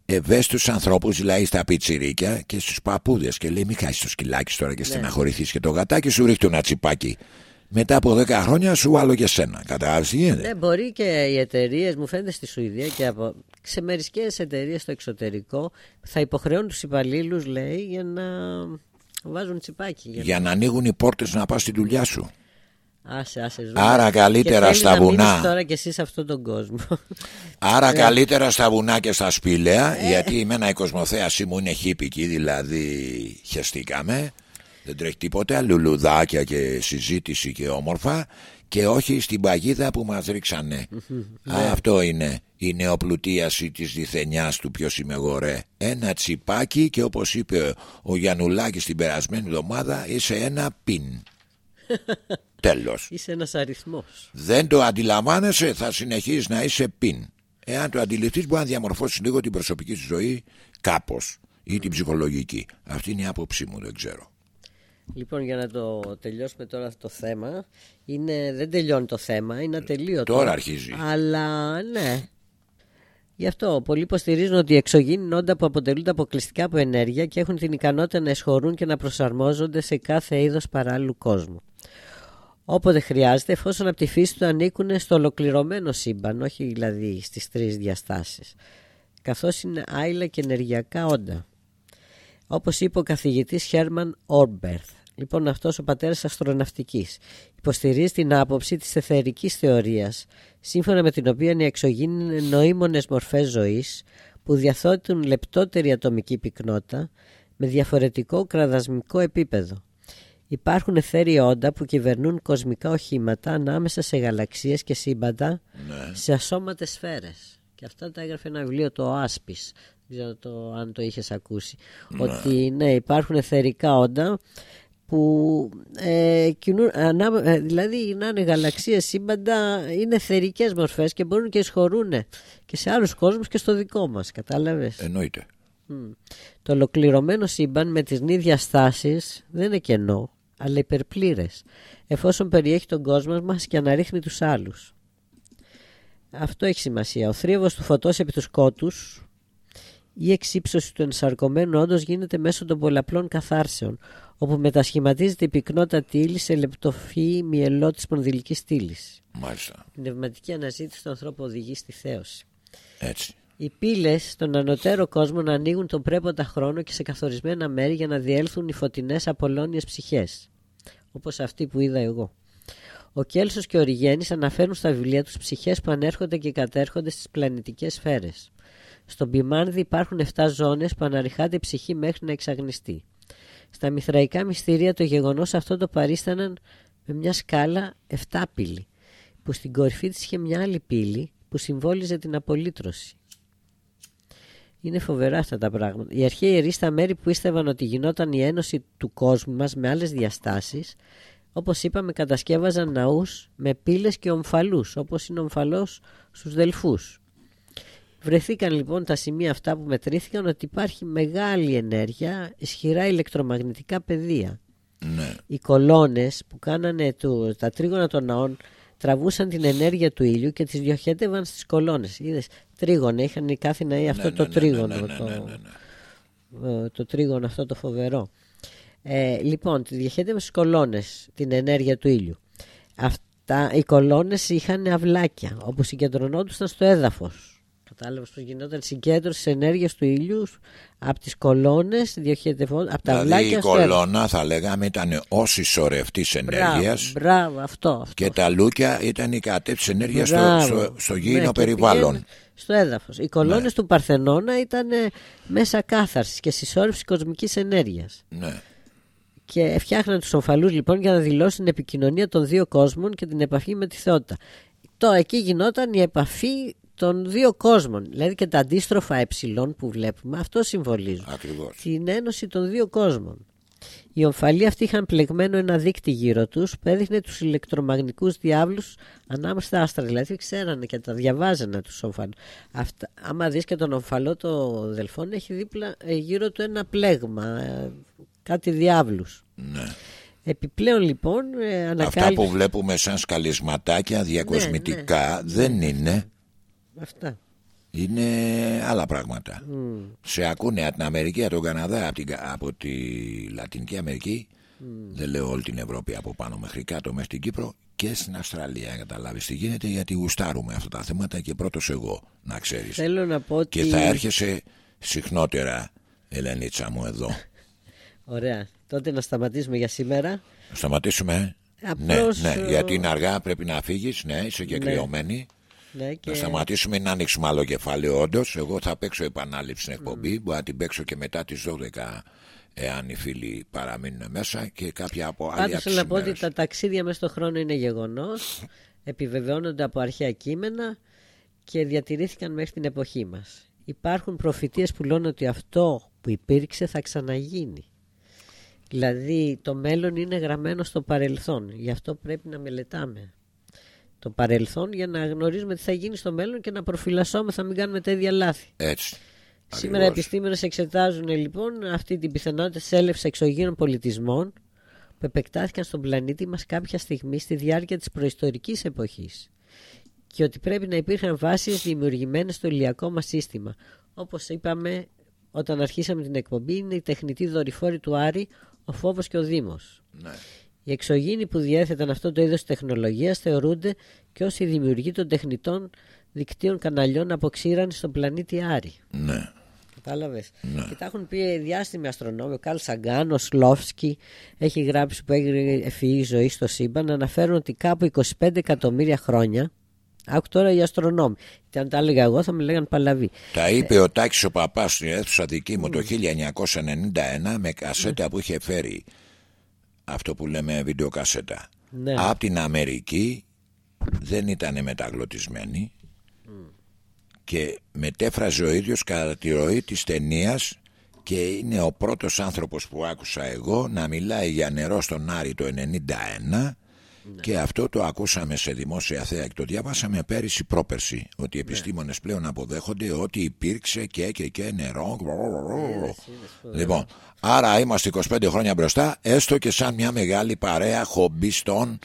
ευαίσθητους ανθρώπους Δηλαδή στα πιτσιρίκια και στους παππούδες. Και λέει μη χάσεις το σκυλάκι σου τώρα και στεναχωρηθείς Και το γατάκι σου ρίχνει ένα τσιπάκι. Μετά από 10 χρόνια σου άλλο και σένα. Καταλάβεις τι γίνεται; Ναι, μπορεί και οι εταιρείες, μου φαίνεται στη Σουηδία και από σε μερικέ εταιρείες στο εξωτερικό θα υποχρεώνουν τους υπαλλήλους, λέει, για να βάζουν τσιπάκι. Για... Για να ανοίγουν οι πόρτες να πας στη δουλειά σου Άσε, άσε, ζούμε. Άρα καλύτερα Και θέλεις στα να μείνεις βουνά. τώρα και εσύ σε αυτόν τον κόσμο. Άρα καλύτερα στα βουνά και στα Ε. σπήλαια Γιατί εμένα η κοσμοθέαση μου είναι χύπικη Δηλαδή χεστήκαμε Δεν τρέχει τίποτα Λουλουδάκια και συζήτηση και όμορφα Και όχι στην παγίδα που μας ρίξανε Ναι. Αυτό είναι η νεοπλουτίαση της διθενιάς του ποιος είμαι εγώ ρε Ένα τσιπάκι και όπως είπε ο Γιαννουλάκης την περασμένη εβδομάδα Είσαι ένα πιν Τέλος Είσαι ένας αριθμός. δεν το αντιλαμβάνεσαι, θα συνεχίσεις να είσαι πιν. Εάν το αντιληφθείς, μπορεί να διαμορφώσεις λίγο την προσωπική σου ζωή κάπως ή την ψυχολογική. Αυτή είναι η άποψή μου, δεν ξέρω. Λοιπόν, για να το τελειώσουμε τώρα αυτό το θέμα, είναι, δεν τελειώνει το θέμα, είναι ατελείωτο. Τώρα αρχίζει. Αλλά ναι. Γι' αυτό πολλοί υποστηρίζουν ότι οι εξωγήινοι είναι όντα που αποτελούνται αποκλειστικά από ενέργεια και έχουν την ικανότητα να εσχωρούν και να προσαρμόζονται σε κάθε είδος παράλληλου κόσμου. Όποτε χρειάζεται, εφόσον από τη φύση του ανήκουν στο ολοκληρωμένο σύμπαν, όχι δηλαδή στις τρεις διαστάσεις, καθώς είναι άειλα και ενεργειακά όντα όπως είπε ο καθηγητής Χέρμαν Όρμπερθ. Λοιπόν, αυτός ο πατέρας αστροναυτικής υποστηρίζει την άποψη της εθερικής θεωρίας, σύμφωνα με την οποία οι εξωγήινοι είναι νοήμονες μορφές ζωής που διαθέτουν λεπτότερη ατομική πυκνότητα με διαφορετικό κραδασμικό επίπεδο. Υπάρχουν εθέρια όντα που κυβερνούν κοσμικά οχήματα ανάμεσα σε γαλαξίες και σύμπαντα σε ασώματες σφαίρες. Και αυτά τα έγραφε ένα βιβλίο το Άσπης. Δεν ξέρω το, αν το είχες ακούσει. Ότι ναι, υπάρχουν εθερικά όντα που ε, κινούν, ανά- ε, δηλαδή να είναι γαλαξίες σύμπαντα είναι εθερικές μορφές και μπορούν και εισχωρούν και σε άλλους κόσμους και στο δικό μας κατάλαβες; Εννοείται. Μμ. Το ολοκληρωμένο σύμπαν με τις ίδιες στάσεις δεν είναι κενό, αλλά υπερπλήρες, εφόσον περιέχει τον κόσμο μας και αναρρίχνει τους άλλους. Αυτό έχει σημασία. Ο θρίαβος του φωτός επί τους σκότους η εξύψωση του ενσαρκωμένου όντως γίνεται μέσω των πολλαπλών καθάρσεων, όπου μετασχηματίζεται η πυκνότητα ύλη σε λεπτοφυή μυελό της σπονδυλικής στήλης. Μάλιστα. Η πνευματική αναζήτηση του ανθρώπου οδηγεί στη θέωση. Έτσι. Οι πύλες στον ανωτέρω κόσμο να ανοίγουν τον πρέποντα χρόνο και σε καθορισμένα μέρη για να διέλθουν οι φωτεινές απολώνιες ψυχές. Όπως αυτή που είδα εγώ. Ο Κέλσος και ο Ριγένης αναφέρουν στα βιβλία τους ψυχές που ανέρχονται και κατέρχονται στις πλανητικές σφαίρες. Στον Πιμάνδη υπάρχουν 7 ζώνες που αναρριχάται η ψυχή μέχρι να εξαγνιστεί. Στα μυθραϊκά μυστήρια το γεγονός αυτό το παρίσταναν με μια σκάλα 7 πύλη, που στην κορυφή της είχε μια άλλη πύλη που συμβόλιζε την απολύτρωση. Είναι φοβερά αυτά τα πράγματα. Οι αρχαίοι ιερείς στα μέρη που πίστευαν ότι γινόταν η ένωση του κόσμου μας με άλλες διαστάσεις, όπως είπαμε κατασκεύαζαν ναούς με πύλες και ομφαλούς, όπως είναι ομφαλός στους Δελφούς. Βρεθήκαν λοιπόν τα σημεία αυτά που μετρήθηκαν ότι υπάρχει μεγάλη ενέργεια, ισχυρά ηλεκτρομαγνητικά πεδία. Ναι. Οι κολόνες που κάνανε το, τα τρίγωνα των ναών τραβούσαν την ενέργεια του ήλιου και τις διοχέτευαν στις κολόνες. Είδες, τρίγωνα, είχαν οι κάθε ναοί αυτό ναι, το ναι, ναι, τρίγωνο. ναι, ναι, το, ναι, ναι, ναι. ε, το τρίγωνο αυτό το φοβερό. Ε, λοιπόν, τη διαχέτευαν στις κολόνες την ενέργεια του ήλιου. Αυτά, οι κολόνες είχαν αυλάκια όπου συγκεντρωνόντουσαν στο έδαφος. Κατάλαβες πώς γινόταν συγκέντρωση ενέργειας του ήλιους από τις κολόνες, από τα Δηλαδή η αυλάκια στο έδαφος. κολόνα θα λέγαμε ήταν ως συσσωρευτή ενέργειας Μπράβο, μπράβο, αυτό. αυτό. και τα λούκια ήταν η κατεύθυνση ενέργειας στο, Μπράβο. στο, στο Ναι, γήινο και περιβάλλον. πηγαίνουν Στο έδαφος. Οι κολόνες Ναι. του Παρθενώνα ήταν ε, μέσα κάθαρσης και συσσόρευσης κοσμικής ενέργειας. Ναι. Και φτιάχναν τους ομφαλούς λοιπόν για να δηλώσουν την επικοινωνία των δύο κόσμων και την επαφή με τη θεότητα. Τώρα εκεί γινόταν η επαφή των δύο κόσμων. Δηλαδή και τα αντίστροφα ε που βλέπουμε, αυτό συμβολίζουν. Ακριβώς. Την ένωση των δύο κόσμων. Οι ομφαλοί αυτοί είχαν πλεγμένο ένα δίκτυ γύρω τους που έδειχνε τους ηλεκτρομαγνητικού διάβλους ανάμεσα στα άστρα. Δηλαδή ξέρανε και τα διαβάζανε τους ομφαλούς. Αυτά, άμα δεις και τον ομφαλό το δελφόν, έχει δίπλα ε, γύρω του ένα πλέγμα, ε, κάτι διάβλους. Ναι. Επιπλέον λοιπόν ε, Αυτά ανακάλυψε. που βλέπουμε σαν σκαλισματάκια διακοσμητικά δεν είναι. Αυτά. Είναι άλλα πράγματα. Σε ακούνε από την Αμερική, από τον Καναδά, από, την, Κα- από τη Λατινική Αμερική. Δεν λέω όλη την Ευρώπη από πάνω μέχρι κάτω, μέχρι την Κύπρο και στην Αυστραλία. Καταλάβεις τι γίνεται, γιατί γουστάρουμε αυτά τα θέματα και πρώτος εγώ, να ξέρεις. Θέλω να πω ότι. Και θα έρχεσαι συχνότερα, Ελενίτσα μου, εδώ. Ωραία. Τότε να σταματήσουμε για σήμερα. Να Σταματήσουμε. ε; Απλώς, ναι, ναι, ε, γιατί είναι αργά, πρέπει να φύγεις. Ναι, είσαι και Ναι. κρυωμένη. Ναι, και... Να σταματήσουμε να ανοίξουμε άλλο κεφάλαιο, όντως. Εγώ θα παίξω επανάληψη στην εκπομπή. Μπορώ να την παίξω και μετά τις 12, εάν οι φίλοι παραμείνουν μέσα και κάποια από άλλη Πάντως από θέλω τις να πω ότι ημέρες. τα ταξίδια μέσα στον χρόνο είναι γεγονός, επιβεβαιώνονται από αρχαία κείμενα και διατηρήθηκαν μέχρι την εποχή μας. Υπάρχουν προφητείες που λένε ότι αυτό που υπήρξε θα ξαναγίνει. Δηλαδή το μέλλον είναι γραμμένο στο παρελθόν, γι' αυτό πρέπει να μελετάμε το παρελθόν για να γνωρίζουμε τι θα γίνει στο μέλλον και να προφυλασσόμεθα μην κάνουμε τα ίδια λάθη. Έτσι. Σήμερα οι Ακριβώς. επιστήμονες εξετάζουν λοιπόν αυτή την πιθανότητα της έλευσης εξωγήινων πολιτισμών που επεκτάθηκαν στον πλανήτη μας κάποια στιγμή στη διάρκεια της προϊστορικής εποχής και ότι πρέπει να υπήρχαν βάσεις δημιουργημένες στο ηλιακό μας σύστημα. Όπως είπαμε όταν αρχίσαμε την εκπομπή είναι η τεχνητή δορυφόρη του Άρη, ο φόβος και ο Δήμος. Ναι. Οι εξωγήινοι που διέθεταν αυτό το είδος τεχνολογίας θεωρούνται και ως οι δημιουργοί των τεχνητών δικτύων καναλιών από ξύρανη στον πλανήτη Άρη. Ναι. Κατάλαβες; Ναι. Και τα έχουν πει διάστημοι αστρονόμοι. Ο Καλ Σαγκάν, ο Σλόφσκι έχει γράψει που έγινε ευφυή ζωή στο σύμπαν. Αναφέρουν ότι κάπου 25 εκατομμύρια χρόνια. Άκου τώρα οι αστρονόμοι. Και αν τα έλεγα εγώ θα με λέγαν παλαβή. Τα είπε ο Τάκης ο Παπάς στην αίθουσα δική μου το 1991 με κασέτα που είχε φέρει αυτό που λέμε βιντεοκασέτα. Ναι. Από την Αμερική δεν ήταν μεταγλωτισμένη και μετέφραζε ο ίδιος κατά τη ροή της ταινίας και είναι ο πρώτος άνθρωπος που άκουσα εγώ να μιλάει για νερό στον Άρη το 91 και αυτό το ακούσαμε σε δημόσια θέα και το διαβάσαμε πέρυσι πρόπερση ότι οι επιστήμονες πλέον αποδέχονται ότι υπήρξε και και και νερό λοιπόν άρα είμαστε 25 χρόνια μπροστά έστω και σαν μια μεγάλη παρέα χομπιστών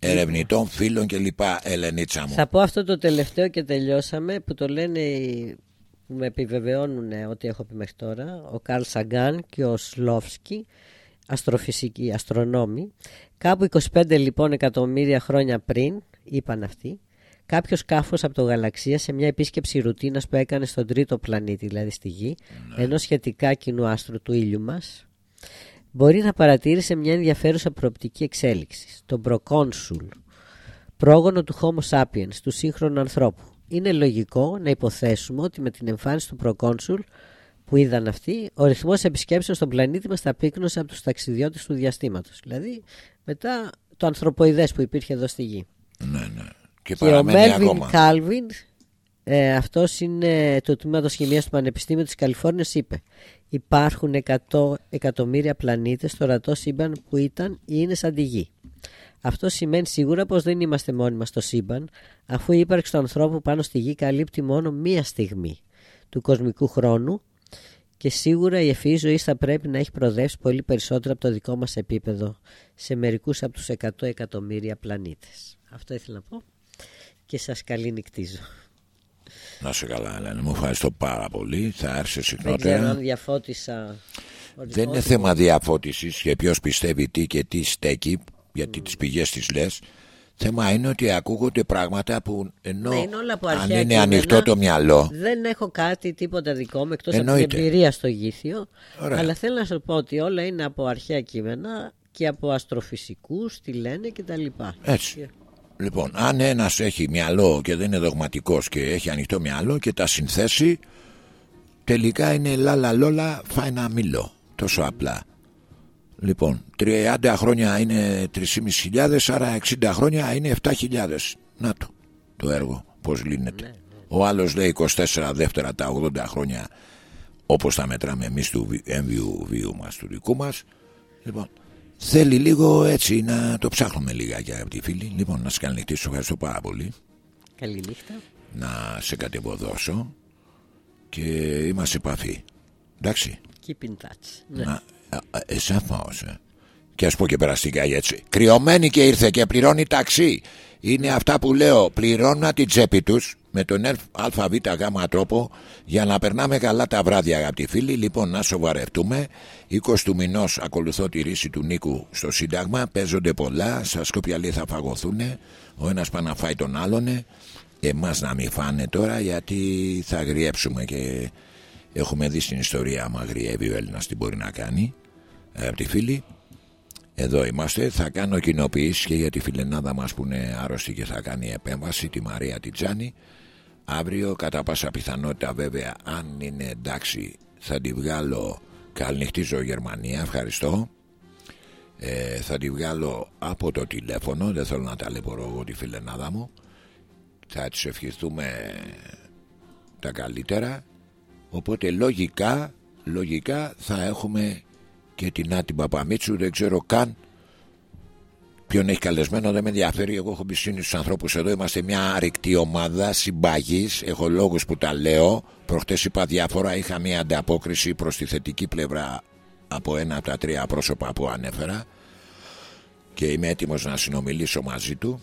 ερευνητών, φίλων κλπ. Ελενίτσα μου. Θα πω αυτό το τελευταίο και τελειώσαμε που το λένε οι- που με επιβεβαιώνουν ότι έχω πει μέχρι τώρα ο Καρλ Σαγκάν και ο Σλόφσκι αστροφυσικοί, αστρονόμοι κάπου 25 λοιπόν εκατομμύρια χρόνια πριν είπαν αυτοί κάποιος σκάφος από το γαλαξία σε μια επίσκεψη ρουτίνας που έκανε στον τρίτο πλανήτη δηλαδή στη Γη ενός σχετικά κοινού άστρου του ήλιου μας μπορεί να παρατήρησε μια ενδιαφέρουσα προοπτική εξέλιξης. Τον προκόνσουλ, πρόγονο του Homo sapiens, του σύγχρονου ανθρώπου. Είναι λογικό να υποθέσουμε ότι με την εμφάνιση του προκόνσουλ που είδαν αυτοί, ο ρυθμός επισκέψεων στον πλανήτη μας θα πύκνωσε από τους ταξιδιώτες του διαστήματος. Δηλαδή μετά το ανθρωποειδές που υπήρχε εδώ στη γη. Ναι, ναι. Και, Και ο παραμένει Μέλβιν ακόμα. Κάλβιν, ε, αυτός είναι το τμήματο χημία του Πανεπιστήμιου της Καλιφόρνιας, είπε: Υπάρχουν 100 εκατομμύρια πλανήτες στο ορατό σύμπαν που ήταν ή είναι σαν τη γη. Αυτό σημαίνει σίγουρα πως δεν είμαστε μόνοι μας στο σύμπαν, αφού η ύπαρξη του ανθρώπου πάνω στη γη καλύπτει μόνο μία στιγμή του κοσμικού χρόνου και σίγουρα η ευφυής ζωής θα πρέπει να έχει προοδεύσει πολύ περισσότερο από το δικό μας επίπεδο σε μερικούς από τους 100 εκατομμύρια πλανήτες. Αυτό ήθελα να πω και σας καληνυχτίζω. Να σε καλά, Ελένη. Μου ευχαριστώ πάρα πολύ. Θα έρθει Δεν ξέρω συχνότερα. αν διαφώτισα. Δεν είναι θέμα διαφώτισης και ποιος πιστεύει τι και τι στέκει, γιατί τις πηγές τις λες. Θέμα είναι ότι ακούγονται πράγματα που ενώ Ναι, είναι όλα από αν αρχαία είναι κείμενα. ανοιχτό το μυαλό. Δεν έχω κάτι τίποτα δικό μου εκτός από την Εννοείται. εμπειρία στο γήθιο. Ωραία. Αλλά θέλω να σου πω ότι όλα είναι από αρχαία κείμενα και από αστροφυσικούς, τι λένε κτλ. Έτσι. Λοιπόν, αν ένας έχει μυαλό και δεν είναι δογματικός και έχει ανοιχτό μυαλό και τα συνθέσει, τελικά είναι λάλα λόλα φάει ένα μήλο. Τόσο απλά. Λοιπόν, 30 χρόνια είναι 3.500, άρα 60 χρόνια είναι 7.000. Να το, το έργο, πώς λύνεται. Ο άλλος λέει 24 δεύτερα τα 80 χρόνια, όπως τα μετράμε εμείς του βι- έμβιου βίου μας, του δικού μας. Λοιπόν, θέλει λίγο έτσι να το ψάχνουμε λιγάκι αγαπητοί φίλοι. Λοιπόν, να σε καληνυχτήσω, ευχαριστώ πάρα πολύ. Καληνύχτα. Να σε κατεβοδώσω και είμαστε σε επαφή. Εντάξει. Keep in touch. Ναι. Να, α, α, ε, σαφώς, ε. Και ας πω και περαστικά έτσι. Κρυωμένη και ήρθε και πληρώνει ταξί. Είναι αυτά που λέω. Πληρώνα την τσέπη τους με τον ΑΒ γάμα τρόπο για να περνάμε καλά τα βράδια, αγαπητοί φίλοι. Λοιπόν, να σοβαρευτούμε. 20 του μηνός ακολουθώ τη ρίση του Νίκου στο Σύνταγμα. Παίζονται πολλά. Στα Σκόπια λέει θα φαγωθούν. Ο ένας πάει να φάει τον άλλον. Εμάς να μην φάνε τώρα γιατί θα αγριέψουμε και έχουμε δει στην ιστορία άμα αγριεύει ο Έλληνας τι μπορεί να κάνει. Αγαπητοί φίλοι, εδώ είμαστε. Θα κάνω κοινοποιήσει και για τη φιλενάδα μας που είναι άρρωστη και θα κάνει επέμβαση, τη Μαρία Τιτζάνη. Αύριο, κατά πάσα πιθανότητα, βέβαια, αν είναι εντάξει, θα τη βγάλω. Καληνυχτίζω Γερμανία, ευχαριστώ. Ε, θα τη βγάλω από το τηλέφωνο, δεν θέλω να ταλαιπωρώ εγώ τη φιλενάδα μου. Θα της ευχηθούμε τα καλύτερα. Οπότε λογικά, λογικά θα έχουμε και την Άτη Παπαμίτσου. Δεν ξέρω καν ποιον έχει καλεσμένο, δεν με ενδιαφέρει. Εγώ έχω πιστήνει στους ανθρώπους εδώ. Είμαστε μια αρρηκτή ομάδα συμπαγής. Έχω λόγους που τα λέω. Προχτές είπα διάφορα. Είχα μια ανταπόκριση προς τη θετική πλευρά από ένα από τα τρία πρόσωπα που ανέφερα. Και είμαι έτοιμος να συνομιλήσω μαζί του.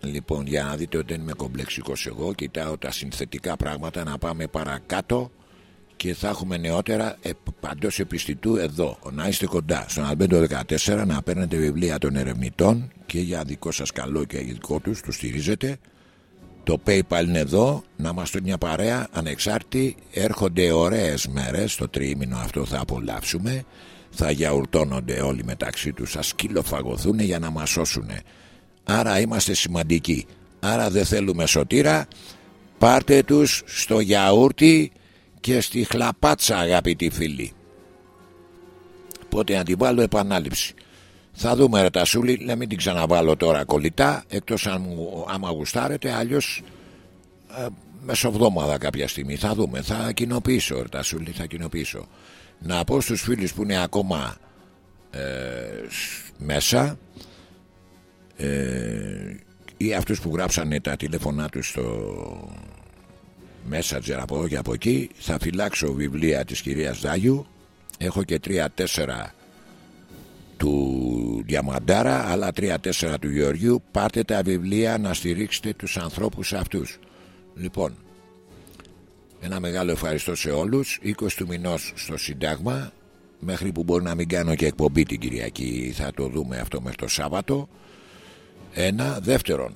Λοιπόν, για να δείτε ότι δεν είμαι κομπλεξικός εγώ, κοιτάω τα συνθετικά πράγματα να πάμε παρακάτω και θα έχουμε νεότερα ε, παντός επιστητού εδώ. Να είστε κοντά στον Αλμπέντο 14 να παίρνετε βιβλία των ερευνητών και για δικό σας καλό και για δικό τους, τους στηρίζετε. Το PayPal είναι εδώ, να είμαστε μια παρέα ανεξάρτητη. Έρχονται ωραίες μέρες, το τρίμηνο αυτό θα απολαύσουμε. Θα γιαουρτώνονται όλοι μεταξύ τους, θα σκυλοφαγωθούν για να μας σώσουν. Άρα είμαστε σημαντικοί. Άρα δεν θέλουμε σωτήρα. Πάρτε τους στο γιαούρτι και στη χλαπάτσα αγαπητοί φίλοι. Πότε να την βάλω επανάληψη. Θα δούμε ρε Τασούλη, να μην την ξαναβάλω τώρα κολλητά, εκτός αν μου, άμα γουστάρετε, αλλιώς ε, μεσοβδόμαδα κάποια στιγμή. Θα δούμε, θα κοινοποιήσω ρε Τασούλη, θα κοινοποιήσω. Να πω στους φίλους που είναι ακόμα ε, σ- μέσα ε, ή αυτούς που γράψανε τα τηλέφωνά τους στο Messenger από εδώ και από εκεί. Θα φυλάξω βιβλία της κυρίας Δάγιου έχω και τρία-τέσσερα του Διαμαντάρα άλλα 3-4 του Γεωργίου. Πάρτε τα βιβλία να στηρίξετε τους ανθρώπους αυτούς. Λοιπόν ένα μεγάλο ευχαριστώ σε όλους. 20 του μηνός στο Συντάγμα μέχρι που μπορεί να μην κάνω και εκπομπή την Κυριακή. Θα το δούμε αυτό μέχρι το Σάββατο. Ένα. Δεύτερον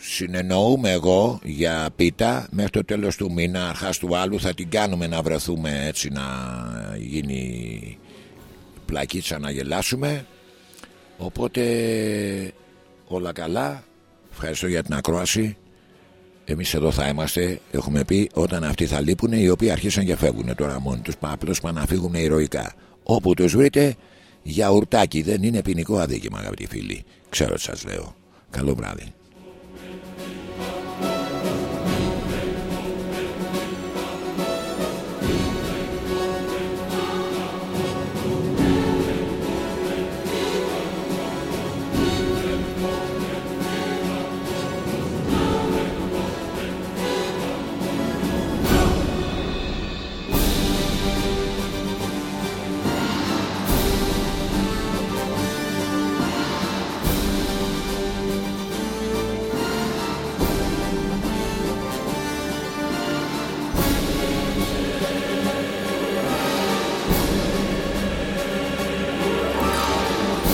συνεννοούμε εγώ για πίτα. Μέχρι το τέλος του μήνα αρχάς του άλλου θα την κάνουμε να βρεθούμε έτσι να γίνει πλακίτσα να γελάσουμε. Οπότε όλα καλά. Ευχαριστώ για την ακρόαση. Εμείς εδώ θα είμαστε έχουμε πει όταν αυτοί θα λείπουν οι οποίοι αρχίσαν και φεύγουν τώρα μόνοι τους απλώς πάνε να φύγουν ηρωικά. Όπου τους βρείτε για ουρτάκι δεν είναι ποινικό αδίκημα αγαπητοί φίλοι. Ξέρω τι σας λέω. Καλό βράδυ